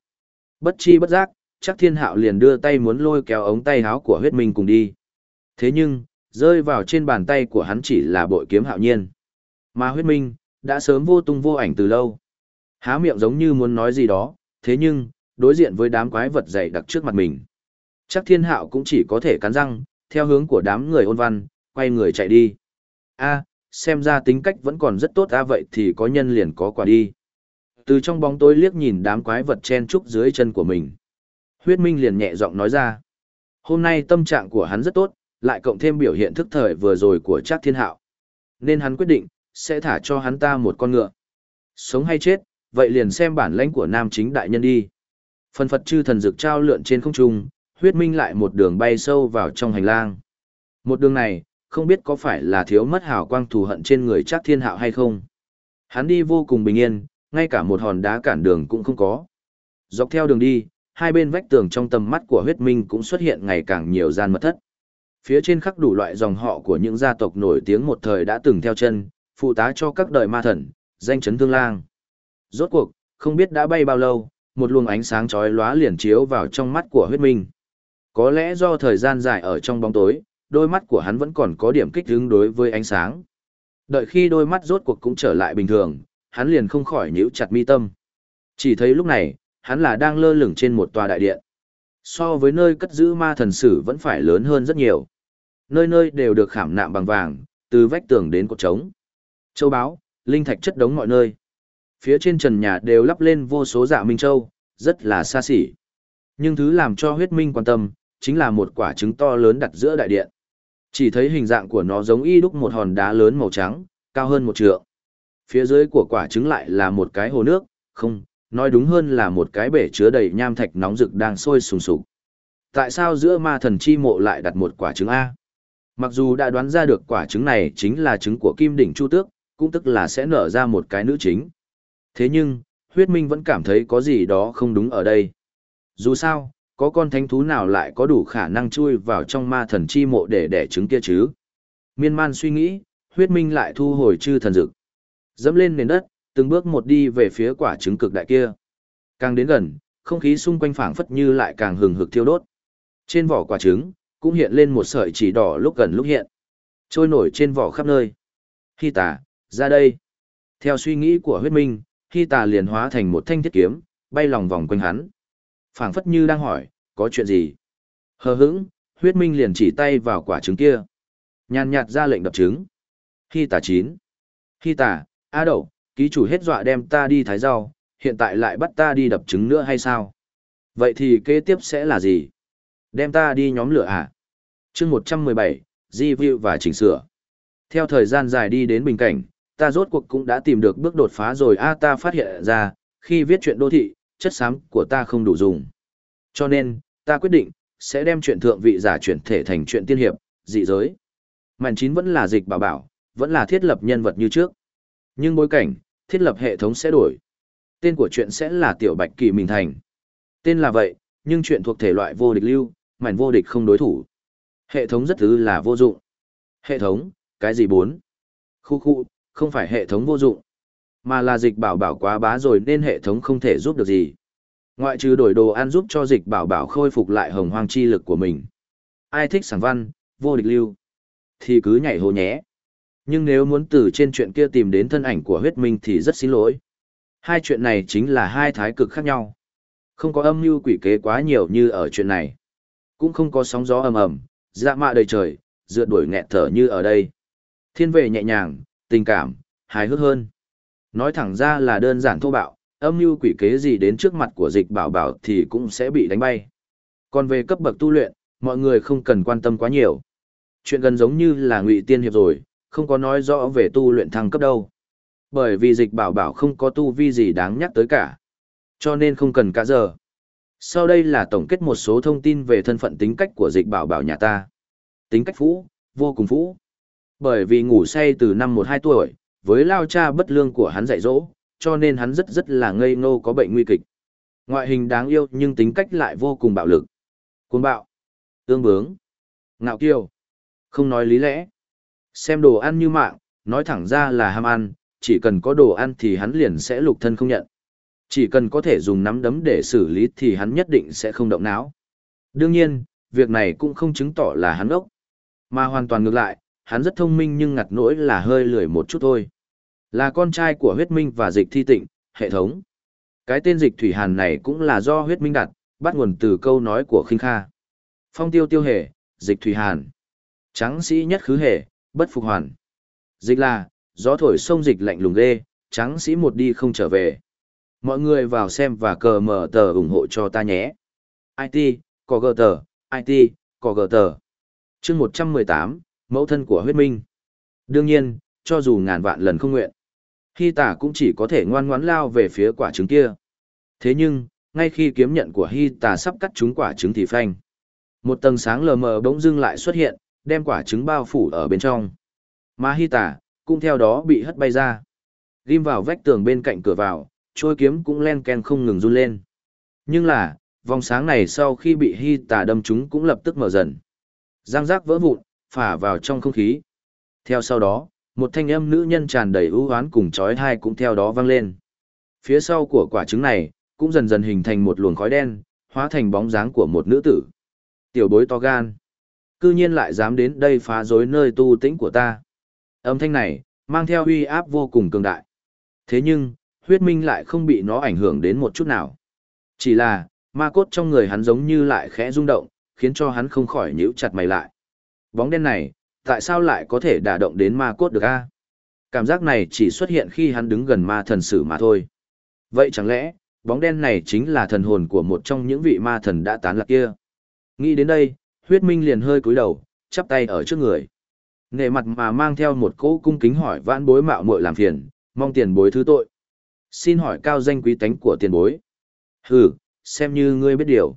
Bất chi bất giác, chắc thiên hạo liền đưa tay muốn lôi kéo ống tay áo của huyết minh cùng đi. Thế nhưng, rơi vào trên bàn tay của hắn chỉ là bội kiếm hạo nhiên. Mà huyết minh, đã sớm vô tung vô ảnh từ lâu. Há miệng giống như muốn nói gì đó, thế nhưng, đối diện với đám quái vật dày đặc trước mặt mình. Chắc thiên hạo cũng chỉ có thể cắn răng, theo hướng của đám người ôn văn, quay người chạy đi. a xem ra tính cách vẫn còn rất tốt a vậy thì có nhân liền có quả đi. Từ trong bóng tối liếc nhìn đám quái vật chen trúc dưới chân của mình. Huyết Minh liền nhẹ giọng nói ra. Hôm nay tâm trạng của hắn rất tốt, lại cộng thêm biểu hiện thức thời vừa rồi của Trác Thiên Hạo. Nên hắn quyết định, sẽ thả cho hắn ta một con ngựa. Sống hay chết, vậy liền xem bản lãnh của nam chính đại nhân đi. Phần Phật chư thần dược trao lượn trên không trung, huyết minh lại một đường bay sâu vào trong hành lang. Một đường này, không biết có phải là thiếu mất hào quang thù hận trên người Trác Thiên Hạo hay không. Hắn đi vô cùng bình yên, ngay cả một hòn đá cản đường cũng không có. Dọc theo đường đi, hai bên vách tường trong tầm mắt của huyết minh cũng xuất hiện ngày càng nhiều gian mật thất. Phía trên khắc đủ loại dòng họ của những gia tộc nổi tiếng một thời đã từng theo chân, phụ tá cho các đời ma thần, danh chấn thương lang. Rốt cuộc, không biết đã bay bao lâu, một luồng ánh sáng chói lóa liền chiếu vào trong mắt của huyết minh. Có lẽ do thời gian dài ở trong bóng tối, đôi mắt của hắn vẫn còn có điểm kích hứng đối với ánh sáng. Đợi khi đôi mắt rốt cuộc cũng trở lại bình thường, hắn liền không khỏi nhíu chặt mi tâm. Chỉ thấy lúc này, hắn là đang lơ lửng trên một tòa đại điện. So với nơi cất giữ ma thần sử vẫn phải lớn hơn rất nhiều. Nơi nơi đều được khảm nạm bằng vàng, từ vách tường đến cột trống. Châu báu, linh thạch chất đống mọi nơi. Phía trên trần nhà đều lắp lên vô số dạ minh châu, rất là xa xỉ. Nhưng thứ làm cho huyết minh quan tâm, chính là một quả trứng to lớn đặt giữa đại điện. Chỉ thấy hình dạng của nó giống y đúc một hòn đá lớn màu trắng, cao hơn một trượng. Phía dưới của quả trứng lại là một cái hồ nước, không, nói đúng hơn là một cái bể chứa đầy nham thạch nóng rực đang sôi sùng sục. Tại sao giữa ma thần chi mộ lại đặt một quả trứng A? Mặc dù đã đoán ra được quả trứng này chính là trứng của kim đỉnh chu tước, cũng tức là sẽ nở ra một cái nữ chính. Thế nhưng, huyết minh vẫn cảm thấy có gì đó không đúng ở đây. Dù sao, có con thánh thú nào lại có đủ khả năng chui vào trong ma thần chi mộ để đẻ trứng kia chứ? Miên man suy nghĩ, huyết minh lại thu hồi chư thần dực. Dẫm lên nền đất, từng bước một đi về phía quả trứng cực đại kia. Càng đến gần, không khí xung quanh phảng phất như lại càng hừng hực thiêu đốt. Trên vỏ quả trứng, cũng hiện lên một sợi chỉ đỏ lúc gần lúc hiện. Trôi nổi trên vỏ khắp nơi. Hy tà, ra đây. Theo suy nghĩ của huyết minh, Hy tà liền hóa thành một thanh thiết kiếm, bay lòng vòng quanh hắn phảng phất như đang hỏi, có chuyện gì? Hờ hững, huyết minh liền chỉ tay vào quả trứng kia. Nhàn nhạt ra lệnh đập trứng. khi tả chín. khi tả a đậu, ký chủ hết dọa đem ta đi thái rau, hiện tại lại bắt ta đi đập trứng nữa hay sao? Vậy thì kế tiếp sẽ là gì? Đem ta đi nhóm lửa à? chương 117, review và chỉnh sửa. Theo thời gian dài đi đến bình cảnh, ta rốt cuộc cũng đã tìm được bước đột phá rồi a ta phát hiện ra, khi viết chuyện đô thị, chất xám của ta không đủ dùng. Cho nên, ta quyết định, sẽ đem chuyện thượng vị giả chuyển thể thành chuyện tiên hiệp, dị giới. Màn chín vẫn là dịch bảo bảo, vẫn là thiết lập nhân vật như trước. Nhưng bối cảnh, thiết lập hệ thống sẽ đổi. Tên của chuyện sẽ là Tiểu Bạch Kỳ Mình Thành. Tên là vậy, nhưng chuyện thuộc thể loại vô địch lưu, mảnh vô địch không đối thủ. Hệ thống rất thứ là vô dụng. Hệ thống, cái gì bốn? Khu khu, không phải hệ thống vô dụng, mà là dịch bảo bảo quá bá rồi nên hệ thống không thể giúp được gì. Ngoại trừ đổi đồ ăn giúp cho dịch bảo bảo khôi phục lại hồng hoang chi lực của mình. Ai thích sản văn, vô địch lưu, thì cứ nhảy hồ nhé. Nhưng nếu muốn từ trên chuyện kia tìm đến thân ảnh của huyết minh thì rất xin lỗi. Hai chuyện này chính là hai thái cực khác nhau. Không có âm mưu quỷ kế quá nhiều như ở chuyện này. Cũng không có sóng gió ầm ầm, dạ mạ đầy trời, dựa đuổi nghẹt thở như ở đây. Thiên về nhẹ nhàng, tình cảm, hài hước hơn. Nói thẳng ra là đơn giản thô bạo, âm mưu quỷ kế gì đến trước mặt của dịch bảo bảo thì cũng sẽ bị đánh bay. Còn về cấp bậc tu luyện, mọi người không cần quan tâm quá nhiều. Chuyện gần giống như là ngụy tiên hiệp rồi, không có nói rõ về tu luyện thăng cấp đâu. Bởi vì dịch bảo bảo không có tu vi gì đáng nhắc tới cả. Cho nên không cần cả giờ. Sau đây là tổng kết một số thông tin về thân phận tính cách của dịch bảo bảo nhà ta. Tính cách phũ, vô cùng phũ. Bởi vì ngủ say từ năm 1-2 tuổi, với lao cha bất lương của hắn dạy dỗ, cho nên hắn rất rất là ngây ngô có bệnh nguy kịch. Ngoại hình đáng yêu nhưng tính cách lại vô cùng bạo lực. Cuồng bạo, tương bướng, ngạo kiêu, không nói lý lẽ. Xem đồ ăn như mạng, nói thẳng ra là ham ăn, chỉ cần có đồ ăn thì hắn liền sẽ lục thân không nhận. Chỉ cần có thể dùng nắm đấm để xử lý thì hắn nhất định sẽ không động não. Đương nhiên, việc này cũng không chứng tỏ là hắn ốc. Mà hoàn toàn ngược lại, hắn rất thông minh nhưng ngặt nỗi là hơi lười một chút thôi. Là con trai của huyết minh và dịch thi tịnh, hệ thống. Cái tên dịch thủy hàn này cũng là do huyết minh đặt, bắt nguồn từ câu nói của khinh kha. Phong tiêu tiêu hề, dịch thủy hàn. Trắng sĩ nhất khứ hề, bất phục hoàn. Dịch là, gió thổi sông dịch lạnh lùng ghê, trắng sĩ một đi không trở về. Mọi người vào xem và cờ mở tờ ủng hộ cho ta nhé. IT, có gờ tờ, IT, có gờ tờ. chương 118, mẫu thân của huyết minh. Đương nhiên, cho dù ngàn vạn lần không nguyện, Hy tả cũng chỉ có thể ngoan ngoãn lao về phía quả trứng kia. Thế nhưng, ngay khi kiếm nhận của Hy tả sắp cắt trúng quả trứng thì phanh. Một tầng sáng lờ mờ bỗng dưng lại xuất hiện, đem quả trứng bao phủ ở bên trong. Mà Hy tả, cũng theo đó bị hất bay ra. Ghim vào vách tường bên cạnh cửa vào, trôi kiếm cũng len ken không ngừng run lên. Nhưng là, vòng sáng này sau khi bị Hy tả đâm trúng cũng lập tức mở dần. Giang giác vỡ vụn, phả vào trong không khí. Theo sau đó, một thanh âm nữ nhân tràn đầy ưu hoán cùng chói tai cũng theo đó vang lên. Phía sau của quả trứng này, cũng dần dần hình thành một luồng khói đen, hóa thành bóng dáng của một nữ tử. Tiểu bối to gan. Cư nhiên lại dám đến đây phá rối nơi tu tĩnh của ta. Âm thanh này, mang theo uy áp vô cùng cường đại. Thế nhưng, huyết minh lại không bị nó ảnh hưởng đến một chút nào. Chỉ là, ma cốt trong người hắn giống như lại khẽ rung động, khiến cho hắn không khỏi nhíu chặt mày lại. Bóng đen này, tại sao lại có thể đả động đến ma cốt được a? Cảm giác này chỉ xuất hiện khi hắn đứng gần ma thần sử mà thôi. Vậy chẳng lẽ, bóng đen này chính là thần hồn của một trong những vị ma thần đã tán lạc kia? Nghĩ đến đây, huyết minh liền hơi cúi đầu, chắp tay ở trước người. Nề mặt mà mang theo một cỗ cung kính hỏi vãn bối mạo muội làm phiền, mong tiền bối thứ tội. Xin hỏi cao danh quý tánh của tiền bối. Hừ, xem như ngươi biết điều.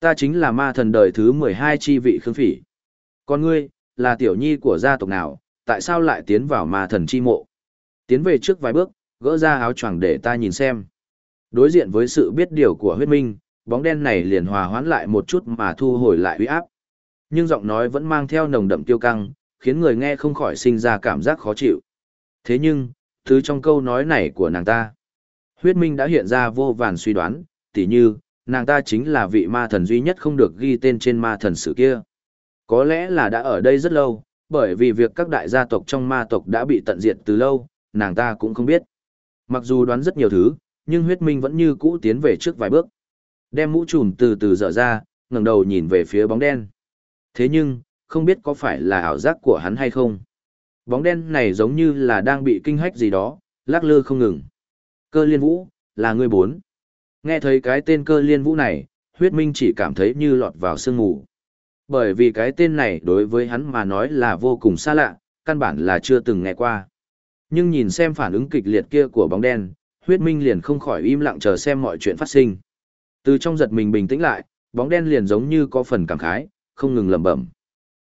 Ta chính là ma thần đời thứ 12 chi vị khương phỉ. Còn ngươi, là tiểu nhi của gia tộc nào, tại sao lại tiến vào ma thần chi mộ? Tiến về trước vài bước, gỡ ra áo choàng để ta nhìn xem. Đối diện với sự biết điều của huyết minh, bóng đen này liền hòa hoãn lại một chút mà thu hồi lại uy áp. Nhưng giọng nói vẫn mang theo nồng đậm tiêu căng, khiến người nghe không khỏi sinh ra cảm giác khó chịu. Thế nhưng, thứ trong câu nói này của nàng ta, huyết minh đã hiện ra vô vàn suy đoán, tỉ như, nàng ta chính là vị ma thần duy nhất không được ghi tên trên ma thần sử kia. Có lẽ là đã ở đây rất lâu, bởi vì việc các đại gia tộc trong ma tộc đã bị tận diệt từ lâu, nàng ta cũng không biết. Mặc dù đoán rất nhiều thứ, nhưng huyết minh vẫn như cũ tiến về trước vài bước. Đem mũ trùm từ từ dở ra, ngẩng đầu nhìn về phía bóng đen. Thế nhưng, không biết có phải là ảo giác của hắn hay không. Bóng đen này giống như là đang bị kinh hách gì đó, lắc lư không ngừng. Cơ liên vũ, là người bốn. Nghe thấy cái tên cơ liên vũ này, huyết minh chỉ cảm thấy như lọt vào sương mù. Bởi vì cái tên này đối với hắn mà nói là vô cùng xa lạ, căn bản là chưa từng nghe qua. Nhưng nhìn xem phản ứng kịch liệt kia của bóng đen, huyết minh liền không khỏi im lặng chờ xem mọi chuyện phát sinh. Từ trong giật mình bình tĩnh lại, bóng đen liền giống như có phần cảm khái, không ngừng lẩm bẩm.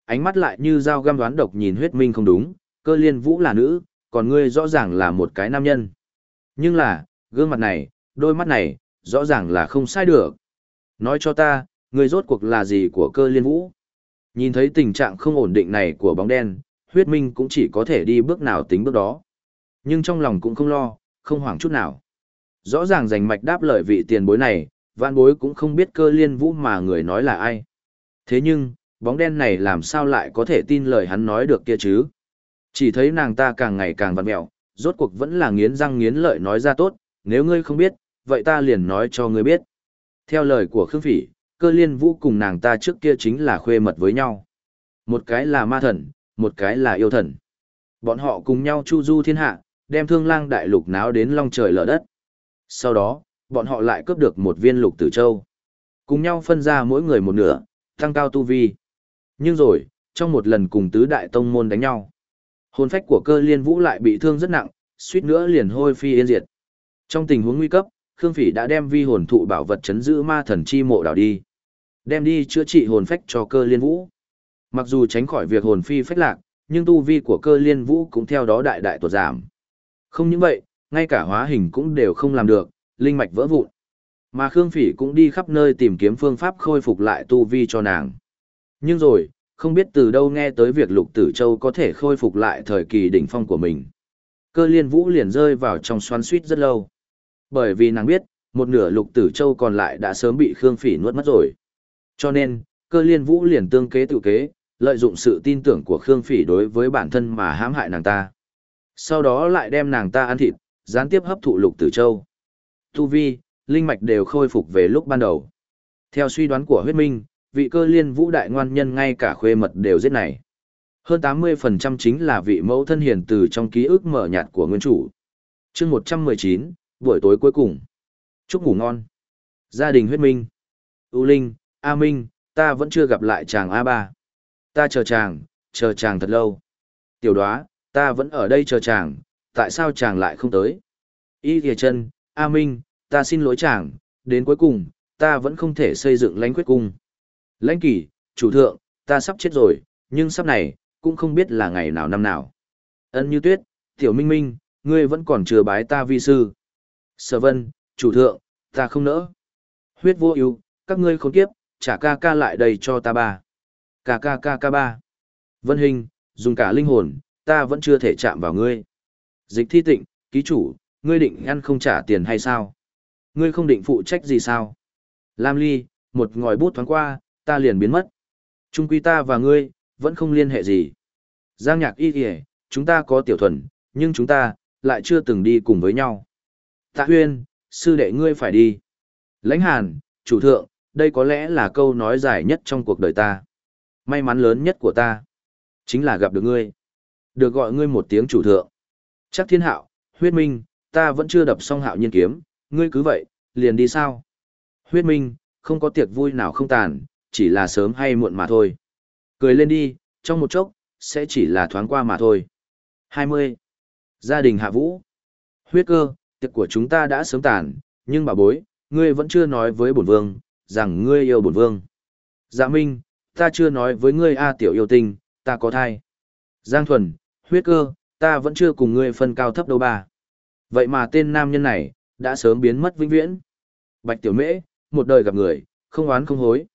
Ánh mắt lại như dao găm đoán độc nhìn huyết minh không đúng, cơ liên vũ là nữ, còn ngươi rõ ràng là một cái nam nhân. Nhưng là, gương mặt này, đôi mắt này, rõ ràng là không sai được. Nói cho ta, Người rốt cuộc là gì của cơ liên vũ? Nhìn thấy tình trạng không ổn định này của bóng đen, huyết minh cũng chỉ có thể đi bước nào tính bước đó. Nhưng trong lòng cũng không lo, không hoảng chút nào. Rõ ràng giành mạch đáp lời vị tiền bối này, vạn bối cũng không biết cơ liên vũ mà người nói là ai. Thế nhưng, bóng đen này làm sao lại có thể tin lời hắn nói được kia chứ? Chỉ thấy nàng ta càng ngày càng vặn mẹo, rốt cuộc vẫn là nghiến răng nghiến lợi nói ra tốt, nếu ngươi không biết, vậy ta liền nói cho ngươi biết. Theo lời của Khương Phỉ, cơ liên vũ cùng nàng ta trước kia chính là khuê mật với nhau. Một cái là ma thần, một cái là yêu thần. Bọn họ cùng nhau chu du thiên hạ, đem thương lang đại lục náo đến long trời lở đất. Sau đó, bọn họ lại cướp được một viên lục tử châu. Cùng nhau phân ra mỗi người một nửa, tăng cao tu vi. Nhưng rồi, trong một lần cùng tứ đại tông môn đánh nhau, hồn phách của cơ liên vũ lại bị thương rất nặng, suýt nữa liền hôi phi yên diệt. Trong tình huống nguy cấp, Khương Phỉ đã đem vi hồn thụ bảo vật chấn giữ ma thần chi mộ đảo đi. Đem đi chữa trị hồn phách cho cơ liên vũ. Mặc dù tránh khỏi việc hồn phi phách lạc, nhưng tu vi của cơ liên vũ cũng theo đó đại đại tuột giảm. Không những vậy, ngay cả hóa hình cũng đều không làm được, linh mạch vỡ vụn. Mà Khương Phỉ cũng đi khắp nơi tìm kiếm phương pháp khôi phục lại tu vi cho nàng. Nhưng rồi, không biết từ đâu nghe tới việc Lục Tử Châu có thể khôi phục lại thời kỳ đỉnh phong của mình. Cơ liên vũ liền rơi vào trong xoắn suýt rất lâu. Bởi vì nàng biết, một nửa Lục Tử Châu còn lại đã sớm bị Khương Phỉ nuốt mất rồi. Cho nên, cơ liên vũ liền tương kế tự kế, lợi dụng sự tin tưởng của Khương Phỉ đối với bản thân mà hãm hại nàng ta. Sau đó lại đem nàng ta ăn thịt, gián tiếp hấp thụ Lục Tử Châu. Tu vi, linh mạch đều khôi phục về lúc ban đầu. Theo suy đoán của huyết minh, vị cơ liên vũ đại ngoan nhân ngay cả khuê mật đều giết này. Hơn 80% chính là vị mẫu thân hiền từ trong ký ức mở nhạt của nguyên chủ. chương 119, buổi tối cuối cùng. Chúc ngủ ngon. Gia đình huyết minh. U Linh, A Minh, ta vẫn chưa gặp lại chàng A3. Ta chờ chàng, chờ chàng thật lâu. Tiểu đoá, ta vẫn ở đây chờ chàng, tại sao chàng lại không tới? Y thìa chân, A Minh, ta xin lỗi chàng, đến cuối cùng, ta vẫn không thể xây dựng lãnh quyết cung. Lãnh kỷ, chủ thượng, ta sắp chết rồi, nhưng sắp này, cũng không biết là ngày nào năm nào. Ân như tuyết, tiểu minh minh, ngươi vẫn còn chưa bái ta vi sư. Sở vân, chủ thượng, ta không nỡ. Huyết vô ưu, các ngươi không kiếp, trả ca ca lại đây cho ta ba. Ca ca ca ca ba. Vân hình, dùng cả linh hồn, ta vẫn chưa thể chạm vào ngươi. Dịch thi tịnh, ký chủ, ngươi định ăn không trả tiền hay sao? Ngươi không định phụ trách gì sao? Lam ly, một ngòi bút thoáng qua, ta liền biến mất. Trung quy ta và ngươi, vẫn không liên hệ gì. Giang nhạc y kìa, chúng ta có tiểu thuần, nhưng chúng ta, lại chưa từng đi cùng với nhau. Tạ huyên, sư đệ ngươi phải đi. Lãnh hàn, chủ thượng, đây có lẽ là câu nói dài nhất trong cuộc đời ta. May mắn lớn nhất của ta, chính là gặp được ngươi. Được gọi ngươi một tiếng chủ thượng. Chắc thiên hạo, huyết minh, ta vẫn chưa đập xong hạo nhiên kiếm, ngươi cứ vậy, liền đi sao? Huyết minh, không có tiệc vui nào không tàn, chỉ là sớm hay muộn mà thôi. Cười lên đi, trong một chốc, sẽ chỉ là thoáng qua mà thôi. 20. Gia đình Hạ Vũ Huyết cơ, tiệc của chúng ta đã sớm tàn, nhưng bà bối, ngươi vẫn chưa nói với bổn vương, rằng ngươi yêu bổn vương. Dạ Minh, ta chưa nói với ngươi A tiểu yêu tinh, ta có thai. Giang Thuần, huyết cơ, ta vẫn chưa cùng ngươi phân cao thấp đâu ba. Vậy mà tên nam nhân này, đã sớm biến mất vĩnh viễn. Bạch tiểu mễ, một đời gặp người, không oán không hối.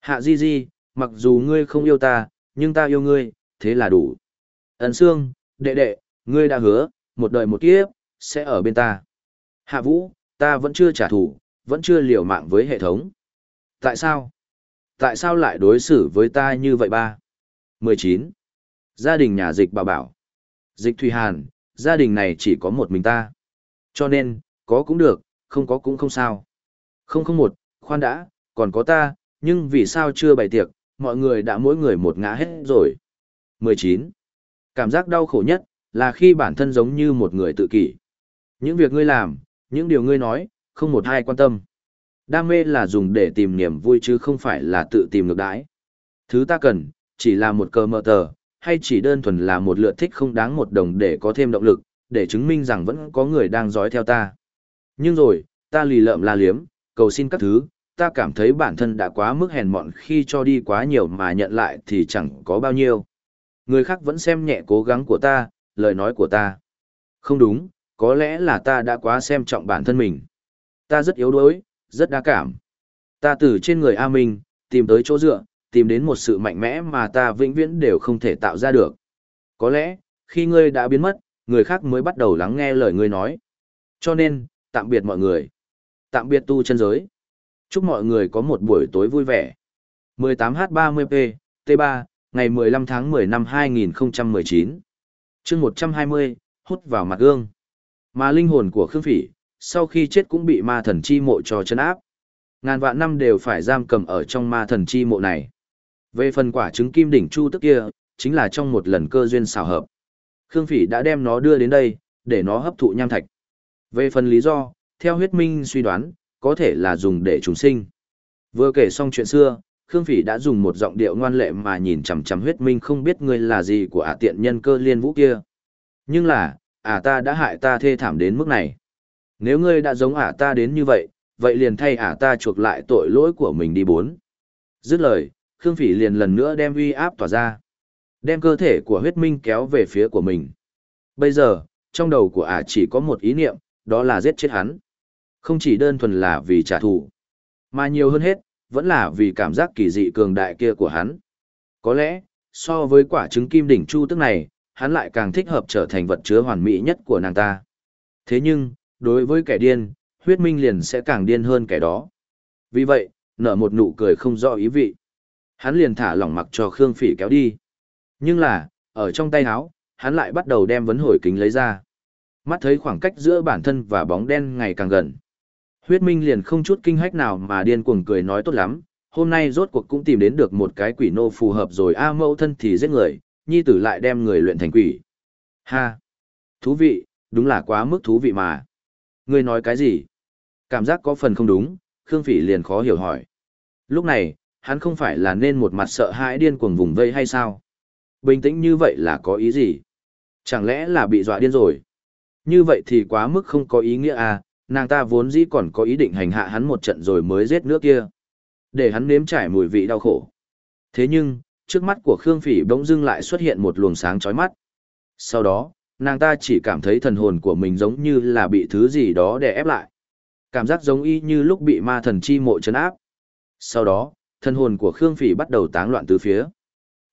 Hạ Di Di, mặc dù ngươi không yêu ta, nhưng ta yêu ngươi, thế là đủ. Ấn Sương, đệ đệ, ngươi đã hứa, một đời một kiếp, sẽ ở bên ta. Hạ Vũ, ta vẫn chưa trả thù, vẫn chưa liều mạng với hệ thống. Tại sao? Tại sao lại đối xử với ta như vậy ba? 19. Gia đình nhà dịch bảo bảo. Dịch Thùy Hàn, gia đình này chỉ có một mình ta. Cho nên, có cũng được, không có cũng không sao. Không không một, khoan đã, còn có ta, nhưng vì sao chưa bày tiệc, mọi người đã mỗi người một ngã hết rồi. 19. Cảm giác đau khổ nhất, là khi bản thân giống như một người tự kỷ. Những việc ngươi làm, những điều ngươi nói, không một ai quan tâm. Đam mê là dùng để tìm niềm vui chứ không phải là tự tìm ngược đãi. Thứ ta cần, chỉ là một cờ mờ tờ, hay chỉ đơn thuần là một lượt thích không đáng một đồng để có thêm động lực, để chứng minh rằng vẫn có người đang dõi theo ta. Nhưng rồi, ta lì lợm la liếm, cầu xin các thứ, ta cảm thấy bản thân đã quá mức hèn mọn khi cho đi quá nhiều mà nhận lại thì chẳng có bao nhiêu. Người khác vẫn xem nhẹ cố gắng của ta, lời nói của ta. Không đúng, có lẽ là ta đã quá xem trọng bản thân mình. Ta rất yếu đuối, rất đa cảm. Ta từ trên người A Minh, tìm tới chỗ dựa, tìm đến một sự mạnh mẽ mà ta vĩnh viễn đều không thể tạo ra được. Có lẽ, khi ngươi đã biến mất, người khác mới bắt đầu lắng nghe lời ngươi nói. Cho nên, tạm biệt mọi người. Tạm biệt tu chân giới. Chúc mọi người có một buổi tối vui vẻ. 18H30P, T3, ngày 15 tháng 10 năm 2019. chương 120, hút vào mặt gương. Mà linh hồn của Khương Phỉ, sau khi chết cũng bị ma thần chi mộ cho chân áp. Ngàn vạn năm đều phải giam cầm ở trong ma thần chi mộ này. Về phần quả trứng kim đỉnh chu tức kia, chính là trong một lần cơ duyên xảo hợp. Khương Phỉ đã đem nó đưa đến đây, để nó hấp thụ nham thạch. Về phần lý do, theo huyết minh suy đoán, có thể là dùng để trùng sinh. Vừa kể xong chuyện xưa, Khương Phỉ đã dùng một giọng điệu ngoan lệ mà nhìn chằm chằm huyết minh không biết ngươi là gì của ả tiện nhân cơ liên vũ kia. Nhưng là, à ta đã hại ta thê thảm đến mức này. Nếu ngươi đã giống ả ta đến như vậy, vậy liền thay ả ta chuộc lại tội lỗi của mình đi bốn. Dứt lời, Khương Phỉ liền lần nữa đem uy áp tỏa ra. Đem cơ thể của huyết minh kéo về phía của mình. Bây giờ, trong đầu của ả chỉ có một ý niệm, đó là giết chết hắn. Không chỉ đơn thuần là vì trả thù, mà nhiều hơn hết, vẫn là vì cảm giác kỳ dị cường đại kia của hắn. Có lẽ, so với quả trứng kim đỉnh chu tức này, hắn lại càng thích hợp trở thành vật chứa hoàn mỹ nhất của nàng ta. Thế nhưng, đối với kẻ điên, huyết minh liền sẽ càng điên hơn kẻ đó. Vì vậy, nở một nụ cười không rõ ý vị. Hắn liền thả lỏng mặc cho Khương Phỉ kéo đi. Nhưng là, ở trong tay áo, hắn lại bắt đầu đem vấn hồi kính lấy ra. Mắt thấy khoảng cách giữa bản thân và bóng đen ngày càng gần. Huyết Minh liền không chút kinh hách nào mà điên cuồng cười nói tốt lắm, hôm nay rốt cuộc cũng tìm đến được một cái quỷ nô phù hợp rồi a mẫu thân thì giết người, nhi tử lại đem người luyện thành quỷ. Ha! Thú vị, đúng là quá mức thú vị mà. Ngươi nói cái gì? Cảm giác có phần không đúng, Khương Phỉ liền khó hiểu hỏi. Lúc này, hắn không phải là nên một mặt sợ hãi điên cuồng vùng vây hay sao? Bình tĩnh như vậy là có ý gì? Chẳng lẽ là bị dọa điên rồi? Như vậy thì quá mức không có ý nghĩa à, nàng ta vốn dĩ còn có ý định hành hạ hắn một trận rồi mới giết nước kia. Để hắn nếm trải mùi vị đau khổ. Thế nhưng, trước mắt của Khương Phỉ bỗng dưng lại xuất hiện một luồng sáng chói mắt. Sau đó, nàng ta chỉ cảm thấy thần hồn của mình giống như là bị thứ gì đó đè ép lại. Cảm giác giống y như lúc bị ma thần chi mộ chấn áp. Sau đó, thần hồn của Khương Phỉ bắt đầu táng loạn tứ phía.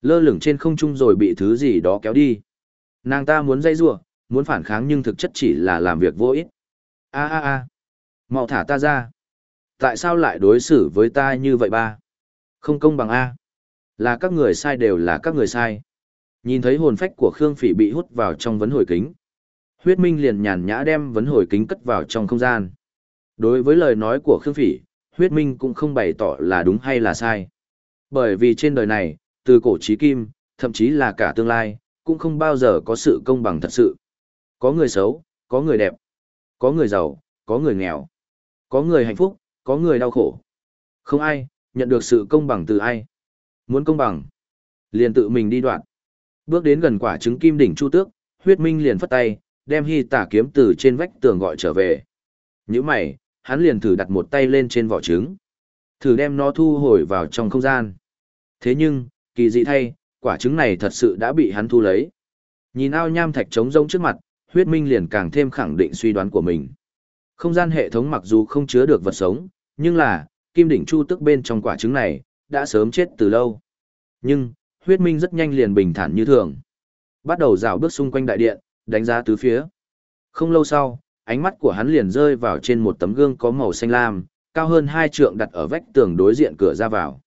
Lơ lửng trên không trung rồi bị thứ gì đó kéo đi. Nàng ta muốn dây rủa, muốn phản kháng nhưng thực chất chỉ là làm việc vô ích. A a a, mau thả ta ra. Tại sao lại đối xử với ta như vậy ba? Không công bằng a. Là các người sai đều là các người sai. Nhìn thấy hồn phách của Khương Phỉ bị hút vào trong vấn hồi kính. Huyết Minh liền nhàn nhã đem vấn hồi kính cất vào trong không gian. Đối với lời nói của Khương Phỉ, Huyết Minh cũng không bày tỏ là đúng hay là sai. Bởi vì trên đời này, từ cổ chí kim, thậm chí là cả tương lai, cũng không bao giờ có sự công bằng thật sự. Có người xấu, có người đẹp, có người giàu, có người nghèo, có người hạnh phúc, có người đau khổ. Không ai, nhận được sự công bằng từ ai. Muốn công bằng, liền tự mình đi đoạn. Bước đến gần quả trứng kim đỉnh chu tước, huyết minh liền phất tay, đem hy tả kiếm từ trên vách tường gọi trở về. Như mày, hắn liền thử đặt một tay lên trên vỏ trứng. Thử đem nó thu hồi vào trong không gian. Thế nhưng, kỳ dị thay, quả trứng này thật sự đã bị hắn thu lấy. Nhìn ao nham thạch trống rông trước mặt, huyết minh liền càng thêm khẳng định suy đoán của mình. Không gian hệ thống mặc dù không chứa được vật sống, nhưng là, kim đỉnh chu tức bên trong quả trứng này, đã sớm chết từ lâu. Nhưng, huyết minh rất nhanh liền bình thản như thường. Bắt đầu dạo bước xung quanh đại điện, đánh giá tứ phía. Không lâu sau, ánh mắt của hắn liền rơi vào trên một tấm gương có màu xanh lam, cao hơn hai trượng đặt ở vách tường đối diện cửa ra vào.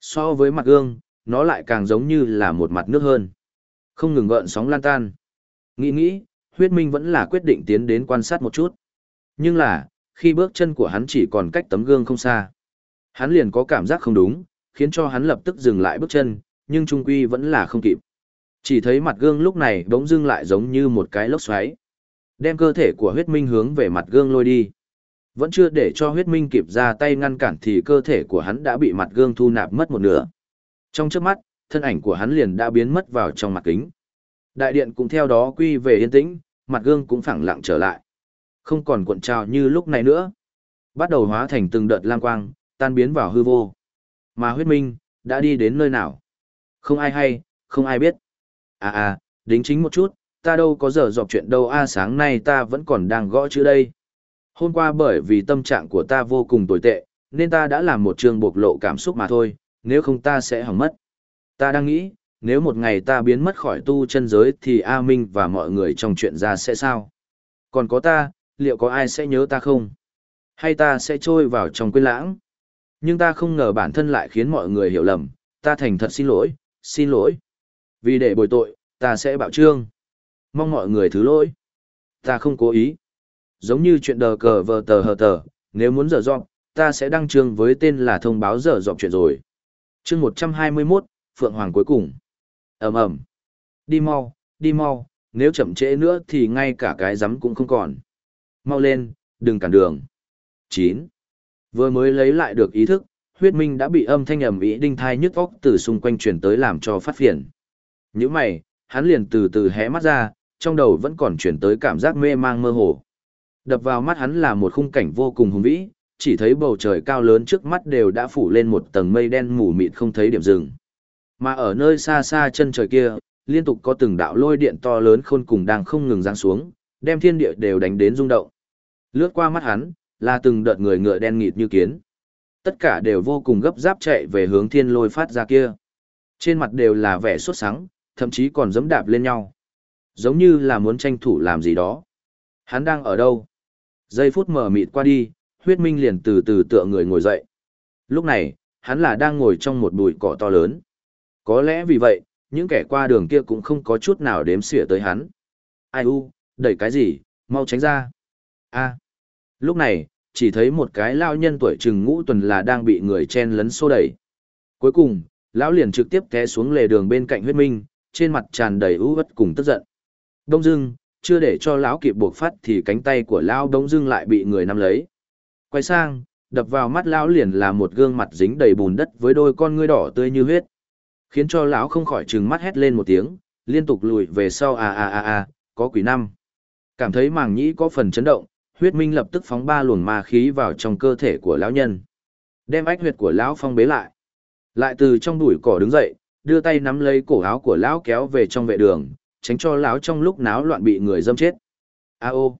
So với mặt gương, nó lại càng giống như là một mặt nước hơn. Không ngừng gợn sóng lan tan. Nghĩ nghĩ, huyết minh vẫn là quyết định tiến đến quan sát một chút. Nhưng là, khi bước chân của hắn chỉ còn cách tấm gương không xa, hắn liền có cảm giác không đúng, khiến cho hắn lập tức dừng lại bước chân, nhưng trung quy vẫn là không kịp. Chỉ thấy mặt gương lúc này bỗng dưng lại giống như một cái lốc xoáy. Đem cơ thể của huyết minh hướng về mặt gương lôi đi. Vẫn chưa để cho huyết minh kịp ra tay ngăn cản thì cơ thể của hắn đã bị mặt gương thu nạp mất một nửa. Trong trước mắt, thân ảnh của hắn liền đã biến mất vào trong mặt kính. Đại điện cũng theo đó quy về yên tĩnh, mặt gương cũng phẳng lặng trở lại. Không còn cuộn trào như lúc này nữa. Bắt đầu hóa thành từng đợt lang quang, tan biến vào hư vô. Mà huyết minh, đã đi đến nơi nào? Không ai hay, không ai biết. À à, đính chính một chút, ta đâu có giờ dọc chuyện đâu a sáng nay ta vẫn còn đang gõ chữ đây. Hôm qua bởi vì tâm trạng của ta vô cùng tồi tệ, nên ta đã làm một chương bộc lộ cảm xúc mà thôi, nếu không ta sẽ hỏng mất. Ta đang nghĩ, nếu một ngày ta biến mất khỏi tu chân giới thì A Minh và mọi người trong chuyện ra sẽ sao? Còn có ta, liệu có ai sẽ nhớ ta không? Hay ta sẽ trôi vào trong quên lãng? Nhưng ta không ngờ bản thân lại khiến mọi người hiểu lầm, ta thành thật xin lỗi, xin lỗi. Vì để bồi tội, ta sẽ bạo trương. Mong mọi người thứ lỗi. Ta không cố ý. Giống như chuyện đờ cờ vờ tờ hờ tờ, nếu muốn dở dọc, ta sẽ đăng trương với tên là thông báo dở dọc chuyện rồi. chương 121, Phượng Hoàng cuối cùng. ầm ầm Đi mau, đi mau, nếu chậm trễ nữa thì ngay cả cái rắm cũng không còn. Mau lên, đừng cản đường. 9. Vừa mới lấy lại được ý thức, huyết minh đã bị âm thanh ầm ĩ đinh thai nhức óc từ xung quanh truyền tới làm cho phát phiền. Những mày, hắn liền từ từ hé mắt ra, trong đầu vẫn còn chuyển tới cảm giác mê mang mơ hồ. Đập vào mắt hắn là một khung cảnh vô cùng hùng vĩ, chỉ thấy bầu trời cao lớn trước mắt đều đã phủ lên một tầng mây đen mù mịt không thấy điểm dừng. Mà ở nơi xa xa chân trời kia, liên tục có từng đạo lôi điện to lớn khôn cùng đang không ngừng giáng xuống, đem thiên địa đều đánh đến rung động. Lướt qua mắt hắn, là từng đợt người ngựa đen nghịt như kiến. Tất cả đều vô cùng gấp giáp chạy về hướng thiên lôi phát ra kia. Trên mặt đều là vẻ sốt sắng, thậm chí còn dẫm đạp lên nhau. Giống như là muốn tranh thủ làm gì đó. Hắn đang ở đâu? Giây phút mở mịt qua đi, huyết minh liền từ từ tựa người ngồi dậy. Lúc này, hắn là đang ngồi trong một bụi cỏ to lớn. Có lẽ vì vậy, những kẻ qua đường kia cũng không có chút nào đếm xỉa tới hắn. Ai u, đẩy cái gì, mau tránh ra. a Lúc này, chỉ thấy một cái lao nhân tuổi chừng ngũ tuần là đang bị người chen lấn xô đẩy. Cuối cùng, lão liền trực tiếp té xuống lề đường bên cạnh huyết minh, trên mặt tràn đầy ưu ất cùng tức giận. Đông dưng, chưa để cho lão kịp buộc phát thì cánh tay của lão đông dưng lại bị người nắm lấy. Quay sang, đập vào mắt lão liền là một gương mặt dính đầy bùn đất với đôi con ngươi đỏ tươi như huyết. Khiến cho lão không khỏi trừng mắt hét lên một tiếng, liên tục lùi về sau a a a a, có quỷ năm. Cảm thấy màng nhĩ có phần chấn động, huyết minh lập tức phóng ba luồng ma khí vào trong cơ thể của lão nhân. Đem ách huyệt của lão phong bế lại. Lại từ trong bụi cỏ đứng dậy, đưa tay nắm lấy cổ áo của lão kéo về trong vệ đường, tránh cho lão trong lúc náo loạn bị người dâm chết. A ô.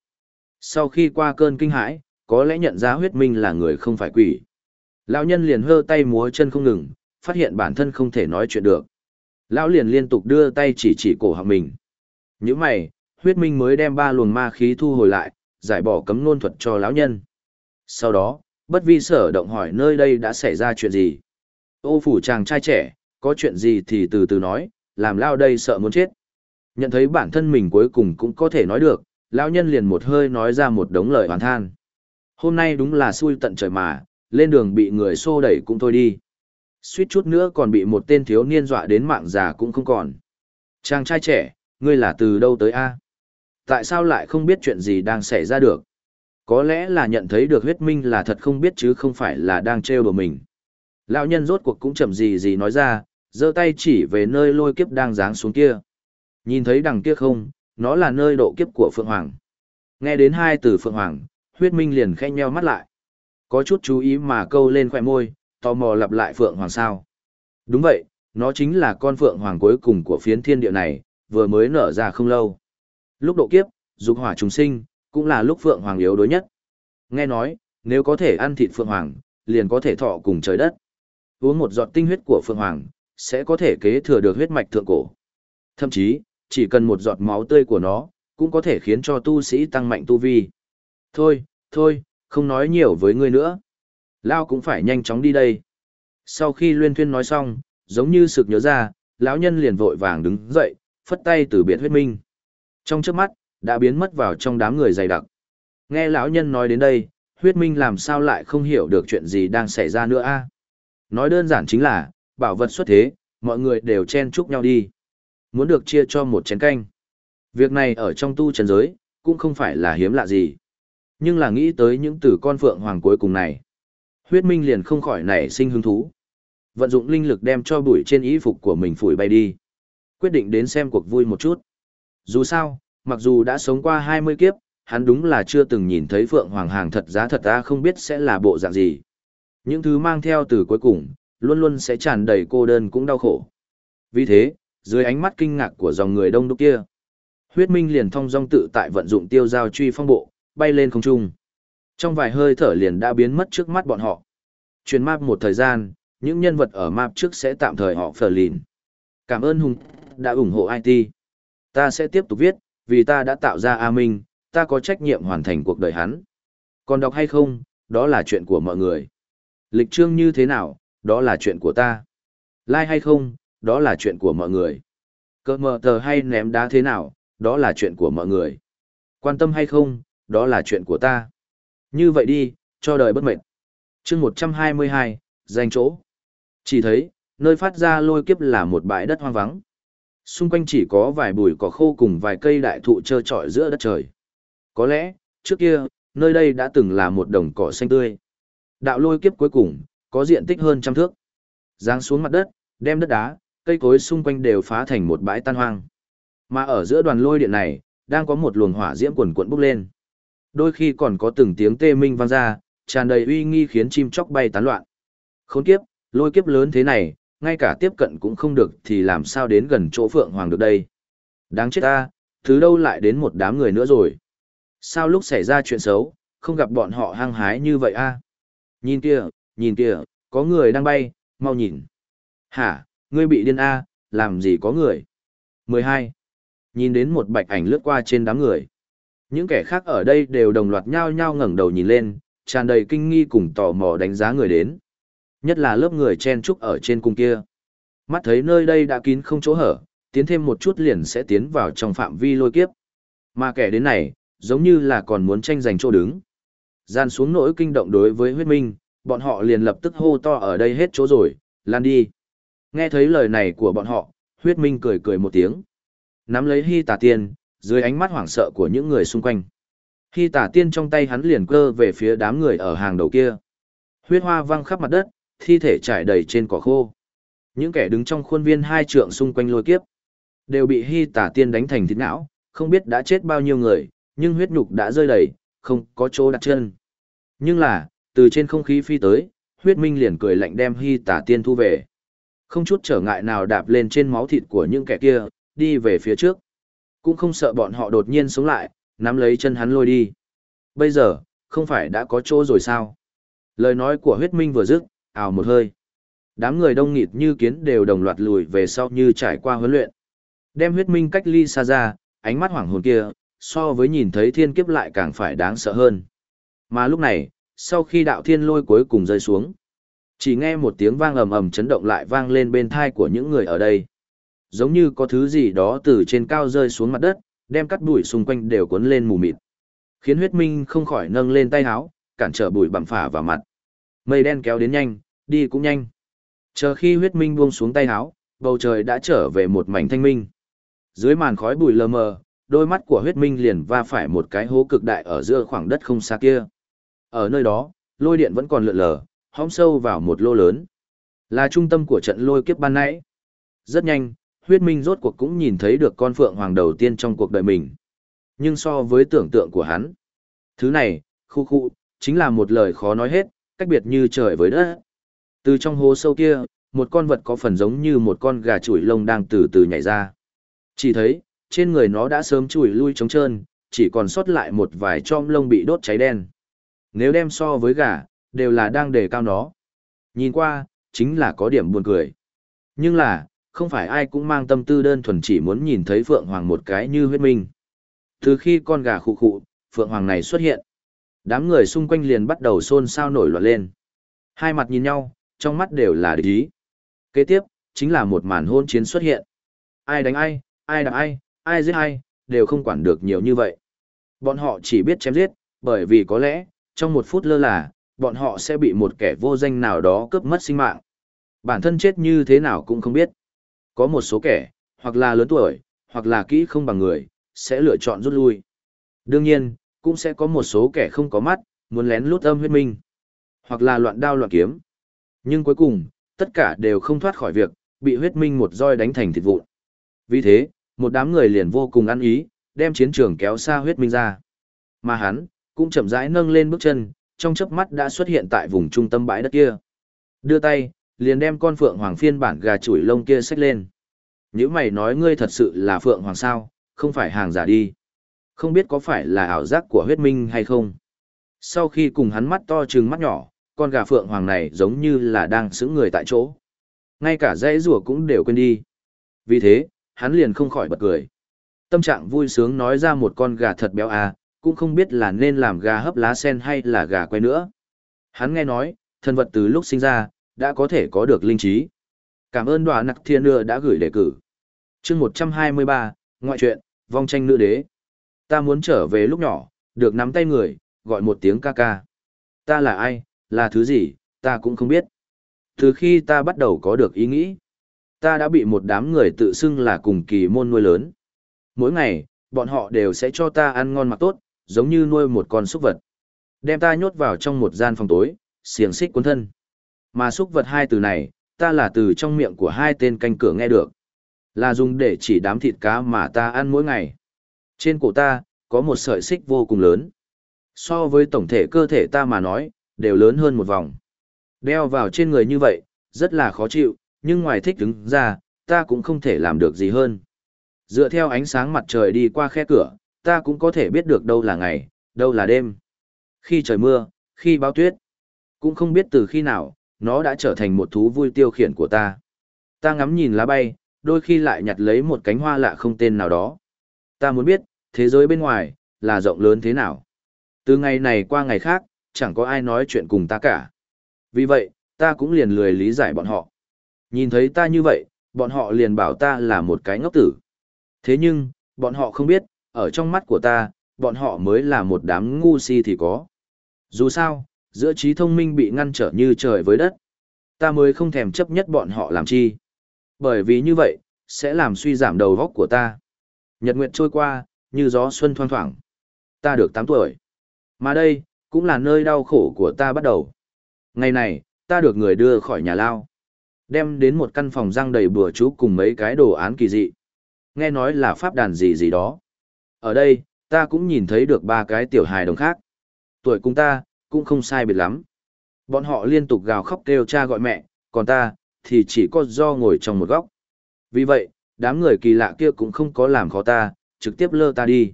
Sau khi qua cơn kinh hãi, có lẽ nhận ra huyết minh là người không phải quỷ. Lão nhân liền hơ tay múa chân không ngừng, phát hiện bản thân không thể nói chuyện được. Lão liền liên tục đưa tay chỉ chỉ cổ họng mình. nhữ mày, huyết minh mới đem ba luồng ma khí thu hồi lại, giải bỏ cấm nôn thuật cho lão nhân. Sau đó, bất vi sở động hỏi nơi đây đã xảy ra chuyện gì. Ô phủ chàng trai trẻ, có chuyện gì thì từ từ nói, làm lao đây sợ muốn chết. Nhận thấy bản thân mình cuối cùng cũng có thể nói được, lão nhân liền một hơi nói ra một đống lời hoàn than. Hôm nay đúng là xui tận trời mà, lên đường bị người xô đẩy cũng thôi đi. Suýt chút nữa còn bị một tên thiếu niên dọa đến mạng già cũng không còn. Chàng trai trẻ, ngươi là từ đâu tới A? Tại sao lại không biết chuyện gì đang xảy ra được? Có lẽ là nhận thấy được huyết minh là thật không biết chứ không phải là đang trêu đùa mình. Lão nhân rốt cuộc cũng chậm gì gì nói ra, giơ tay chỉ về nơi lôi kiếp đang giáng xuống kia. Nhìn thấy đằng kia không, nó là nơi độ kiếp của Phượng Hoàng. Nghe đến hai từ Phượng Hoàng, huyết minh liền khẽ nheo mắt lại. Có chút chú ý mà câu lên khỏe môi, tò mò lặp lại Phượng Hoàng sao. Đúng vậy, nó chính là con Phượng Hoàng cuối cùng của phiến thiên địa này, vừa mới nở ra không lâu. Lúc độ kiếp, dục hỏa trùng sinh, cũng là lúc Phượng Hoàng yếu đối nhất. Nghe nói, nếu có thể ăn thịt Phượng Hoàng, liền có thể thọ cùng trời đất. Uống một giọt tinh huyết của Phượng Hoàng, sẽ có thể kế thừa được huyết mạch thượng cổ. Thậm chí, chỉ cần một giọt máu tươi của nó, cũng có thể khiến cho tu sĩ tăng mạnh tu vi. Thôi, thôi, không nói nhiều với ngươi nữa. Lao cũng phải nhanh chóng đi đây. Sau khi Luyên Thuyên nói xong, giống như sực nhớ ra, lão nhân liền vội vàng đứng dậy, phất tay từ biệt huyết minh. Trong trước mắt, đã biến mất vào trong đám người dày đặc. Nghe lão nhân nói đến đây, huyết minh làm sao lại không hiểu được chuyện gì đang xảy ra nữa a? Nói đơn giản chính là, bảo vật xuất thế, mọi người đều chen chúc nhau đi. Muốn được chia cho một chén canh. Việc này ở trong tu trần giới, cũng không phải là hiếm lạ gì. Nhưng là nghĩ tới những tử con phượng hoàng cuối cùng này. Huyết minh liền không khỏi nảy sinh hứng thú. Vận dụng linh lực đem cho bụi trên y phục của mình phủi bay đi. Quyết định đến xem cuộc vui một chút. Dù sao, mặc dù đã sống qua 20 kiếp, hắn đúng là chưa từng nhìn thấy Phượng Hoàng hàng thật giá thật ta không biết sẽ là bộ dạng gì. Những thứ mang theo từ cuối cùng, luôn luôn sẽ tràn đầy cô đơn cũng đau khổ. Vì thế, dưới ánh mắt kinh ngạc của dòng người đông đúc kia, huyết minh liền thông dong tự tại vận dụng tiêu giao truy phong bộ, bay lên không trung. Trong vài hơi thở liền đã biến mất trước mắt bọn họ. Truyền map một thời gian, những nhân vật ở map trước sẽ tạm thời họ phờ lìn. Cảm ơn Hùng đã ủng hộ IT. Ta sẽ tiếp tục viết, vì ta đã tạo ra A Minh, ta có trách nhiệm hoàn thành cuộc đời hắn. Còn đọc hay không, đó là chuyện của mọi người. Lịch trương như thế nào, đó là chuyện của ta. Like hay không, đó là chuyện của mọi người. Cơ mờ tờ hay ném đá thế nào, đó là chuyện của mọi người. Quan tâm hay không, đó là chuyện của ta. Như vậy đi, cho đời bất mệt. chương 122, danh chỗ. Chỉ thấy, nơi phát ra lôi kiếp là một bãi đất hoang vắng. Xung quanh chỉ có vài bụi cỏ khô cùng vài cây đại thụ trơ trọi giữa đất trời. Có lẽ, trước kia, nơi đây đã từng là một đồng cỏ xanh tươi. Đạo lôi kiếp cuối cùng, có diện tích hơn trăm thước. Giáng xuống mặt đất, đem đất đá, cây cối xung quanh đều phá thành một bãi tan hoang. Mà ở giữa đoàn lôi điện này, đang có một luồng hỏa diễm quần quận bốc lên. Đôi khi còn có từng tiếng tê minh vang ra, tràn đầy uy nghi khiến chim chóc bay tán loạn. Khốn kiếp, lôi kiếp lớn thế này, ngay cả tiếp cận cũng không được thì làm sao đến gần chỗ Phượng Hoàng được đây. Đáng chết ta, thứ đâu lại đến một đám người nữa rồi. Sao lúc xảy ra chuyện xấu, không gặp bọn họ hăng hái như vậy a? Nhìn kia, nhìn kia, có người đang bay, mau nhìn. Hả, ngươi bị điên a, làm gì có người? 12. Nhìn đến một bạch ảnh lướt qua trên đám người. Những kẻ khác ở đây đều đồng loạt nhao nhao ngẩng đầu nhìn lên, tràn đầy kinh nghi cùng tò mò đánh giá người đến. Nhất là lớp người chen trúc ở trên cung kia. Mắt thấy nơi đây đã kín không chỗ hở, tiến thêm một chút liền sẽ tiến vào trong phạm vi lôi kiếp. Mà kẻ đến này, giống như là còn muốn tranh giành chỗ đứng. Gian xuống nỗi kinh động đối với huyết minh, bọn họ liền lập tức hô to ở đây hết chỗ rồi, lan đi. Nghe thấy lời này của bọn họ, huyết minh cười cười một tiếng. Nắm lấy hy tà tiên, dưới ánh mắt hoảng sợ của những người xung quanh. Hy tà tiên trong tay hắn liền cơ về phía đám người ở hàng đầu kia. Huyết hoa văng khắp mặt đất, thi thể trải đầy trên cỏ khô. Những kẻ đứng trong khuôn viên hai trượng xung quanh lôi kiếp, đều bị hy tà tiên đánh thành thịt não, không biết đã chết bao nhiêu người, nhưng huyết nhục đã rơi đầy, không có chỗ đặt chân. Nhưng là, từ trên không khí phi tới, huyết minh liền cười lạnh đem hy tà tiên thu về. Không chút trở ngại nào đạp lên trên máu thịt của những kẻ kia, đi về phía trước. Cũng không sợ bọn họ đột nhiên sống lại, nắm lấy chân hắn lôi đi. Bây giờ, không phải đã có chỗ rồi sao? Lời nói của huyết minh vừa dứt, ào một hơi. Đám người đông nghịt như kiến đều đồng loạt lùi về sau như trải qua huấn luyện. Đem huyết minh cách ly xa ra, ánh mắt hoảng hồn kia, so với nhìn thấy thiên kiếp lại càng phải đáng sợ hơn. Mà lúc này, sau khi đạo thiên lôi cuối cùng rơi xuống, chỉ nghe một tiếng vang ầm ầm chấn động lại vang lên bên thai của những người ở đây. Giống như có thứ gì đó từ trên cao rơi xuống mặt đất, đem cắt bụi xung quanh đều cuốn lên mù mịt. Khiến huyết minh không khỏi nâng lên tay háo, cản trở bụi bặm phả vào mặt. Mây đen kéo đến nhanh, đi cũng nhanh. Chờ khi huyết minh buông xuống tay háo, bầu trời đã trở về một mảnh thanh minh. Dưới màn khói bụi lờ mờ, đôi mắt của huyết minh liền va phải một cái hố cực đại ở giữa khoảng đất không xa kia. Ở nơi đó, lôi điện vẫn còn lượn lờ, hõm sâu vào một lô lớn. Là trung tâm của trận lôi kiếp ban nãy. Rất nhanh, huyết minh rốt cuộc cũng nhìn thấy được con phượng hoàng đầu tiên trong cuộc đời mình. Nhưng so với tưởng tượng của hắn, thứ này, khu khu, chính là một lời khó nói hết, cách biệt như trời với đất. Từ trong hố sâu kia, một con vật có phần giống như một con gà chuỗi lông đang từ từ nhảy ra. Chỉ thấy, trên người nó đã sớm chuỗi lui trống trơn, chỉ còn sót lại một vài chom lông bị đốt cháy đen. Nếu đem so với gà, đều là đang đề cao nó. Nhìn qua, chính là có điểm buồn cười. Nhưng là, không phải ai cũng mang tâm tư đơn thuần chỉ muốn nhìn thấy Phượng Hoàng một cái như huyết minh. Từ khi con gà khụ khụ, Phượng Hoàng này xuất hiện, đám người xung quanh liền bắt đầu xôn xao nổi loạn lên. Hai mặt nhìn nhau, trong mắt đều là địch ý. Kế tiếp, chính là một màn hôn chiến xuất hiện. Ai đánh ai, ai đạp ai, ai giết ai, đều không quản được nhiều như vậy. Bọn họ chỉ biết chém giết, bởi vì có lẽ, trong một phút lơ là, bọn họ sẽ bị một kẻ vô danh nào đó cướp mất sinh mạng. Bản thân chết như thế nào cũng không biết. Có một số kẻ, hoặc là lớn tuổi, hoặc là kỹ không bằng người, sẽ lựa chọn rút lui. Đương nhiên, cũng sẽ có một số kẻ không có mắt, muốn lén lút âm huyết minh, hoặc là loạn đao loạn kiếm. Nhưng cuối cùng, tất cả đều không thoát khỏi việc, bị huyết minh một roi đánh thành thịt vụn. Vì thế, một đám người liền vô cùng ăn ý, đem chiến trường kéo xa huyết minh ra. Mà hắn, cũng chậm rãi nâng lên bước chân, trong chớp mắt đã xuất hiện tại vùng trung tâm bãi đất kia. Đưa tay, liền đem con phượng hoàng phiên bản gà chuỗi lông kia xách lên. Nếu mày nói ngươi thật sự là phượng hoàng sao, không phải hàng giả đi. Không biết có phải là ảo giác của huyết minh hay không. Sau khi cùng hắn mắt to trừng mắt nhỏ, con gà phượng hoàng này giống như là đang sững người tại chỗ. Ngay cả dãy rùa cũng đều quên đi. Vì thế, hắn liền không khỏi bật cười. Tâm trạng vui sướng nói ra một con gà thật béo à, cũng không biết là nên làm gà hấp lá sen hay là gà quay nữa. Hắn nghe nói, thân vật từ lúc sinh ra, đã có thể có được linh trí. Cảm ơn đoà nặc thiên nưa đã gửi đề cử. chương 123, ngoại truyện, vong tranh nữ đế. Ta muốn trở về lúc nhỏ, được nắm tay người, gọi một tiếng ca ca. Ta là ai, là thứ gì, ta cũng không biết. Từ khi ta bắt đầu có được ý nghĩ, ta đã bị một đám người tự xưng là cùng kỳ môn nuôi lớn. Mỗi ngày, bọn họ đều sẽ cho ta ăn ngon mặc tốt, giống như nuôi một con súc vật. Đem ta nhốt vào trong một gian phòng tối, xiềng xích cuốn thân. Mà súc vật hai từ này, ta là từ trong miệng của hai tên canh cửa nghe được. Là dùng để chỉ đám thịt cá mà ta ăn mỗi ngày. Trên cổ ta, có một sợi xích vô cùng lớn. So với tổng thể cơ thể ta mà nói, đều lớn hơn một vòng. Đeo vào trên người như vậy, rất là khó chịu, nhưng ngoài thích đứng ra, ta cũng không thể làm được gì hơn. Dựa theo ánh sáng mặt trời đi qua khe cửa, ta cũng có thể biết được đâu là ngày, đâu là đêm. Khi trời mưa, khi báo tuyết, cũng không biết từ khi nào, nó đã trở thành một thú vui tiêu khiển của ta. Ta ngắm nhìn lá bay, đôi khi lại nhặt lấy một cánh hoa lạ không tên nào đó. Ta muốn biết, thế giới bên ngoài, là rộng lớn thế nào. Từ ngày này qua ngày khác, chẳng có ai nói chuyện cùng ta cả. Vì vậy, ta cũng liền lười lý giải bọn họ. Nhìn thấy ta như vậy, bọn họ liền bảo ta là một cái ngốc tử. Thế nhưng, bọn họ không biết, ở trong mắt của ta, bọn họ mới là một đám ngu si thì có. Dù sao, giữa trí thông minh bị ngăn trở như trời với đất. Ta mới không thèm chấp nhất bọn họ làm chi. Bởi vì như vậy, sẽ làm suy giảm đầu góc của ta. Nhật nguyện trôi qua, như gió xuân thoang thoảng. Ta được 8 tuổi. Mà đây, cũng là nơi đau khổ của ta bắt đầu. Ngày này, ta được người đưa khỏi nhà lao. Đem đến một căn phòng răng đầy bùa chú cùng mấy cái đồ án kỳ dị. Nghe nói là pháp đàn gì gì đó. Ở đây, ta cũng nhìn thấy được ba cái tiểu hài đồng khác. Tuổi cùng ta, cũng không sai biệt lắm. Bọn họ liên tục gào khóc kêu cha gọi mẹ, còn ta, thì chỉ có do ngồi trong một góc. Vì vậy, đám người kỳ lạ kia cũng không có làm khó ta, trực tiếp lơ ta đi.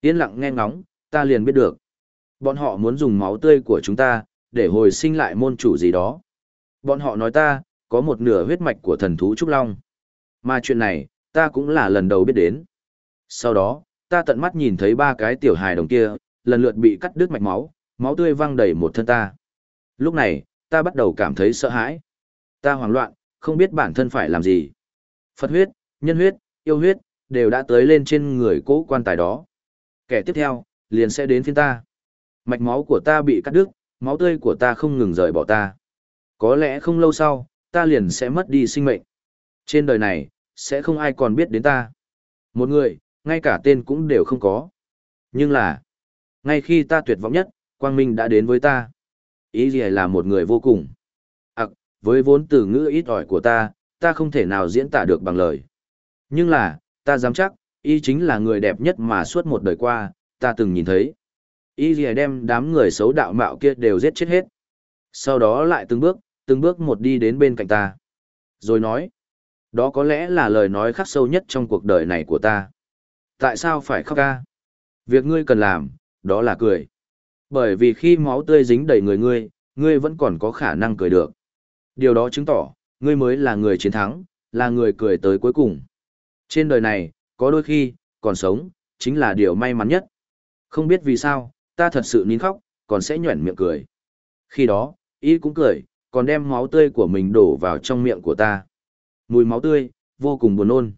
Yên lặng nghe ngóng, ta liền biết được. Bọn họ muốn dùng máu tươi của chúng ta, để hồi sinh lại môn chủ gì đó. Bọn họ nói ta, có một nửa huyết mạch của thần thú Trúc Long. Mà chuyện này, ta cũng là lần đầu biết đến. Sau đó, ta tận mắt nhìn thấy ba cái tiểu hài đồng kia, lần lượt bị cắt đứt mạch máu, máu tươi văng đầy một thân ta. Lúc này, ta bắt đầu cảm thấy sợ hãi. Ta hoảng loạn, không biết bản thân phải làm gì. Phật huyết, nhân huyết, yêu huyết, đều đã tới lên trên người cố quan tài đó. Kẻ tiếp theo, liền sẽ đến phiên ta. Mạch máu của ta bị cắt đứt, máu tươi của ta không ngừng rời bỏ ta. Có lẽ không lâu sau, ta liền sẽ mất đi sinh mệnh. Trên đời này, sẽ không ai còn biết đến ta. Một người, ngay cả tên cũng đều không có. Nhưng là, ngay khi ta tuyệt vọng nhất, Quang Minh đã đến với ta. Ý gì là một người vô cùng. Ặc, với vốn từ ngữ ít ỏi của ta, ta không thể nào diễn tả được bằng lời. Nhưng là, ta dám chắc, y chính là người đẹp nhất mà suốt một đời qua, ta từng nhìn thấy. Y lìa đem đám người xấu đạo mạo kia đều giết chết hết. Sau đó lại từng bước, từng bước một đi đến bên cạnh ta. Rồi nói, đó có lẽ là lời nói khắc sâu nhất trong cuộc đời này của ta. Tại sao phải khóc ca? Việc ngươi cần làm, đó là cười. Bởi vì khi máu tươi dính đầy người ngươi, ngươi vẫn còn có khả năng cười được. Điều đó chứng tỏ, ngươi mới là người chiến thắng, là người cười tới cuối cùng. Trên đời này, có đôi khi, còn sống, chính là điều may mắn nhất. Không biết vì sao, ta thật sự nín khóc, còn sẽ nhuẩn miệng cười. Khi đó, y cũng cười, còn đem máu tươi của mình đổ vào trong miệng của ta. Mùi máu tươi, vô cùng buồn nôn.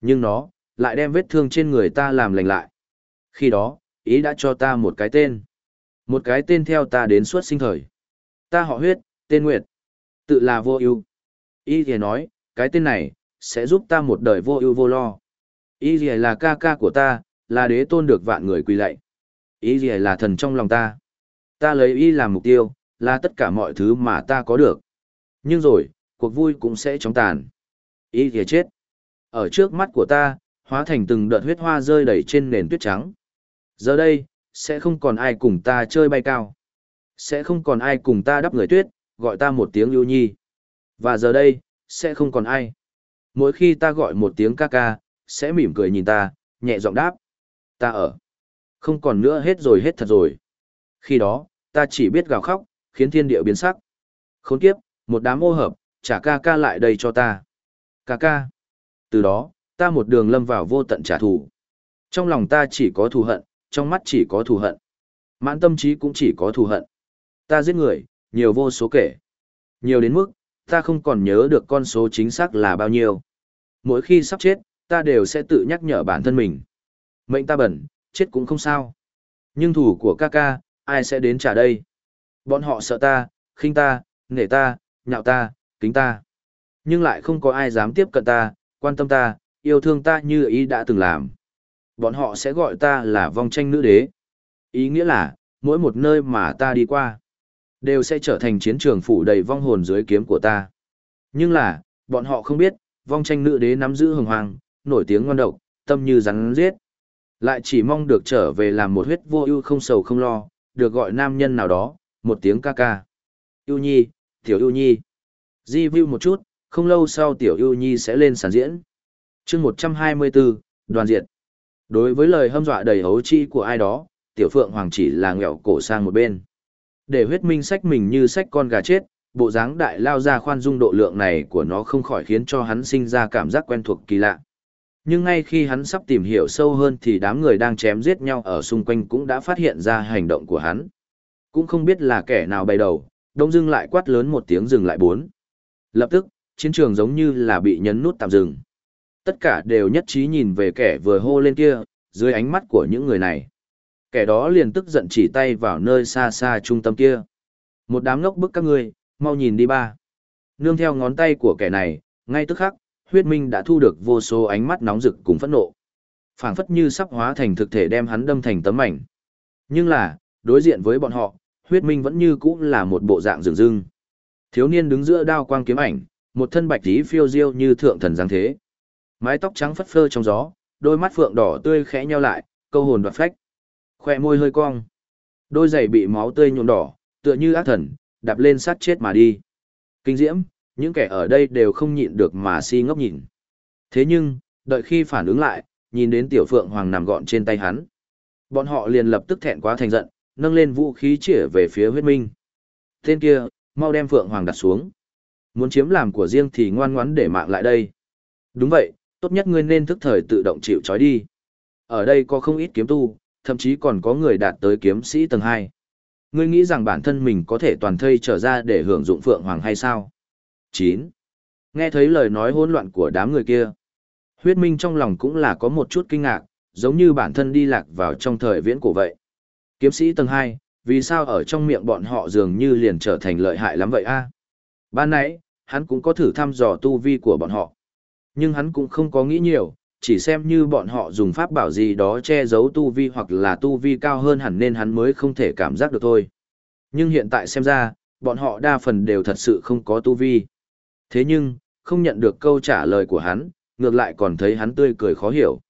Nhưng nó, lại đem vết thương trên người ta làm lành lại. Khi đó, ý đã cho ta một cái tên. Một cái tên theo ta đến suốt sinh thời. Ta họ huyết, tên Nguyệt. Tự là vô ưu. Ý thì nói, cái tên này, sẽ giúp ta một đời vô ưu vô lo. Ý gì là ca ca của ta, là đế tôn được vạn người quỳ lạy. Ý gì là thần trong lòng ta. Ta lấy y làm mục tiêu, là tất cả mọi thứ mà ta có được. Nhưng rồi, cuộc vui cũng sẽ chóng tàn. Ý gì chết. Ở trước mắt của ta, hóa thành từng đợt huyết hoa rơi đầy trên nền tuyết trắng. Giờ đây, sẽ không còn ai cùng ta chơi bay cao. Sẽ không còn ai cùng ta đắp người tuyết, gọi ta một tiếng yêu nhi. Và giờ đây, sẽ không còn ai. Mỗi khi ta gọi một tiếng ca ca, sẽ mỉm cười nhìn ta, nhẹ giọng đáp. Ta ở. Không còn nữa hết rồi hết thật rồi. Khi đó, ta chỉ biết gào khóc, khiến thiên địa biến sắc. Khốn kiếp, một đám ô hợp, trả ca ca lại đây cho ta. Ca ca. Từ đó, ta một đường lâm vào vô tận trả thù. Trong lòng ta chỉ có thù hận, trong mắt chỉ có thù hận. Mãn tâm trí cũng chỉ có thù hận. Ta giết người, nhiều vô số kể. Nhiều đến mức, ta không còn nhớ được con số chính xác là bao nhiêu. Mỗi khi sắp chết, ta đều sẽ tự nhắc nhở bản thân mình. Mệnh ta bẩn, chết cũng không sao. Nhưng thủ của ca ca, ai sẽ đến trả đây? Bọn họ sợ ta, khinh ta, nể ta, nhạo ta, kính ta. Nhưng lại không có ai dám tiếp cận ta, quan tâm ta, yêu thương ta như ý đã từng làm. Bọn họ sẽ gọi ta là vong tranh nữ đế. Ý nghĩa là, mỗi một nơi mà ta đi qua, đều sẽ trở thành chiến trường phủ đầy vong hồn dưới kiếm của ta. Nhưng là, bọn họ không biết, vong tranh nữ đế nắm giữ hồng hoàng, nổi tiếng ngon độc, tâm như rắn giết. Lại chỉ mong được trở về làm một huyết vô ưu không sầu không lo, được gọi nam nhân nào đó, một tiếng ca ca. yêu nhi, tiểu yêu nhi. Di view một chút, không lâu sau tiểu yêu nhi sẽ lên sàn diễn. chương 124, đoàn diệt. Đối với lời hâm dọa đầy hấu chi của ai đó, tiểu phượng hoàng chỉ là nghèo cổ sang một bên. Để huyết minh sách mình như sách con gà chết, bộ dáng đại lao ra khoan dung độ lượng này của nó không khỏi khiến cho hắn sinh ra cảm giác quen thuộc kỳ lạ. Nhưng ngay khi hắn sắp tìm hiểu sâu hơn thì đám người đang chém giết nhau ở xung quanh cũng đã phát hiện ra hành động của hắn. Cũng không biết là kẻ nào bày đầu, đông dưng lại quát lớn một tiếng dừng lại bốn. Lập tức, chiến trường giống như là bị nhấn nút tạm dừng. Tất cả đều nhất trí nhìn về kẻ vừa hô lên kia, dưới ánh mắt của những người này. Kẻ đó liền tức giận chỉ tay vào nơi xa xa trung tâm kia. Một đám ngốc bức các ngươi, mau nhìn đi ba. Nương theo ngón tay của kẻ này, ngay tức khắc, huyết minh đã thu được vô số ánh mắt nóng rực cùng phẫn nộ. phảng phất như sắp hóa thành thực thể đem hắn đâm thành tấm ảnh. Nhưng là, đối diện với bọn họ, huyết minh vẫn như cũ là một bộ dạng rừng rưng. Thiếu niên đứng giữa đao quang kiếm ảnh, một thân bạch tí phiêu diêu như thượng thần giáng thế. Mái tóc trắng phất phơ trong gió, đôi mắt phượng đỏ tươi khẽ nheo lại, câu hồn đoạt phách. Khoe môi hơi cong. Đôi giày bị máu tươi nhuộm đỏ, tựa như ác thần, đạp lên sát chết mà đi. Kinh diễm, những kẻ ở đây đều không nhịn được mà si ngốc nhìn. Thế nhưng, đợi khi phản ứng lại, nhìn đến tiểu phượng hoàng nằm gọn trên tay hắn. Bọn họ liền lập tức thẹn quá thành giận, nâng lên vũ khí chĩa về phía huyết minh. Tên kia, mau đem phượng hoàng đặt xuống. Muốn chiếm làm của riêng thì ngoan ngoãn để mạng lại đây. Đúng vậy, tốt nhất ngươi nên thức thời tự động chịu trói đi. Ở đây có không ít kiếm tu, thậm chí còn có người đạt tới kiếm sĩ tầng 2. Ngươi nghĩ rằng bản thân mình có thể toàn thây trở ra để hưởng dụng Phượng Hoàng hay sao? 9. Nghe thấy lời nói hỗn loạn của đám người kia. Huyết Minh trong lòng cũng là có một chút kinh ngạc, giống như bản thân đi lạc vào trong thời viễn cổ vậy. Kiếm sĩ tầng 2, vì sao ở trong miệng bọn họ dường như liền trở thành lợi hại lắm vậy a? Ban nãy, hắn cũng có thử thăm dò tu vi của bọn họ. Nhưng hắn cũng không có nghĩ nhiều, chỉ xem như bọn họ dùng pháp bảo gì đó che giấu tu vi hoặc là tu vi cao hơn hẳn nên hắn mới không thể cảm giác được thôi. Nhưng hiện tại xem ra, bọn họ đa phần đều thật sự không có tu vi. Thế nhưng, không nhận được câu trả lời của hắn, ngược lại còn thấy hắn tươi cười khó hiểu.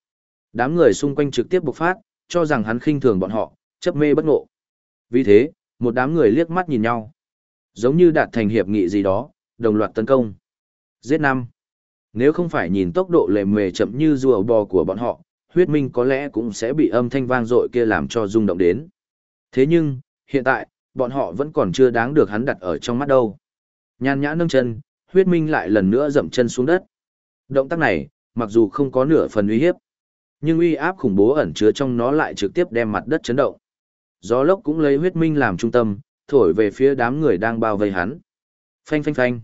Đám người xung quanh trực tiếp bộc phát, cho rằng hắn khinh thường bọn họ, chấp mê bất ngộ. Vì thế, một đám người liếc mắt nhìn nhau. Giống như đạt thành hiệp nghị gì đó, đồng loạt tấn công. Giết năm. Nếu không phải nhìn tốc độ lề mề chậm như rùa bò của bọn họ, huyết minh có lẽ cũng sẽ bị âm thanh vang dội kia làm cho rung động đến. Thế nhưng, hiện tại, bọn họ vẫn còn chưa đáng được hắn đặt ở trong mắt đâu. Nhan nhã nâng chân, huyết minh lại lần nữa dậm chân xuống đất. Động tác này, mặc dù không có nửa phần uy hiếp, nhưng uy áp khủng bố ẩn chứa trong nó lại trực tiếp đem mặt đất chấn động. Gió lốc cũng lấy huyết minh làm trung tâm, thổi về phía đám người đang bao vây hắn. Phanh phanh phanh.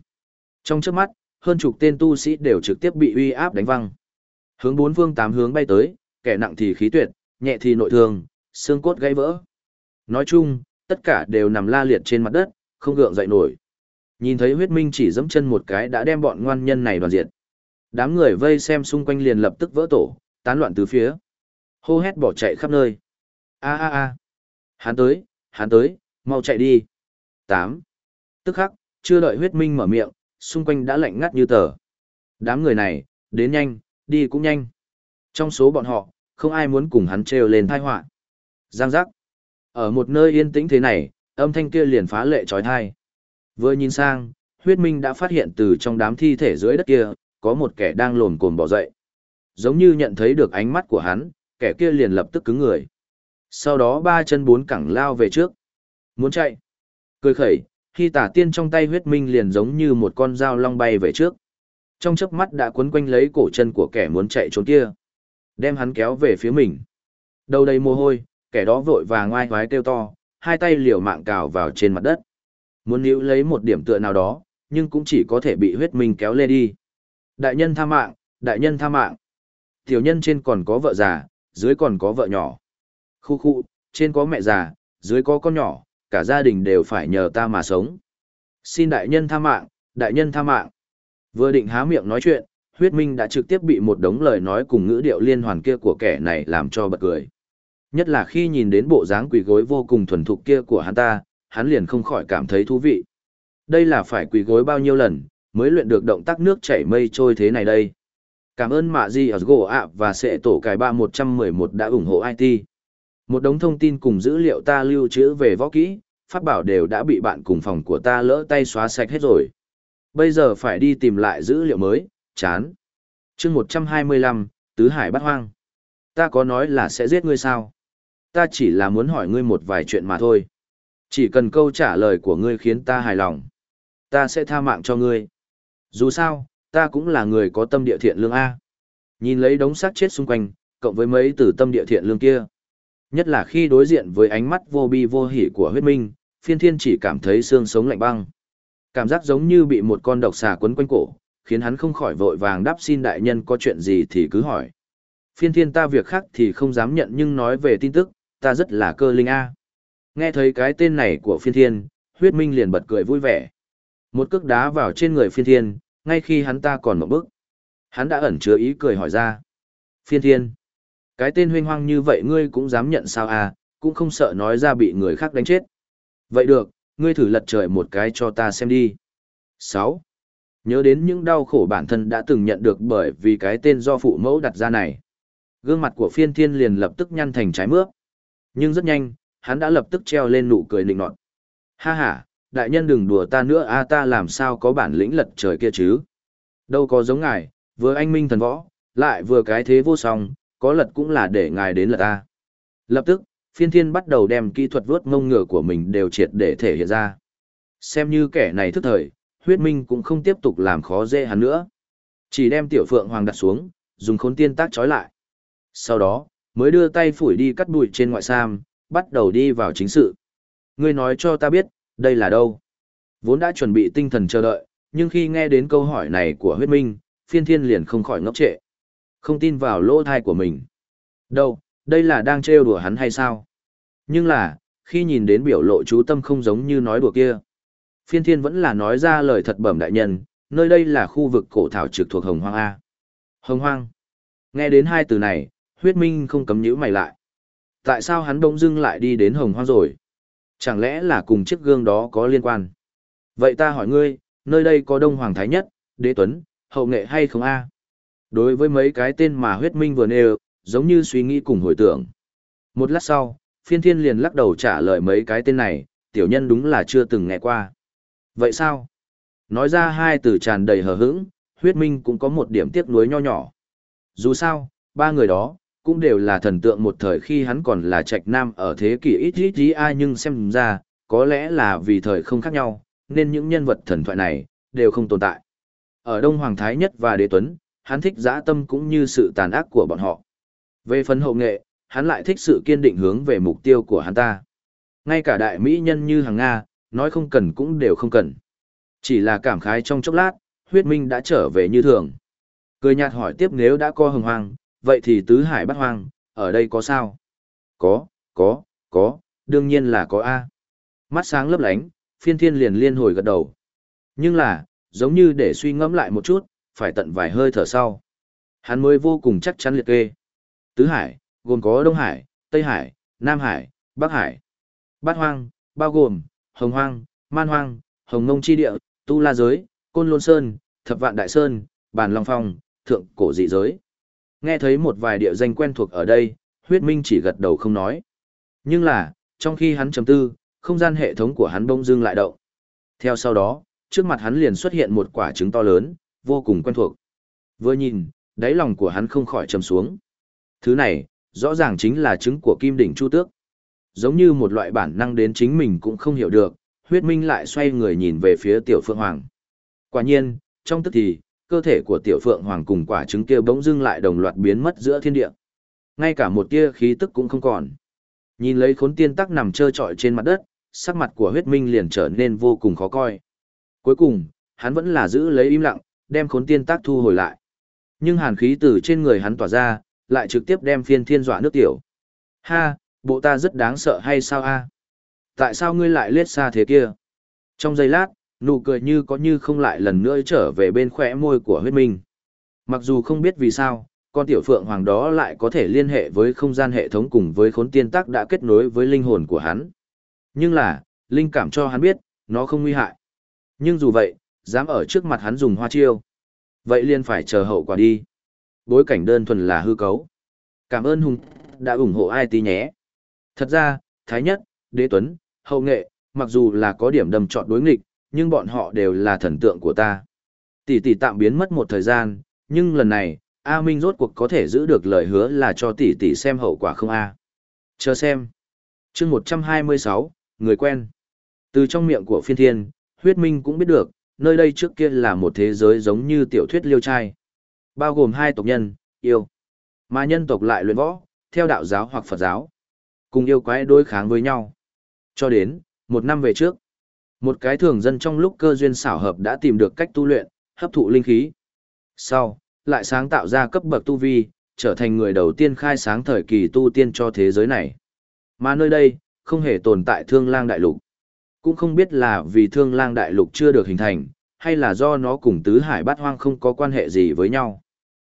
Trong trước mắt, hơn chục tên tu sĩ đều trực tiếp bị uy áp đánh văng. Hướng bốn phương tám hướng bay tới, kẻ nặng thì khí tuyệt, nhẹ thì nội thương, xương cốt gãy vỡ. Nói chung, tất cả đều nằm la liệt trên mặt đất, không gượng dậy nổi. Nhìn thấy huyết minh chỉ giẫm chân một cái đã đem bọn ngoan nhân này đoàn diệt. Đám người vây xem xung quanh liền lập tức vỡ tổ, tán loạn từ phía. Hô hét bỏ chạy khắp nơi. A a a. Hắn tới, hắn tới, mau chạy đi. 8. Tức khắc, chưa đợi huyết minh mở miệng, xung quanh đã lạnh ngắt như tờ. Đám người này, đến nhanh, đi cũng nhanh. Trong số bọn họ, không ai muốn cùng hắn treo lên thai họa. Giang giác. Ở một nơi yên tĩnh thế này, âm thanh kia liền phá lệ trói thai. Vừa nhìn sang, huyết minh đã phát hiện từ trong đám thi thể dưới đất kia, có một kẻ đang lồn cồn bỏ dậy. Giống như nhận thấy được ánh mắt của hắn, kẻ kia liền lập tức cứng người. Sau đó ba chân bốn cẳng lao về trước. Muốn chạy. Cười khẩy, khi tả tiên trong tay huyết minh liền giống như một con dao long bay về trước. Trong chớp mắt đã quấn quanh lấy cổ chân của kẻ muốn chạy trốn kia. Đem hắn kéo về phía mình. Đầu đầy mồ hôi, kẻ đó vội vàng ngoai hoái kêu to, hai tay liều mạng cào vào trên mặt đất. Muốn níu lấy một điểm tựa nào đó, nhưng cũng chỉ có thể bị huyết minh kéo lê đi. Đại nhân tha mạng, đại nhân tha mạng. Tiểu nhân trên còn có vợ già, dưới còn có vợ nhỏ. Khu khu, trên có mẹ già, dưới có con nhỏ, cả gia đình đều phải nhờ ta mà sống. Xin đại nhân tha mạng, đại nhân tha mạng. Vừa định há miệng nói chuyện, huyết minh đã trực tiếp bị một đống lời nói cùng ngữ điệu liên hoàn kia của kẻ này làm cho bật cười. Nhất là khi nhìn đến bộ dáng quỳ gối vô cùng thuần thục kia của hắn ta, hắn liền không khỏi cảm thấy thú vị. Đây là phải quỳ gối bao nhiêu lần, mới luyện được động tác nước chảy mây trôi thế này đây. Cảm ơn Mạ Di ở Gỗ ạ và sẽ tổ cải 3111 đã ủng hộ IT. Một đống thông tin cùng dữ liệu ta lưu trữ về võ kỹ, pháp bảo đều đã bị bạn cùng phòng của ta lỡ tay xóa sạch hết rồi. Bây giờ phải đi tìm lại dữ liệu mới, chán. chương 125, Tứ Hải bắt hoang. Ta có nói là sẽ giết ngươi sao? Ta chỉ là muốn hỏi ngươi một vài chuyện mà thôi. Chỉ cần câu trả lời của ngươi khiến ta hài lòng. Ta sẽ tha mạng cho ngươi. Dù sao, ta cũng là người có tâm địa thiện lương A. Nhìn lấy đống xác chết xung quanh, cộng với mấy từ tâm địa thiện lương kia. Nhất là khi đối diện với ánh mắt vô bi vô hỉ của huyết minh, phiên thiên chỉ cảm thấy xương sống lạnh băng. Cảm giác giống như bị một con độc xà quấn quanh cổ, khiến hắn không khỏi vội vàng đáp xin đại nhân có chuyện gì thì cứ hỏi. Phiên thiên ta việc khác thì không dám nhận nhưng nói về tin tức, ta rất là cơ linh A. Nghe thấy cái tên này của phiên thiên, huyết minh liền bật cười vui vẻ. Một cước đá vào trên người phiên thiên, ngay khi hắn ta còn một bước. Hắn đã ẩn chứa ý cười hỏi ra. Phiên thiên. Cái tên huynh hoang như vậy ngươi cũng dám nhận sao à, cũng không sợ nói ra bị người khác đánh chết. Vậy được, ngươi thử lật trời một cái cho ta xem đi. 6. Nhớ đến những đau khổ bản thân đã từng nhận được bởi vì cái tên do phụ mẫu đặt ra này. Gương mặt của phiên thiên liền lập tức nhăn thành trái mướp. Nhưng rất nhanh, hắn đã lập tức treo lên nụ cười nịnh nọt. Ha ha, đại nhân đừng đùa ta nữa a ta làm sao có bản lĩnh lật trời kia chứ. Đâu có giống ngài, vừa anh minh thần võ, lại vừa cái thế vô song, có lật cũng là để ngài đến lật ta. Lập tức, phiên thiên bắt đầu đem kỹ thuật vớt ngông ngựa của mình đều triệt để thể hiện ra. Xem như kẻ này thức thời, huyết minh cũng không tiếp tục làm khó dễ hắn nữa. Chỉ đem tiểu phượng hoàng đặt xuống, dùng khốn tiên tác trói lại. Sau đó, mới đưa tay phủi đi cắt bụi trên ngoại sam, bắt đầu đi vào chính sự. Ngươi nói cho ta biết, đây là đâu? Vốn đã chuẩn bị tinh thần chờ đợi, nhưng khi nghe đến câu hỏi này của huyết minh, phiên thiên liền không khỏi ngốc trệ. Không tin vào lỗ thai của mình. Đâu, đây là đang trêu đùa hắn hay sao? Nhưng là, khi nhìn đến biểu lộ chú tâm không giống như nói đùa kia. Phiên thiên vẫn là nói ra lời thật bẩm đại nhân, nơi đây là khu vực cổ thảo trực thuộc Hồng Hoang A. Hồng Hoang. Nghe đến hai từ này, huyết minh không cấm nhữ mày lại. Tại sao hắn đông dưng lại đi đến Hồng Hoang rồi? Chẳng lẽ là cùng chiếc gương đó có liên quan? Vậy ta hỏi ngươi, nơi đây có Đông Hoàng Thái Nhất, Đế Tuấn, Hậu Nghệ hay không A? Đối với mấy cái tên mà huyết minh vừa nêu, giống như suy nghĩ cùng hồi tưởng. Một lát sau, phiên thiên liền lắc đầu trả lời mấy cái tên này, tiểu nhân đúng là chưa từng nghe qua. Vậy sao? Nói ra hai từ tràn đầy hờ hững, huyết minh cũng có một điểm tiếc nuối nho nhỏ. Dù sao, ba người đó, cũng đều là thần tượng một thời khi hắn còn là trạch nam ở thế kỷ ít ít ít ai nhưng xem ra, có lẽ là vì thời không khác nhau, nên những nhân vật thần thoại này, đều không tồn tại. Ở Đông Hoàng Thái Nhất và Đế Tuấn, hắn thích dã tâm cũng như sự tàn ác của bọn họ. Về phần hậu nghệ, hắn lại thích sự kiên định hướng về mục tiêu của hắn ta. Ngay cả đại mỹ nhân như hàng Nga, nói không cần cũng đều không cần. Chỉ là cảm khái trong chốc lát, huyết minh đã trở về như thường. Cười nhạt hỏi tiếp nếu đã co hồng hoang, vậy thì tứ hải bắt hoang, ở đây có sao? Có, có, có, đương nhiên là có A. Mắt sáng lấp lánh, phiên thiên liền liên hồi gật đầu. Nhưng là, giống như để suy ngẫm lại một chút, phải tận vài hơi thở sau. Hắn mới vô cùng chắc chắn liệt kê. Tứ hải, gồm có Đông Hải, Tây Hải, Nam Hải, Bắc Hải. Bát hoang, bao gồm, Hồng Hoang, Man Hoang, Hồng Ngông Chi Địa, Tu La Giới, Côn Lôn Sơn, Thập Vạn Đại Sơn, Bàn Long Phong, Thượng Cổ Dị Giới. Nghe thấy một vài địa danh quen thuộc ở đây, huyết minh chỉ gật đầu không nói. Nhưng là, trong khi hắn trầm tư, không gian hệ thống của hắn bỗng dưng lại động. Theo sau đó, trước mặt hắn liền xuất hiện một quả trứng to lớn, vô cùng quen thuộc. Vừa nhìn, đáy lòng của hắn không khỏi trầm xuống. Thứ này, rõ ràng chính là trứng của kim đỉnh chu tước. Giống như một loại bản năng đến chính mình cũng không hiểu được, huyết minh lại xoay người nhìn về phía tiểu phượng hoàng. Quả nhiên, trong tức thì, cơ thể của tiểu phượng hoàng cùng quả trứng kia bỗng dưng lại đồng loạt biến mất giữa thiên địa. Ngay cả một tia khí tức cũng không còn. Nhìn lấy khốn tiên tắc nằm trơ trọi trên mặt đất, sắc mặt của huyết minh liền trở nên vô cùng khó coi. Cuối cùng, hắn vẫn là giữ lấy im lặng, đem khốn tiên tác thu hồi lại. Nhưng hàn khí từ trên người hắn tỏa ra, lại trực tiếp đem phiên thiên dọa nước tiểu. Ha, bộ ta rất đáng sợ hay sao a? Tại sao ngươi lại lết xa thế kia? Trong giây lát, nụ cười như có như không lại lần nữa trở về bên khỏe môi của huyết minh. Mặc dù không biết vì sao, con tiểu phượng hoàng đó lại có thể liên hệ với không gian hệ thống cùng với khốn tiên tác đã kết nối với linh hồn của hắn. Nhưng là, linh cảm cho hắn biết, nó không nguy hại. Nhưng dù vậy, dám ở trước mặt hắn dùng hoa chiêu. Vậy liền phải chờ hậu quả đi. bối cảnh đơn thuần là hư cấu. Cảm ơn Hùng đã ủng hộ ai tí nhé. Thật ra, Thái Nhất, Đế Tuấn, Hậu Nghệ, mặc dù là có điểm đầm trọn đối nghịch, nhưng bọn họ đều là thần tượng của ta. Tỷ tỷ tạm biến mất một thời gian, nhưng lần này, A Minh rốt cuộc có thể giữ được lời hứa là cho tỷ tỷ xem hậu quả không A. Chờ xem. chương 126, người quen. Từ trong miệng của phiên thiên, huyết minh cũng biết được, nơi đây trước kia là một thế giới giống như tiểu thuyết liêu trai. Bao gồm hai tộc nhân, yêu. Mà nhân tộc lại luyện võ, theo đạo giáo hoặc Phật giáo. Cùng yêu quái đối kháng với nhau. Cho đến, một năm về trước, một cái thường dân trong lúc cơ duyên xảo hợp đã tìm được cách tu luyện, hấp thụ linh khí. Sau, lại sáng tạo ra cấp bậc tu vi, trở thành người đầu tiên khai sáng thời kỳ tu tiên cho thế giới này. Mà nơi đây, không hề tồn tại thương lang đại lục. Cũng không biết là vì thương lang đại lục chưa được hình thành, hay là do nó cùng tứ hải bát hoang không có quan hệ gì với nhau.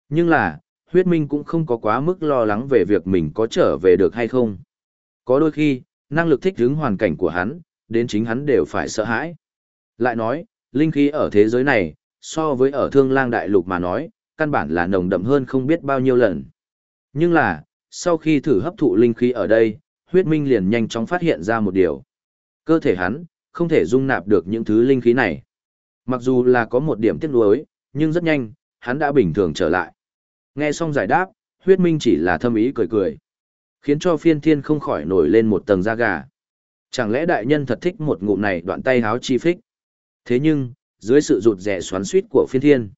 Nhưng là, huyết minh cũng không có quá mức lo lắng về việc mình có trở về được hay không. Có đôi khi, năng lực thích ứng hoàn cảnh của hắn, đến chính hắn đều phải sợ hãi. Lại nói, linh khí ở thế giới này, so với ở thương lang đại lục mà nói, căn bản là nồng đậm hơn không biết bao nhiêu lần. Nhưng là, sau khi thử hấp thụ linh khí ở đây, huyết minh liền nhanh chóng phát hiện ra một điều. Cơ thể hắn, không thể dung nạp được những thứ linh khí này. Mặc dù là có một điểm tiếc nuối, nhưng rất nhanh, hắn đã bình thường trở lại. Nghe xong giải đáp, huyết minh chỉ là thâm ý cười cười. Khiến cho phiên thiên không khỏi nổi lên một tầng da gà. Chẳng lẽ đại nhân thật thích một ngụm này đoạn tay háo chi phích? Thế nhưng, dưới sự rụt rẻ xoắn suýt của phiên thiên,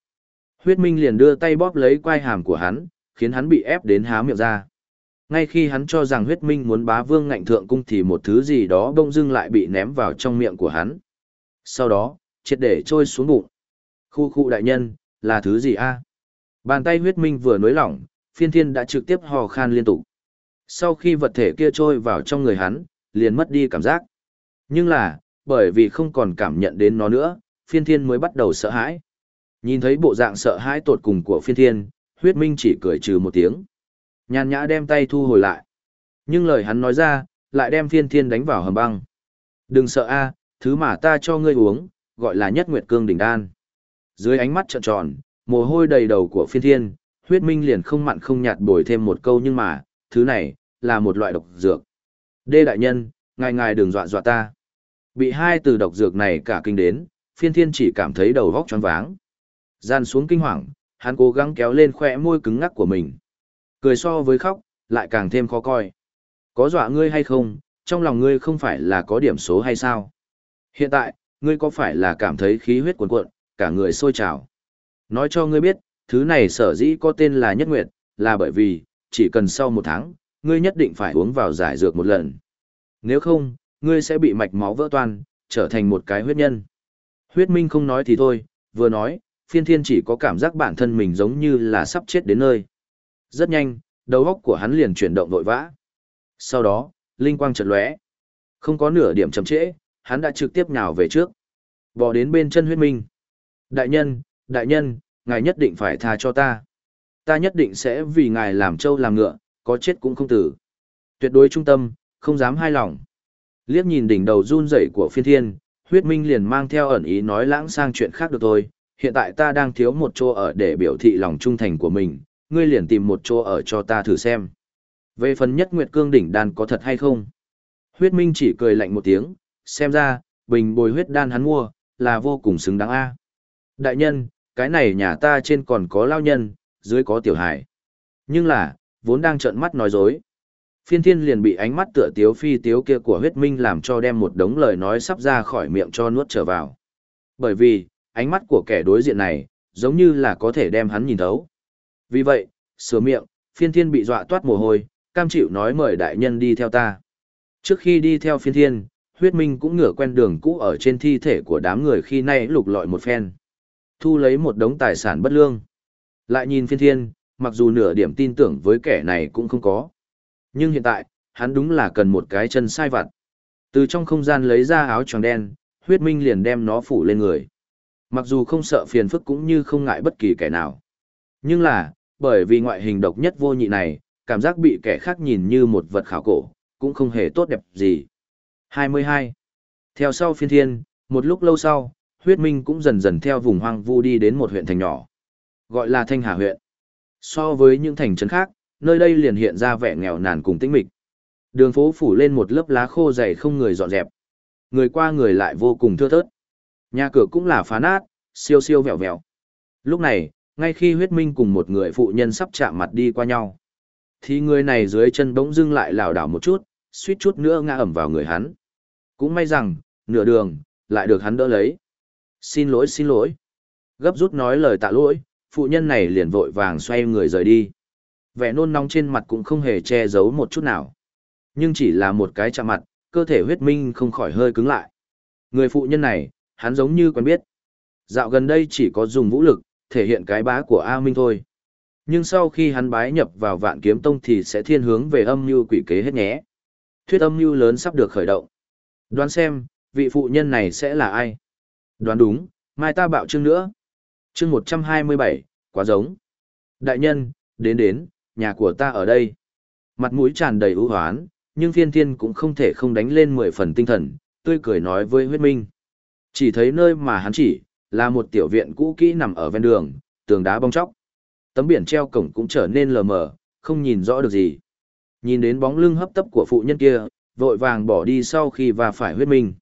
huyết minh liền đưa tay bóp lấy quai hàm của hắn, khiến hắn bị ép đến há miệng ra. Ngay khi hắn cho rằng huyết minh muốn bá vương ngạnh thượng cung thì một thứ gì đó bỗng dưng lại bị ném vào trong miệng của hắn. Sau đó, triệt để trôi xuống bụng. Khu khu đại nhân, là thứ gì a? Bàn tay huyết minh vừa nối lỏng, phiên thiên đã trực tiếp hò khan liên tục. Sau khi vật thể kia trôi vào trong người hắn, liền mất đi cảm giác. Nhưng là, bởi vì không còn cảm nhận đến nó nữa, phiên thiên mới bắt đầu sợ hãi. Nhìn thấy bộ dạng sợ hãi tột cùng của phiên thiên, huyết minh chỉ cười trừ một tiếng. Nhàn nhã đem tay thu hồi lại. Nhưng lời hắn nói ra, lại đem phiên thiên đánh vào hầm băng. Đừng sợ a, thứ mà ta cho ngươi uống, gọi là nhất nguyệt cương đỉnh đan. Dưới ánh mắt trợn tròn, mồ hôi đầy đầu của phiên thiên, huyết minh liền không mặn không nhạt bồi thêm một câu nhưng mà, thứ này, là một loại độc dược. Đê đại nhân, ngài ngài đừng dọa dọa ta. Bị hai từ độc dược này cả kinh đến, phiên thiên chỉ cảm thấy đầu vóc choáng váng. Gian xuống kinh hoàng, hắn cố gắng kéo lên khỏe môi cứng ngắc của mình. Cười so với khóc, lại càng thêm khó coi. Có dọa ngươi hay không, trong lòng ngươi không phải là có điểm số hay sao? Hiện tại, ngươi có phải là cảm thấy khí huyết cuồn cuộn, cả người sôi trào? Nói cho ngươi biết, thứ này sở dĩ có tên là nhất nguyệt, là bởi vì, chỉ cần sau một tháng, ngươi nhất định phải uống vào giải dược một lần. Nếu không, ngươi sẽ bị mạch máu vỡ toan, trở thành một cái huyết nhân. Huyết minh không nói thì thôi, vừa nói, phiên thiên chỉ có cảm giác bản thân mình giống như là sắp chết đến nơi. Rất nhanh, đầu óc của hắn liền chuyển động vội vã. Sau đó, linh quang chợt lóe. Không có nửa điểm chậm trễ, hắn đã trực tiếp nhào về trước. Bò đến bên chân huyết minh. Đại nhân, đại nhân, ngài nhất định phải tha cho ta. Ta nhất định sẽ vì ngài làm trâu làm ngựa, có chết cũng không tử. Tuyệt đối trung tâm, không dám hai lòng. Liếc nhìn đỉnh đầu run rẩy của phiên thiên, huyết minh liền mang theo ẩn ý nói lãng sang chuyện khác được thôi. Hiện tại ta đang thiếu một chỗ ở để biểu thị lòng trung thành của mình, ngươi liền tìm một chỗ ở cho ta thử xem. Về phần nhất nguyệt cương đỉnh đan có thật hay không? Huyết minh chỉ cười lạnh một tiếng, xem ra, bình bồi huyết đan hắn mua, là vô cùng xứng đáng a. Đại nhân, cái này nhà ta trên còn có lao nhân, dưới có tiểu hải. Nhưng là, vốn đang trợn mắt nói dối. Phiên thiên liền bị ánh mắt tựa tiếu phi tiếu kia của huyết minh làm cho đem một đống lời nói sắp ra khỏi miệng cho nuốt trở vào. Bởi vì, ánh mắt của kẻ đối diện này, giống như là có thể đem hắn nhìn thấu. Vì vậy, sửa miệng, phiên thiên bị dọa toát mồ hôi, cam chịu nói mời đại nhân đi theo ta. Trước khi đi theo phiên thiên, huyết minh cũng ngửa quen đường cũ ở trên thi thể của đám người khi nay lục lọi một phen. Thu lấy một đống tài sản bất lương. Lại nhìn phiên thiên, mặc dù nửa điểm tin tưởng với kẻ này cũng không có. Nhưng hiện tại, hắn đúng là cần một cái chân sai vặt. Từ trong không gian lấy ra áo choàng đen, huyết minh liền đem nó phủ lên người. Mặc dù không sợ phiền phức cũng như không ngại bất kỳ kẻ nào. Nhưng là, bởi vì ngoại hình độc nhất vô nhị này, cảm giác bị kẻ khác nhìn như một vật khảo cổ, cũng không hề tốt đẹp gì. 22. Theo sau phiên thiên, một lúc lâu sau, huyết minh cũng dần dần theo vùng hoang vu đi đến một huyện thành nhỏ. Gọi là Thanh Hà huyện. So với những thành trấn khác, nơi đây liền hiện ra vẻ nghèo nàn cùng tĩnh mịch. Đường phố phủ lên một lớp lá khô dày không người dọn dẹp. Người qua người lại vô cùng thưa thớt. Nhà cửa cũng là phá nát, siêu siêu vẹo vẹo. Lúc này, ngay khi huyết minh cùng một người phụ nhân sắp chạm mặt đi qua nhau, thì người này dưới chân bỗng dưng lại lảo đảo một chút, suýt chút nữa ngã ẩm vào người hắn. Cũng may rằng, nửa đường, lại được hắn đỡ lấy. Xin lỗi xin lỗi. Gấp rút nói lời tạ lỗi, phụ nhân này liền vội vàng xoay người rời đi. Vẻ nôn nóng trên mặt cũng không hề che giấu một chút nào. Nhưng chỉ là một cái chạm mặt, cơ thể huyết minh không khỏi hơi cứng lại. Người phụ nhân này, hắn giống như quen biết. Dạo gần đây chỉ có dùng vũ lực, thể hiện cái bá của A Minh thôi. Nhưng sau khi hắn bái nhập vào vạn kiếm tông thì sẽ thiên hướng về âm mưu quỷ kế hết nhé. Thuyết âm mưu lớn sắp được khởi động. Đoán xem, vị phụ nhân này sẽ là ai? Đoán đúng, mai ta bạo chương nữa. Chương 127, quá giống. Đại nhân, đến đến, nhà của ta ở đây. Mặt mũi tràn đầy ưu hoán, nhưng phiên thiên cũng không thể không đánh lên mười phần tinh thần, tươi cười nói với huyết minh. Chỉ thấy nơi mà hắn chỉ, là một tiểu viện cũ kỹ nằm ở ven đường, tường đá bong chóc. Tấm biển treo cổng cũng trở nên lờ mờ, không nhìn rõ được gì. Nhìn đến bóng lưng hấp tấp của phụ nhân kia, vội vàng bỏ đi sau khi và phải huyết minh.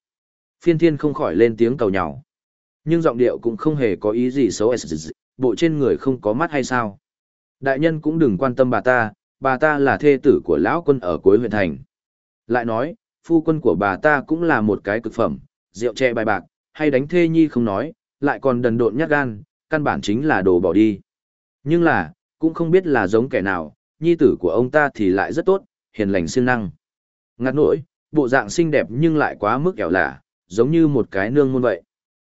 Phiên thiên không khỏi lên tiếng cầu nhào, Nhưng giọng điệu cũng không hề có ý gì xấu bộ trên người không có mắt hay sao. Đại nhân cũng đừng quan tâm bà ta, bà ta là thê tử của lão quân ở cuối huyện thành. Lại nói, phu quân của bà ta cũng là một cái cực phẩm, rượu chè bài bạc, hay đánh thê nhi không nói, lại còn đần độn nhát gan, căn bản chính là đồ bỏ đi. Nhưng là, cũng không biết là giống kẻ nào, nhi tử của ông ta thì lại rất tốt, hiền lành siêng năng. Ngặt nỗi, bộ dạng xinh đẹp nhưng lại quá mức kẻo lạ, giống như một cái nương môn vậy.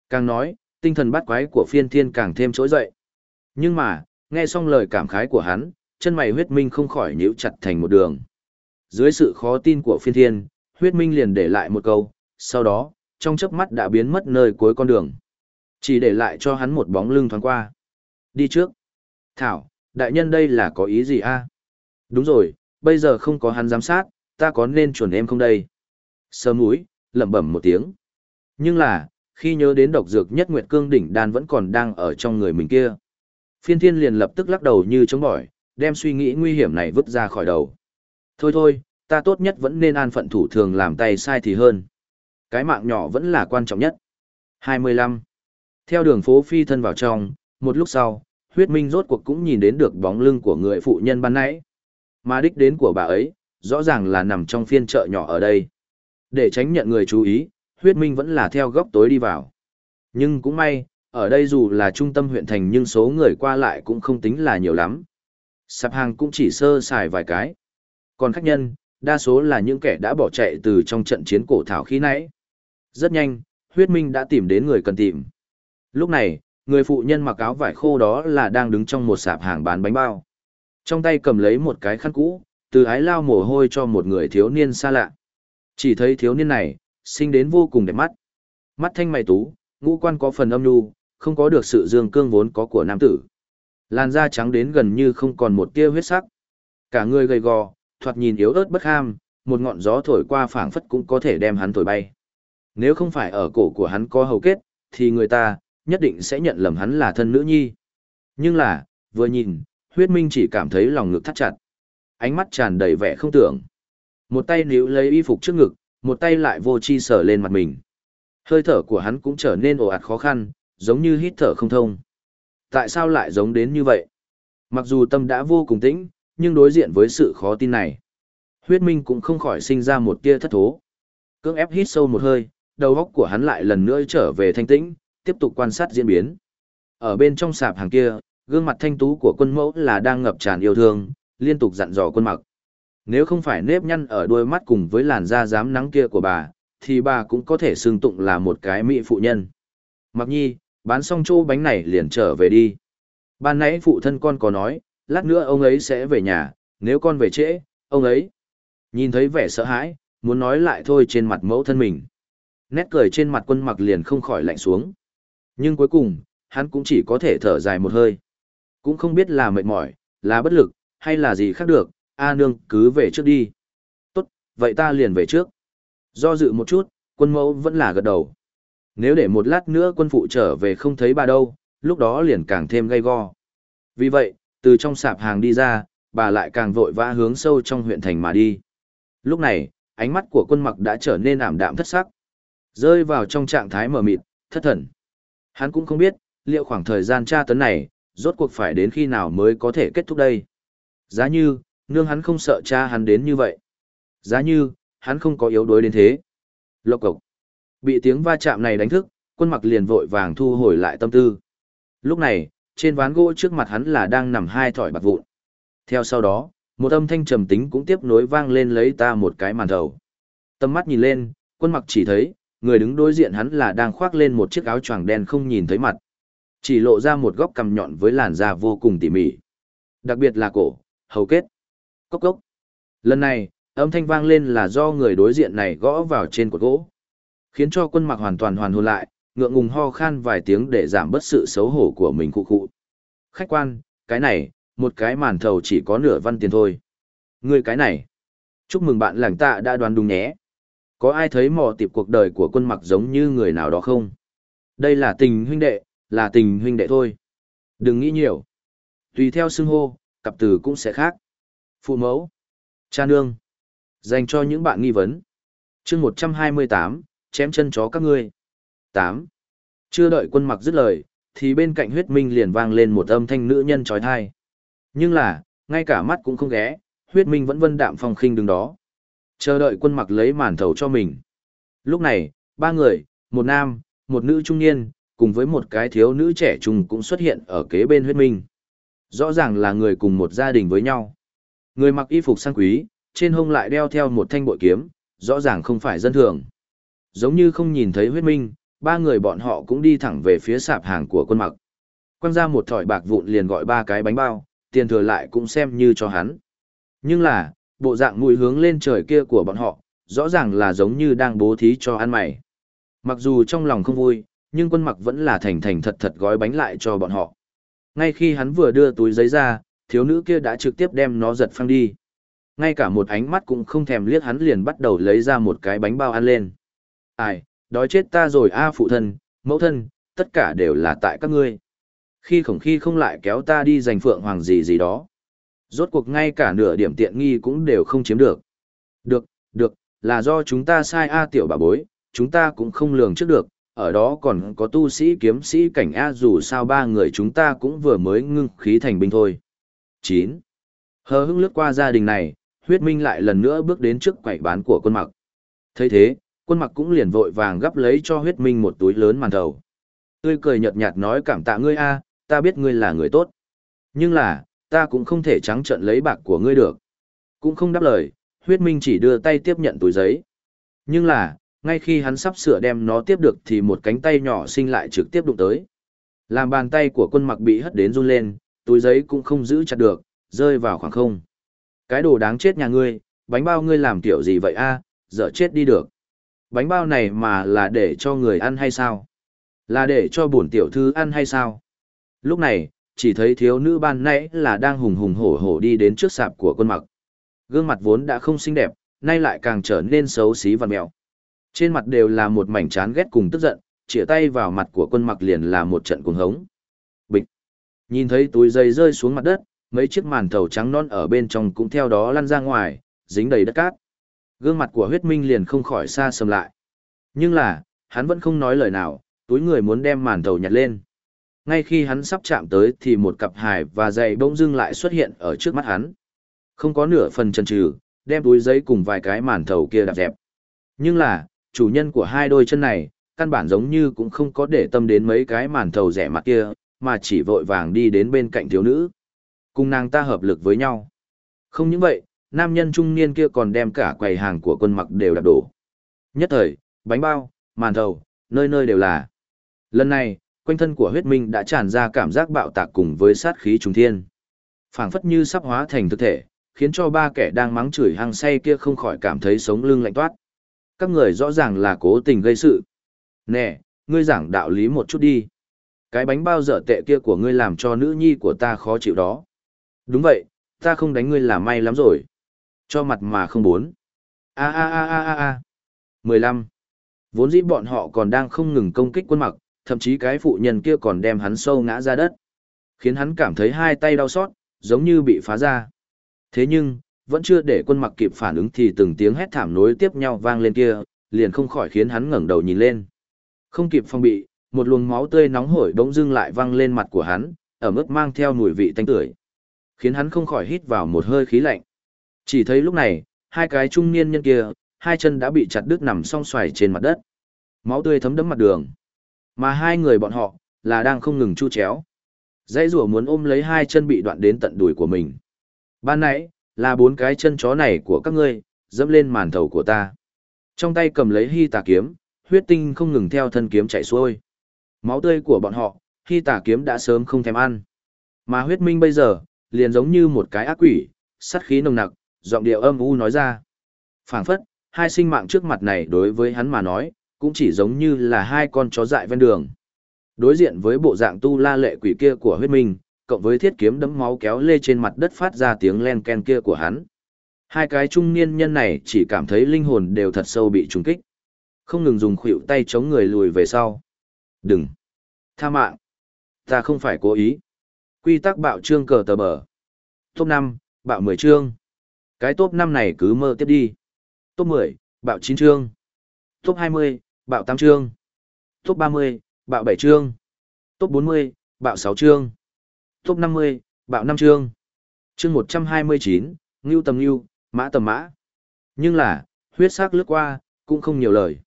Càng nói, tinh thần bắt quái của phiên thiên càng thêm trỗi dậy. Nhưng mà, nghe xong lời cảm khái của hắn, chân mày huyết minh không khỏi nhíu chặt thành một đường. Dưới sự khó tin của phiên thiên, huyết minh liền để lại một câu, sau đó, trong chớp mắt đã biến mất nơi cuối con đường. Chỉ để lại cho hắn một bóng lưng thoáng qua. Đi trước. Thảo, đại nhân đây là có ý gì a? Đúng rồi, bây giờ không có hắn giám sát, ta có nên chuẩn em không đây? Sơ mũi, lẩm bẩm một tiếng. Nhưng là, khi nhớ đến độc dược nhất nguyệt cương đỉnh đan vẫn còn đang ở trong người mình kia. Phiên thiên liền lập tức lắc đầu như chống bỏi, đem suy nghĩ nguy hiểm này vứt ra khỏi đầu. Thôi thôi, ta tốt nhất vẫn nên an phận thủ thường làm tay sai thì hơn. Cái mạng nhỏ vẫn là quan trọng nhất. 25. Theo đường phố phi thân vào trong, một lúc sau, huyết minh rốt cuộc cũng nhìn đến được bóng lưng của người phụ nhân ban nãy. Mà đích đến của bà ấy, rõ ràng là nằm trong phiên chợ nhỏ ở đây. Để tránh nhận người chú ý, huyết minh vẫn là theo góc tối đi vào. Nhưng cũng may, ở đây dù là trung tâm huyện thành nhưng số người qua lại cũng không tính là nhiều lắm. Sạp hàng cũng chỉ sơ xài vài cái. Còn khách nhân, đa số là những kẻ đã bỏ chạy từ trong trận chiến cổ thảo khi nãy. Rất nhanh, huyết minh đã tìm đến người cần tìm. Lúc này, người phụ nhân mặc áo vải khô đó là đang đứng trong một sạp hàng bán bánh bao. Trong tay cầm lấy một cái khăn cũ, từ ái lao mồ hôi cho một người thiếu niên xa lạ. Chỉ thấy thiếu niên này, sinh đến vô cùng đẹp mắt. Mắt thanh mày tú, ngũ quan có phần âm nhu, không có được sự dương cương vốn có của nam tử. Làn da trắng đến gần như không còn một tia huyết sắc. Cả người gầy gò, thoạt nhìn yếu ớt bất ham, một ngọn gió thổi qua phảng phất cũng có thể đem hắn thổi bay. Nếu không phải ở cổ của hắn có hầu kết, thì người ta, nhất định sẽ nhận lầm hắn là thân nữ nhi. Nhưng là, vừa nhìn, huyết minh chỉ cảm thấy lòng ngực thắt chặt. Ánh mắt tràn đầy vẻ không tưởng. Một tay níu lấy y phục trước ngực, một tay lại vô chi sở lên mặt mình. Hơi thở của hắn cũng trở nên ồ ạt khó khăn, giống như hít thở không thông. Tại sao lại giống đến như vậy? Mặc dù tâm đã vô cùng tĩnh, nhưng đối diện với sự khó tin này, huyết minh cũng không khỏi sinh ra một tia thất thố. Cưỡng ép hít sâu một hơi, đầu óc của hắn lại lần nữa trở về thanh tĩnh, tiếp tục quan sát diễn biến. Ở bên trong sạp hàng kia, gương mặt thanh tú của quân mẫu là đang ngập tràn yêu thương, liên tục dặn dò quân mặc. Nếu không phải nếp nhăn ở đôi mắt cùng với làn da dám nắng kia của bà, thì bà cũng có thể xưng tụng là một cái mỹ phụ nhân. Mặc nhi, bán xong chỗ bánh này liền trở về đi. Ban nãy phụ thân con có nói, lát nữa ông ấy sẽ về nhà, nếu con về trễ, ông ấy. Nhìn thấy vẻ sợ hãi, muốn nói lại thôi trên mặt mẫu thân mình. Nét cười trên mặt quân mặc liền không khỏi lạnh xuống. Nhưng cuối cùng, hắn cũng chỉ có thể thở dài một hơi. Cũng không biết là mệt mỏi, là bất lực, hay là gì khác được, A nương cứ về trước đi. Tốt, vậy ta liền về trước. Do dự một chút, quân mẫu vẫn là gật đầu. Nếu để một lát nữa quân phụ trở về không thấy bà đâu, lúc đó liền càng thêm gay go. Vì vậy, Từ trong sạp hàng đi ra, bà lại càng vội vã hướng sâu trong huyện thành mà đi. Lúc này, ánh mắt của quân mặc đã trở nên ảm đạm thất sắc. Rơi vào trong trạng thái mờ mịt, thất thần. Hắn cũng không biết, liệu khoảng thời gian tra tấn này, rốt cuộc phải đến khi nào mới có thể kết thúc đây. Giá như, nương hắn không sợ cha hắn đến như vậy. Giá như, hắn không có yếu đuối đến thế. Lộc cộc. Bị tiếng va chạm này đánh thức, quân mặc liền vội vàng thu hồi lại tâm tư. Lúc này, trên ván gỗ trước mặt hắn là đang nằm hai thỏi bạc vụn. Theo sau đó, một âm thanh trầm tính cũng tiếp nối vang lên lấy ta một cái màn thầu. Tâm mắt nhìn lên, quân mặc chỉ thấy, người đứng đối diện hắn là đang khoác lên một chiếc áo choàng đen không nhìn thấy mặt. Chỉ lộ ra một góc cằm nhọn với làn da vô cùng tỉ mỉ. Đặc biệt là cổ, hầu kết. Cốc cốc. Lần này, âm thanh vang lên là do người đối diện này gõ vào trên cột gỗ. Khiến cho quân mặc hoàn toàn hoàn hồn lại, ngượng ngùng ho khan vài tiếng để giảm bớt sự xấu hổ của mình cụ cụ. Khách quan, cái này, một cái màn thầu chỉ có nửa văn tiền thôi. Người cái này. Chúc mừng bạn làng tạ đã đoán đúng nhé. Có ai thấy mò tiệp cuộc đời của quân mặc giống như người nào đó không? Đây là tình huynh đệ, là tình huynh đệ thôi. Đừng nghĩ nhiều. Tùy theo xưng hô, cặp từ cũng sẽ khác. Phụ mẫu. Cha nương. Dành cho những bạn nghi vấn. chương 128, chém chân chó các ngươi. 8. Chưa đợi quân mặc dứt lời, thì bên cạnh huyết minh liền vang lên một âm thanh nữ nhân trói thai. Nhưng là, ngay cả mắt cũng không ghé, huyết minh vẫn vân đạm phong khinh đứng đó. Chờ đợi quân mặc lấy màn thầu cho mình. Lúc này, ba người, một nam, một nữ trung niên, cùng với một cái thiếu nữ trẻ trung cũng xuất hiện ở kế bên huyết minh. Rõ ràng là người cùng một gia đình với nhau. Người mặc y phục sang quý, trên hông lại đeo theo một thanh bội kiếm, rõ ràng không phải dân thường. Giống như không nhìn thấy huyết minh, ba người bọn họ cũng đi thẳng về phía sạp hàng của quân mặc. Quăng ra một thỏi bạc vụn liền gọi ba cái bánh bao, tiền thừa lại cũng xem như cho hắn. Nhưng là, bộ dạng mũi hướng lên trời kia của bọn họ, rõ ràng là giống như đang bố thí cho ăn mày. Mặc dù trong lòng không vui, nhưng quân mặc vẫn là thành thành thật thật gói bánh lại cho bọn họ. Ngay khi hắn vừa đưa túi giấy ra, thiếu nữ kia đã trực tiếp đem nó giật phăng đi. Ngay cả một ánh mắt cũng không thèm liếc hắn liền bắt đầu lấy ra một cái bánh bao ăn lên. Ai, đói chết ta rồi a phụ thân, mẫu thân, tất cả đều là tại các ngươi. Khi khổng khi không lại kéo ta đi giành phượng hoàng gì gì đó. Rốt cuộc ngay cả nửa điểm tiện nghi cũng đều không chiếm được. Được, được, là do chúng ta sai a tiểu bà bối, chúng ta cũng không lường trước được, ở đó còn có tu sĩ kiếm sĩ cảnh A dù sao ba người chúng ta cũng vừa mới ngưng khí thành binh thôi. 9. Hờ hững lướt qua gia đình này, huyết minh lại lần nữa bước đến trước quầy bán của quân mặc. thấy thế, quân mặc cũng liền vội vàng gấp lấy cho huyết minh một túi lớn màn thầu. Tươi cười nhợt nhạt nói cảm tạ ngươi a, ta biết ngươi là người tốt. Nhưng là, ta cũng không thể trắng trợn lấy bạc của ngươi được. Cũng không đáp lời, huyết minh chỉ đưa tay tiếp nhận túi giấy. Nhưng là, ngay khi hắn sắp sửa đem nó tiếp được thì một cánh tay nhỏ sinh lại trực tiếp đụng tới. Làm bàn tay của quân mặc bị hất đến run lên, túi giấy cũng không giữ chặt được, rơi vào khoảng không. Cái đồ đáng chết nhà ngươi, bánh bao ngươi làm kiểu gì vậy a? À, dở chết đi được. Bánh bao này mà là để cho người ăn hay sao? Là để cho bổn tiểu thư ăn hay sao? Lúc này, chỉ thấy thiếu nữ ban nãy là đang hùng hùng hổ hổ đi đến trước sạp của quân mặc. Gương mặt vốn đã không xinh đẹp, nay lại càng trở nên xấu xí và mẹo. Trên mặt đều là một mảnh chán ghét cùng tức giận, chĩa tay vào mặt của quân mặc liền là một trận cuồng hống. Bịch! Nhìn thấy túi dây rơi xuống mặt đất, mấy chiếc màn thầu trắng non ở bên trong cũng theo đó lăn ra ngoài, dính đầy đất cát. Gương mặt của huyết minh liền không khỏi xa sầm lại. Nhưng là, hắn vẫn không nói lời nào, túi người muốn đem màn thầu nhặt lên. Ngay khi hắn sắp chạm tới thì một cặp hài và giày bỗng dưng lại xuất hiện ở trước mắt hắn. Không có nửa phần chần chừ, đem túi giấy cùng vài cái màn thầu kia đạp dẹp. Nhưng là, chủ nhân của hai đôi chân này, căn bản giống như cũng không có để tâm đến mấy cái màn thầu rẻ mặt kia, mà chỉ vội vàng đi đến bên cạnh thiếu nữ. Cùng nàng ta hợp lực với nhau. Không những vậy, nam nhân trung niên kia còn đem cả quầy hàng của quân mặc đều đạp đổ. Nhất thời, bánh bao, màn thầu, nơi nơi đều là. Lần này, quanh thân của huyết minh đã tràn ra cảm giác bạo tạc cùng với sát khí trùng thiên. phảng phất như sắp hóa thành thực thể, khiến cho ba kẻ đang mắng chửi hăng say kia không khỏi cảm thấy sống lưng lạnh toát. Các người rõ ràng là cố tình gây sự. Nè, ngươi giảng đạo lý một chút đi. Cái bánh bao dở tệ kia của ngươi làm cho nữ nhi của ta khó chịu đó. Đúng vậy, ta không đánh ngươi là may lắm rồi. Cho mặt mà không bốn. A a a a a a. 15. Vốn dĩ bọn họ còn đang không ngừng công kích quân mặc, thậm chí cái phụ nhân kia còn đem hắn sâu ngã ra đất. Khiến hắn cảm thấy hai tay đau xót, giống như bị phá ra. Thế nhưng, vẫn chưa để quân mặc kịp phản ứng thì từng tiếng hét thảm nối tiếp nhau vang lên kia, liền không khỏi khiến hắn ngẩng đầu nhìn lên. Không kịp phòng bị, một luồng máu tươi nóng hổi bỗng dưng lại văng lên mặt của hắn, ở mức mang theo mùi vị tanh tưởi, khiến hắn không khỏi hít vào một hơi khí lạnh. Chỉ thấy lúc này, hai cái trung niên nhân kia, hai chân đã bị chặt đứt nằm song xoài trên mặt đất. Máu tươi thấm đẫm mặt đường. Mà hai người bọn họ, là đang không ngừng chu chéo. Dãy rùa muốn ôm lấy hai chân bị đoạn đến tận đùi của mình. Ban nãy, là bốn cái chân chó này của các ngươi, dẫm lên màn thầu của ta. Trong tay cầm lấy hy tà kiếm, huyết tinh không ngừng theo thân kiếm chạy xuôi. Máu tươi của bọn họ, hy tà kiếm đã sớm không thèm ăn. Mà huyết minh bây giờ, liền giống như một cái ác quỷ, sát khí nồng nặc, giọng điệu âm u nói ra. phảng phất, hai sinh mạng trước mặt này đối với hắn mà nói, cũng chỉ giống như là hai con chó dại ven đường. Đối diện với bộ dạng tu la lệ quỷ kia của huyết minh, cộng với thiết kiếm đấm máu kéo lê trên mặt đất phát ra tiếng len ken kia của hắn. Hai cái trung niên nhân này chỉ cảm thấy linh hồn đều thật sâu bị trùng kích. Không ngừng dùng khuỷu tay chống người lùi về sau. Đừng! Tha mạng! Ta không phải cố ý. Quy tắc bạo trương cờ tờ bờ. Top 5, bạo 10 trương. Cái top 5 này cứ mơ tiếp đi. Top 10, bạo 9 trương. Top 20, bạo 8 trương. Top 30, bạo 7 trương. Top 40, bạo 6 trương. Top 50, bạo 5 trương. Chương 129, Ngưu tầm Ngưu, Mã tầm Mã. Nhưng là, huyết sắc lướt qua, cũng không nhiều lời.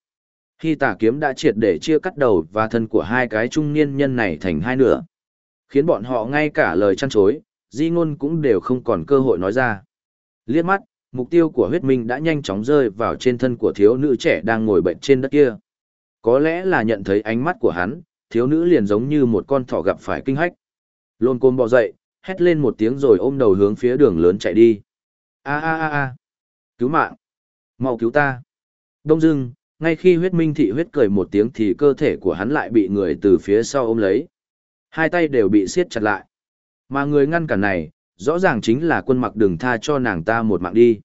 Khi tà kiếm đã triệt để chia cắt đầu và thân của hai cái trung niên nhân này thành hai nửa. Khiến bọn họ ngay cả lời chăn chối, di ngôn cũng đều không còn cơ hội nói ra. Liếc mắt, mục tiêu của huyết minh đã nhanh chóng rơi vào trên thân của thiếu nữ trẻ đang ngồi bệnh trên đất kia. Có lẽ là nhận thấy ánh mắt của hắn, thiếu nữ liền giống như một con thỏ gặp phải kinh hách. Lôn côn bò dậy, hét lên một tiếng rồi ôm đầu hướng phía đường lớn chạy đi. A a a a, cứu mạng, mau cứu ta. Đông dưng, ngay khi huyết minh thị huyết cười một tiếng thì cơ thể của hắn lại bị người từ phía sau ôm lấy. Hai tay đều bị siết chặt lại. Mà người ngăn cản này, rõ ràng chính là quân mặc đừng tha cho nàng ta một mạng đi.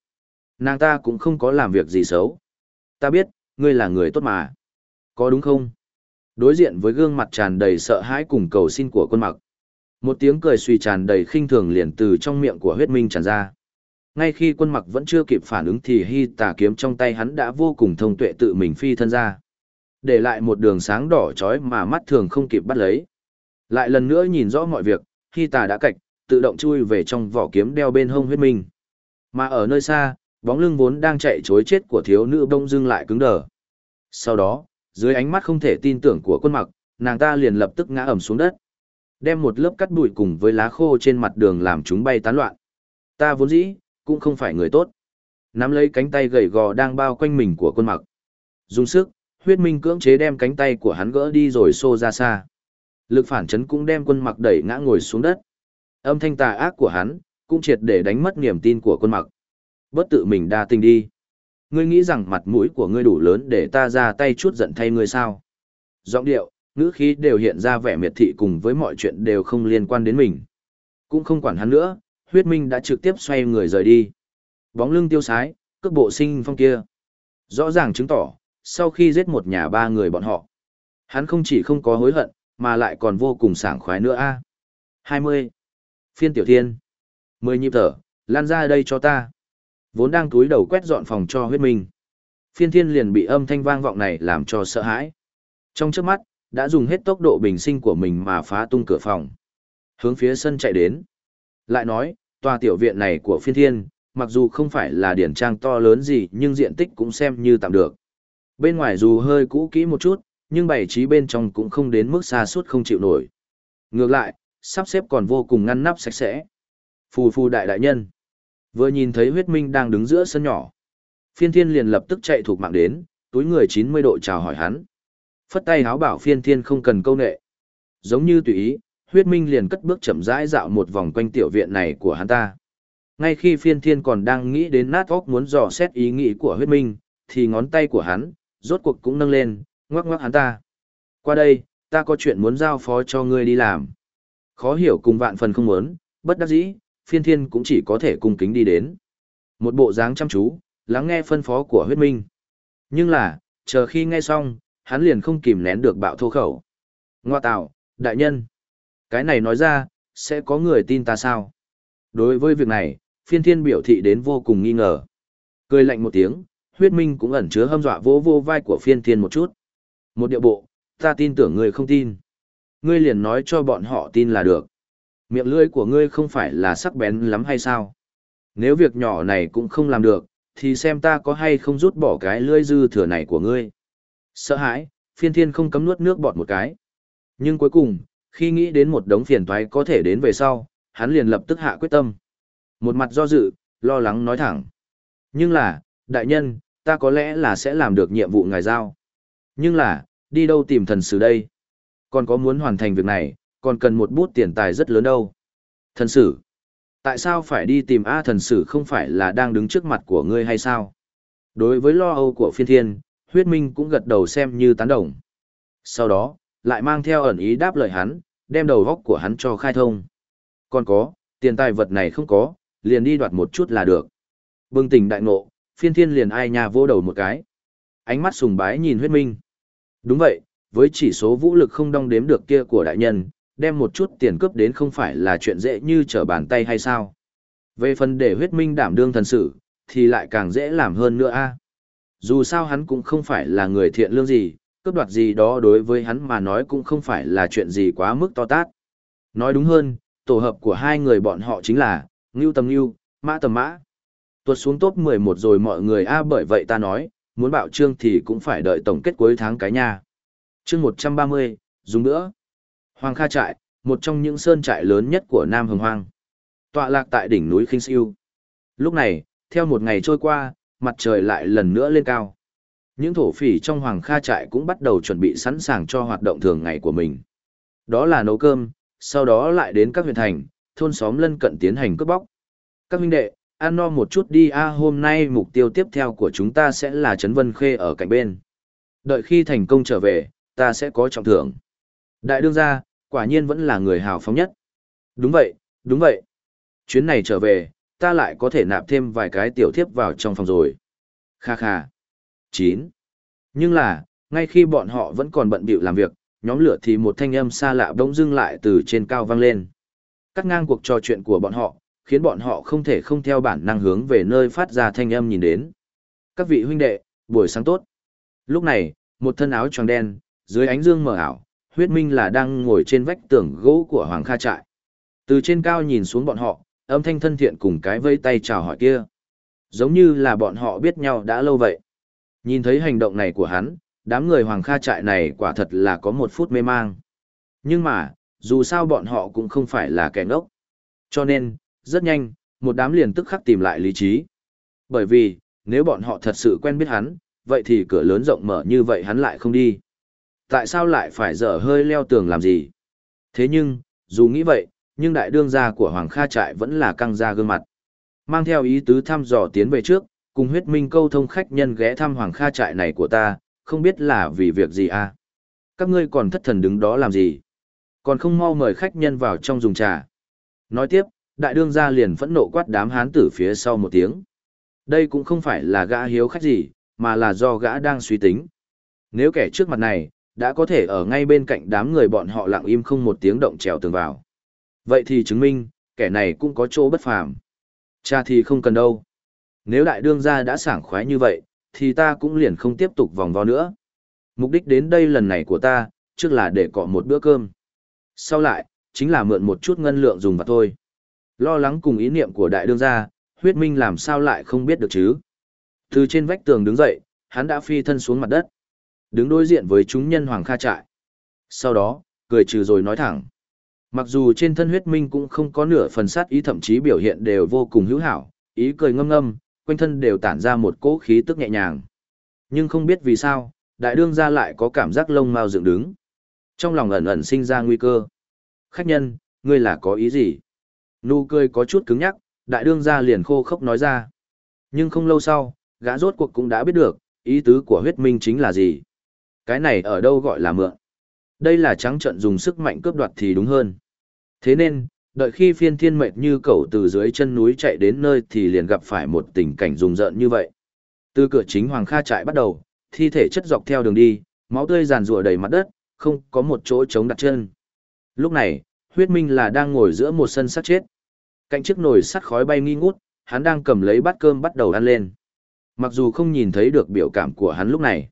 Nàng ta cũng không có làm việc gì xấu. Ta biết, ngươi là người tốt mà. Có đúng không? Đối diện với gương mặt tràn đầy sợ hãi cùng cầu xin của quân mặc. Một tiếng cười suy tràn đầy khinh thường liền từ trong miệng của huyết minh tràn ra. Ngay khi quân mặc vẫn chưa kịp phản ứng thì hy tà kiếm trong tay hắn đã vô cùng thông tuệ tự mình phi thân ra. Để lại một đường sáng đỏ chói mà mắt thường không kịp bắt lấy. Lại lần nữa nhìn rõ mọi việc, hy tà đã cạch, tự động chui về trong vỏ kiếm đeo bên hông huyết minh. Mà ở nơi xa, bóng lưng vốn đang chạy chối chết của thiếu nữ bông dưng lại cứng đờ. Sau đó, dưới ánh mắt không thể tin tưởng của quân mặc, nàng ta liền lập tức ngã ẩm xuống đất. Đem một lớp cắt bụi cùng với lá khô trên mặt đường làm chúng bay tán loạn. Ta vốn dĩ, cũng không phải người tốt. Nắm lấy cánh tay gầy gò đang bao quanh mình của quân mặc. Dùng sức, huyết minh cưỡng chế đem cánh tay của hắn gỡ đi rồi xô ra xa. Lực phản chấn cũng đem quân mặc đẩy ngã ngồi xuống đất. Âm thanh tà ác của hắn, cũng triệt để đánh mất niềm tin của quân mặc. Bớt tự mình đa tình đi. Ngươi nghĩ rằng mặt mũi của ngươi đủ lớn để ta ra tay chút giận thay ngươi sao? Giọng điệu, ngữ khí đều hiện ra vẻ miệt thị cùng với mọi chuyện đều không liên quan đến mình. Cũng không quản hắn nữa, huyết minh đã trực tiếp xoay người rời đi. Bóng lưng tiêu sái, cước bộ sinh phong kia. Rõ ràng chứng tỏ, sau khi giết một nhà ba người bọn họ, hắn không chỉ không có hối hận, mà lại còn vô cùng sảng khoái nữa a. À. 20. Phiên tiểu thiên. Mười nhịp thở, lan ra đây cho ta. Vốn đang túi đầu quét dọn phòng cho huyết minh. Phiên thiên liền bị âm thanh vang vọng này làm cho sợ hãi. Trong trước mắt, đã dùng hết tốc độ bình sinh của mình mà phá tung cửa phòng. Hướng phía sân chạy đến. Lại nói, tòa tiểu viện này của phiên thiên, mặc dù không phải là điển trang to lớn gì nhưng diện tích cũng xem như tạm được. Bên ngoài dù hơi cũ kỹ một chút, nhưng bày trí bên trong cũng không đến mức xa suốt không chịu nổi. Ngược lại, sắp xếp còn vô cùng ngăn nắp sạch sẽ. Phù phù đại đại nhân. Vừa nhìn thấy huyết minh đang đứng giữa sân nhỏ. Phiên thiên liền lập tức chạy thuộc mạng đến, túi người 90 độ chào hỏi hắn. Phất tay háo bảo phiên thiên không cần câu nệ. Giống như tùy ý, huyết minh liền cất bước chậm rãi dạo một vòng quanh tiểu viện này của hắn ta. Ngay khi phiên thiên còn đang nghĩ đến nát óc muốn dò xét ý nghĩ của huyết minh, thì ngón tay của hắn, rốt cuộc cũng nâng lên, ngoắc ngoắc hắn ta. Qua đây, ta có chuyện muốn giao phó cho ngươi đi làm. Khó hiểu cùng vạn phần không muốn, bất đắc dĩ, phiên thiên cũng chỉ có thể cung kính đi đến. Một bộ dáng chăm chú, lắng nghe phân phó của huyết minh. Nhưng là, chờ khi nghe xong, hắn liền không kìm nén được bạo thô khẩu. Ngoa tạo, đại nhân. Cái này nói ra, sẽ có người tin ta sao? Đối với việc này, phiên thiên biểu thị đến vô cùng nghi ngờ. Cười lạnh một tiếng, huyết minh cũng ẩn chứa hâm dọa vô vô vai của phiên thiên một chút. Một địa bộ, ta tin tưởng ngươi không tin. Ngươi liền nói cho bọn họ tin là được. Miệng lưỡi của ngươi không phải là sắc bén lắm hay sao? Nếu việc nhỏ này cũng không làm được, thì xem ta có hay không rút bỏ cái lưỡi dư thừa này của ngươi. Sợ hãi, phiên thiên không cấm nuốt nước bọt một cái. Nhưng cuối cùng, khi nghĩ đến một đống phiền toái có thể đến về sau, hắn liền lập tức hạ quyết tâm. Một mặt do dự, lo lắng nói thẳng. Nhưng là, đại nhân, ta có lẽ là sẽ làm được nhiệm vụ ngài giao. Nhưng là, đi đâu tìm thần sử đây? Còn có muốn hoàn thành việc này, còn cần một bút tiền tài rất lớn đâu. Thần sử? Tại sao phải đi tìm A thần sử không phải là đang đứng trước mặt của ngươi hay sao? Đối với lo âu của phiên thiên, huyết minh cũng gật đầu xem như tán đồng. Sau đó, lại mang theo ẩn ý đáp lời hắn, đem đầu góc của hắn cho khai thông. Còn có, tiền tài vật này không có, liền đi đoạt một chút là được. Bừng tỉnh đại ngộ, phiên thiên liền ai nhà vô đầu một cái. Ánh mắt sùng bái nhìn huyết minh. Đúng vậy, với chỉ số vũ lực không đong đếm được kia của đại nhân, đem một chút tiền cướp đến không phải là chuyện dễ như trở bàn tay hay sao. Về phần để huyết minh đảm đương thần sự, thì lại càng dễ làm hơn nữa a. Dù sao hắn cũng không phải là người thiện lương gì, cướp đoạt gì đó đối với hắn mà nói cũng không phải là chuyện gì quá mức to tát. Nói đúng hơn, tổ hợp của hai người bọn họ chính là, Ngưu Tầm Ngưu, Mã Tầm Mã. Tuột xuống top 11 rồi mọi người a bởi vậy ta nói, muốn bạo trương thì cũng phải đợi tổng kết cuối tháng cái nha. Chương 130, dùng nữa. Hoàng Kha Trại, một trong những sơn trại lớn nhất của Nam Hồng Hoang. Tọa lạc tại đỉnh núi Kinh Siêu. Lúc này, theo một ngày trôi qua, mặt trời lại lần nữa lên cao. Những thổ phỉ trong Hoàng Kha Trại cũng bắt đầu chuẩn bị sẵn sàng cho hoạt động thường ngày của mình. Đó là nấu cơm, sau đó lại đến các huyện thành, thôn xóm lân cận tiến hành cướp bóc. Các huynh đệ, ăn no một chút đi a hôm nay mục tiêu tiếp theo của chúng ta sẽ là Trấn Vân Khê ở cạnh bên. Đợi khi thành công trở về, ta sẽ có trọng thưởng. Đại đương gia, quả nhiên vẫn là người hào phóng nhất. Đúng vậy, đúng vậy. Chuyến này trở về, ta lại có thể nạp thêm vài cái tiểu thiếp vào trong phòng rồi. Kha kha. 9. Nhưng là, ngay khi bọn họ vẫn còn bận bịu làm việc, nhóm lửa thì một thanh âm xa lạ bỗng dưng lại từ trên cao vang lên. Cắt ngang cuộc trò chuyện của bọn họ, khiến bọn họ không thể không theo bản năng hướng về nơi phát ra thanh âm nhìn đến. Các vị huynh đệ, buổi sáng tốt. Lúc này, một thân áo tròn đen, dưới ánh dương mờ ảo, huyết minh là đang ngồi trên vách tường gỗ của Hoàng Kha Trại. Từ trên cao nhìn xuống bọn họ, âm thanh thân thiện cùng cái vây tay chào hỏi kia. Giống như là bọn họ biết nhau đã lâu vậy. Nhìn thấy hành động này của hắn, đám người Hoàng Kha Trại này quả thật là có một phút mê mang. Nhưng mà, dù sao bọn họ cũng không phải là kẻ ngốc. Cho nên, rất nhanh, một đám liền tức khắc tìm lại lý trí. Bởi vì, nếu bọn họ thật sự quen biết hắn, vậy thì cửa lớn rộng mở như vậy hắn lại không đi. Tại sao lại phải dở hơi leo tường làm gì? Thế nhưng, dù nghĩ vậy, nhưng đại đương gia của Hoàng Kha Trại vẫn là căng ra gương mặt. Mang theo ý tứ thăm dò tiến về trước, cùng huyết minh câu thông khách nhân ghé thăm Hoàng Kha Trại này của ta, không biết là vì việc gì à? Các ngươi còn thất thần đứng đó làm gì? Còn không mau mời khách nhân vào trong dùng trà. Nói tiếp, đại đương gia liền phẫn nộ quát đám hán tử phía sau một tiếng. Đây cũng không phải là gã hiếu khách gì, mà là do gã đang suy tính. Nếu kẻ trước mặt này, đã có thể ở ngay bên cạnh đám người bọn họ lặng im không một tiếng động trèo tường vào. Vậy thì chứng minh, kẻ này cũng có chỗ bất phàm. Cha thì không cần đâu. Nếu đại đương gia đã sảng khoái như vậy, thì ta cũng liền không tiếp tục vòng vo nữa. Mục đích đến đây lần này của ta, trước là để cọ một bữa cơm. Sau lại, chính là mượn một chút ngân lượng dùng và thôi. Lo lắng cùng ý niệm của đại đương gia, huyết minh làm sao lại không biết được chứ. Từ trên vách tường đứng dậy, hắn đã phi thân xuống mặt đất. Đứng đối diện với chúng nhân Hoàng Kha Trại. Sau đó, cười trừ rồi nói thẳng. Mặc dù trên thân huyết minh cũng không có nửa phần sát ý thậm chí biểu hiện đều vô cùng hữu hảo, ý cười ngâm ngâm, quanh thân đều tản ra một cỗ khí tức nhẹ nhàng. Nhưng không biết vì sao, đại đương gia lại có cảm giác lông mau dựng đứng. Trong lòng ẩn ẩn sinh ra nguy cơ. Khách nhân, ngươi là có ý gì? Nụ cười có chút cứng nhắc, đại đương gia liền khô khốc nói ra. Nhưng không lâu sau, gã rốt cuộc cũng đã biết được, ý tứ của huyết minh chính là gì. Cái này ở đâu gọi là mượn. Đây là trắng trận dùng sức mạnh cướp đoạt thì đúng hơn. Thế nên, đợi khi phiên thiên mệt như cẩu từ dưới chân núi chạy đến nơi thì liền gặp phải một tình cảnh rùng rợn như vậy. Từ cửa chính Hoàng Kha trại bắt đầu, thi thể chất dọc theo đường đi, máu tươi giàn rùa đầy mặt đất, không có một chỗ chống đặt chân. Lúc này, huyết minh là đang ngồi giữa một sân sát chết. Cạnh chiếc nồi sắt khói bay nghi ngút, hắn đang cầm lấy bát cơm bắt đầu ăn lên. Mặc dù không nhìn thấy được biểu cảm của hắn lúc này,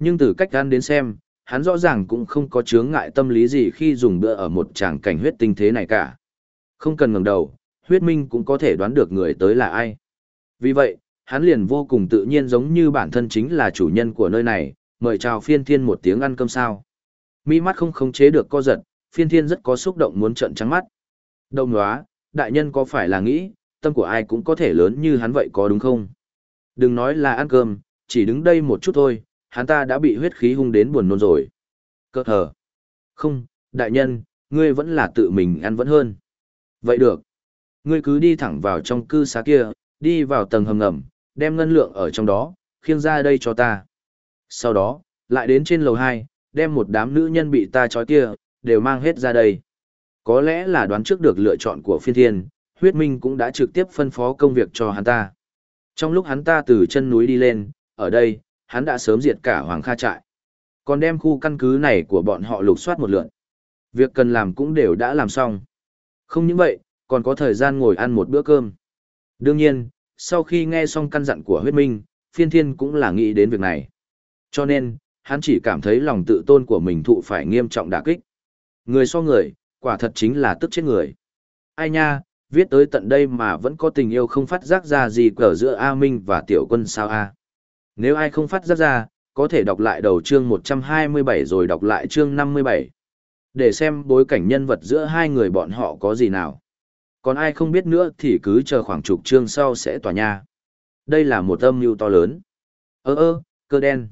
nhưng từ cách ăn đến xem, hắn rõ ràng cũng không có chướng ngại tâm lý gì khi dùng bữa ở một tràng cảnh huyết tinh thế này cả. Không cần ngẩng đầu, huyết minh cũng có thể đoán được người tới là ai. Vì vậy, hắn liền vô cùng tự nhiên giống như bản thân chính là chủ nhân của nơi này, mời chào phiên thiên một tiếng ăn cơm sao. Mi mắt không khống chế được co giật, phiên thiên rất có xúc động muốn trợn trắng mắt. Đông nóa, đại nhân có phải là nghĩ, tâm của ai cũng có thể lớn như hắn vậy có đúng không? Đừng nói là ăn cơm, chỉ đứng đây một chút thôi, hắn ta đã bị huyết khí hung đến buồn nôn rồi. Cơ hờ. Không, đại nhân, ngươi vẫn là tự mình ăn vẫn hơn. Vậy được. Ngươi cứ đi thẳng vào trong cư xá kia, đi vào tầng hầm ngầm, đem ngân lượng ở trong đó, khiêng ra đây cho ta. Sau đó, lại đến trên lầu 2, đem một đám nữ nhân bị ta trói kia, đều mang hết ra đây. Có lẽ là đoán trước được lựa chọn của phiên thiên, huyết minh cũng đã trực tiếp phân phó công việc cho hắn ta. Trong lúc hắn ta từ chân núi đi lên, ở đây, hắn đã sớm diệt cả Hoàng Kha trại. Còn đem khu căn cứ này của bọn họ lục soát một lượt. Việc cần làm cũng đều đã làm xong. Không những vậy, còn có thời gian ngồi ăn một bữa cơm. Đương nhiên, sau khi nghe xong căn dặn của huyết minh, phiên thiên cũng là nghĩ đến việc này. Cho nên, hắn chỉ cảm thấy lòng tự tôn của mình thụ phải nghiêm trọng đả kích. Người so người, quả thật chính là tức chết người. Ai nha, viết tới tận đây mà vẫn có tình yêu không phát giác ra gì cờ giữa A Minh và tiểu quân sao A. Nếu ai không phát giác ra, có thể đọc lại đầu chương 127 rồi đọc lại chương 57. Để xem bối cảnh nhân vật giữa hai người bọn họ có gì nào. Còn ai không biết nữa thì cứ chờ khoảng chục chương sau sẽ tỏa nha. Đây là một âm mưu to lớn. Ơ ơ, cơ đen.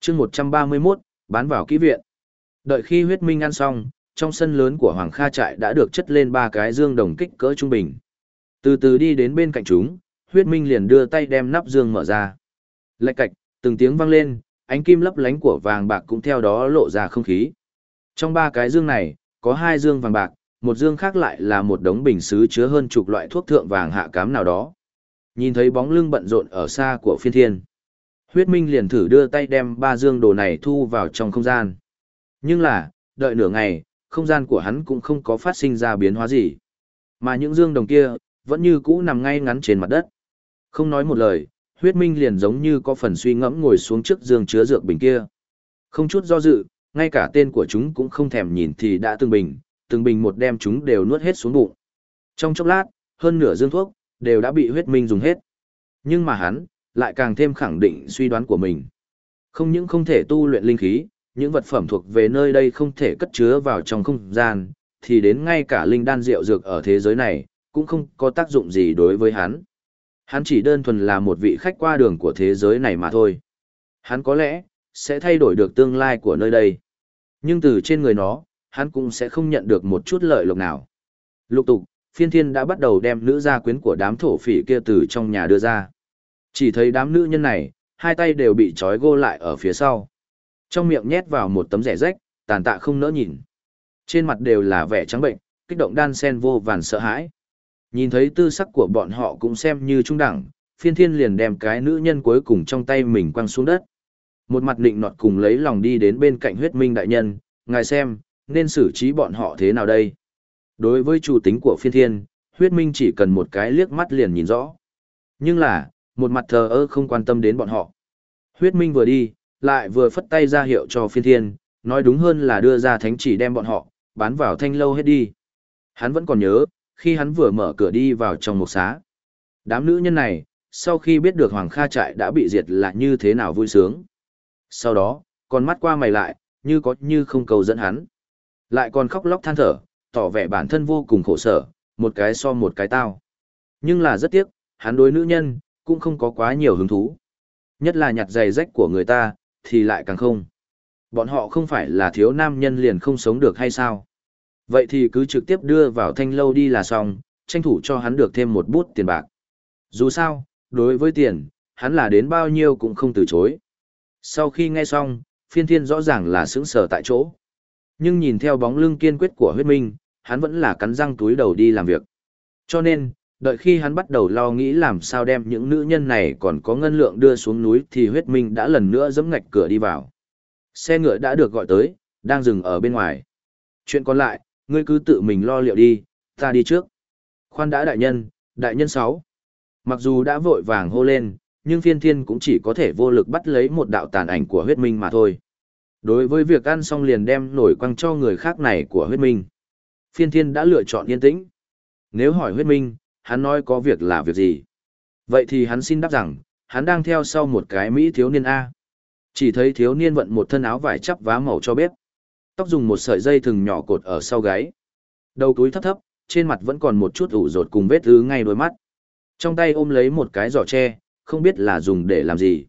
Chương 131, bán vào kỹ viện. Đợi khi huyết minh ăn xong, trong sân lớn của Hoàng Kha trại đã được chất lên ba cái dương đồng kích cỡ trung bình. Từ từ đi đến bên cạnh chúng, huyết minh liền đưa tay đem nắp dương mở ra. Lạch cạch, từng tiếng vang lên, ánh kim lấp lánh của vàng bạc cũng theo đó lộ ra không khí. Trong ba cái dương này, có hai dương vàng bạc, một dương khác lại là một đống bình xứ chứa hơn chục loại thuốc thượng vàng hạ cám nào đó. Nhìn thấy bóng lưng bận rộn ở xa của phiên thiên. Huyết Minh liền thử đưa tay đem ba dương đồ này thu vào trong không gian. Nhưng là, đợi nửa ngày, không gian của hắn cũng không có phát sinh ra biến hóa gì. Mà những dương đồng kia, vẫn như cũ nằm ngay ngắn trên mặt đất. Không nói một lời, huyết minh liền giống như có phần suy ngẫm ngồi xuống trước dương chứa dược bình kia. Không chút do dự, ngay cả tên của chúng cũng không thèm nhìn thì đã từng bình, từng bình một đem chúng đều nuốt hết xuống bụng. Trong chốc lát, hơn nửa dương thuốc, đều đã bị huyết minh dùng hết. Nhưng mà hắn, lại càng thêm khẳng định suy đoán của mình. Không những không thể tu luyện linh khí, những vật phẩm thuộc về nơi đây không thể cất chứa vào trong không gian, thì đến ngay cả linh đan rượu dược ở thế giới này, cũng không có tác dụng gì đối với hắn. Hắn chỉ đơn thuần là một vị khách qua đường của thế giới này mà thôi. Hắn có lẽ, sẽ thay đổi được tương lai của nơi đây. Nhưng từ trên người nó, hắn cũng sẽ không nhận được một chút lợi lộc nào. Lục tục, phiên thiên đã bắt đầu đem nữ gia quyến của đám thổ phỉ kia từ trong nhà đưa ra. Chỉ thấy đám nữ nhân này, hai tay đều bị trói gô lại ở phía sau. Trong miệng nhét vào một tấm rẻ rách, tàn tạ không nỡ nhìn. Trên mặt đều là vẻ trắng bệnh, kích động đan sen vô vàn sợ hãi. Nhìn thấy tư sắc của bọn họ cũng xem như trung đẳng, phiên thiên liền đem cái nữ nhân cuối cùng trong tay mình quăng xuống đất. Một mặt định nọt cùng lấy lòng đi đến bên cạnh huyết minh đại nhân, ngài xem, nên xử trí bọn họ thế nào đây? Đối với chủ tính của phiên thiên, huyết minh chỉ cần một cái liếc mắt liền nhìn rõ. Nhưng là, một mặt thờ ơ không quan tâm đến bọn họ. Huyết minh vừa đi, lại vừa phất tay ra hiệu cho phiên thiên, nói đúng hơn là đưa ra thánh chỉ đem bọn họ, bán vào thanh lâu hết đi. Hắn vẫn còn nhớ, khi hắn vừa mở cửa đi vào trong một xá. Đám nữ nhân này, sau khi biết được Hoàng Kha trại đã bị diệt là như thế nào vui sướng. Sau đó, còn mắt qua mày lại, như có như không cầu dẫn hắn. Lại còn khóc lóc than thở, tỏ vẻ bản thân vô cùng khổ sở, một cái so một cái tao. Nhưng là rất tiếc, hắn đối nữ nhân, cũng không có quá nhiều hứng thú. Nhất là nhặt giày rách của người ta, thì lại càng không. Bọn họ không phải là thiếu nam nhân liền không sống được hay sao? Vậy thì cứ trực tiếp đưa vào thanh lâu đi là xong, tranh thủ cho hắn được thêm một bút tiền bạc. Dù sao, đối với tiền, hắn là đến bao nhiêu cũng không từ chối. Sau khi nghe xong, phiên thiên rõ ràng là sững sờ tại chỗ. Nhưng nhìn theo bóng lưng kiên quyết của huyết minh, hắn vẫn là cắn răng túi đầu đi làm việc. Cho nên, đợi khi hắn bắt đầu lo nghĩ làm sao đem những nữ nhân này còn có ngân lượng đưa xuống núi thì huyết minh đã lần nữa giẫm ngạch cửa đi vào. Xe ngựa đã được gọi tới, đang dừng ở bên ngoài. Chuyện còn lại, ngươi cứ tự mình lo liệu đi, ta đi trước. Khoan đã đại nhân, đại nhân sáu. Mặc dù đã vội vàng hô lên, nhưng phiên thiên cũng chỉ có thể vô lực bắt lấy một đạo tàn ảnh của huyết minh mà thôi. Đối với việc ăn xong liền đem nổi quăng cho người khác này của huyết minh. Phiên thiên đã lựa chọn yên tĩnh. Nếu hỏi huyết minh, hắn nói có việc là việc gì? Vậy thì hắn xin đáp rằng, hắn đang theo sau một cái Mỹ thiếu niên A. Chỉ thấy thiếu niên vận một thân áo vải chắp vá màu cho bếp. Tóc dùng một sợi dây thừng nhỏ cột ở sau gáy. Đầu túi thấp thấp, trên mặt vẫn còn một chút ủ rột cùng vết ứ ngay đôi mắt. Trong tay ôm lấy một cái giỏ tre, không biết là dùng để làm gì.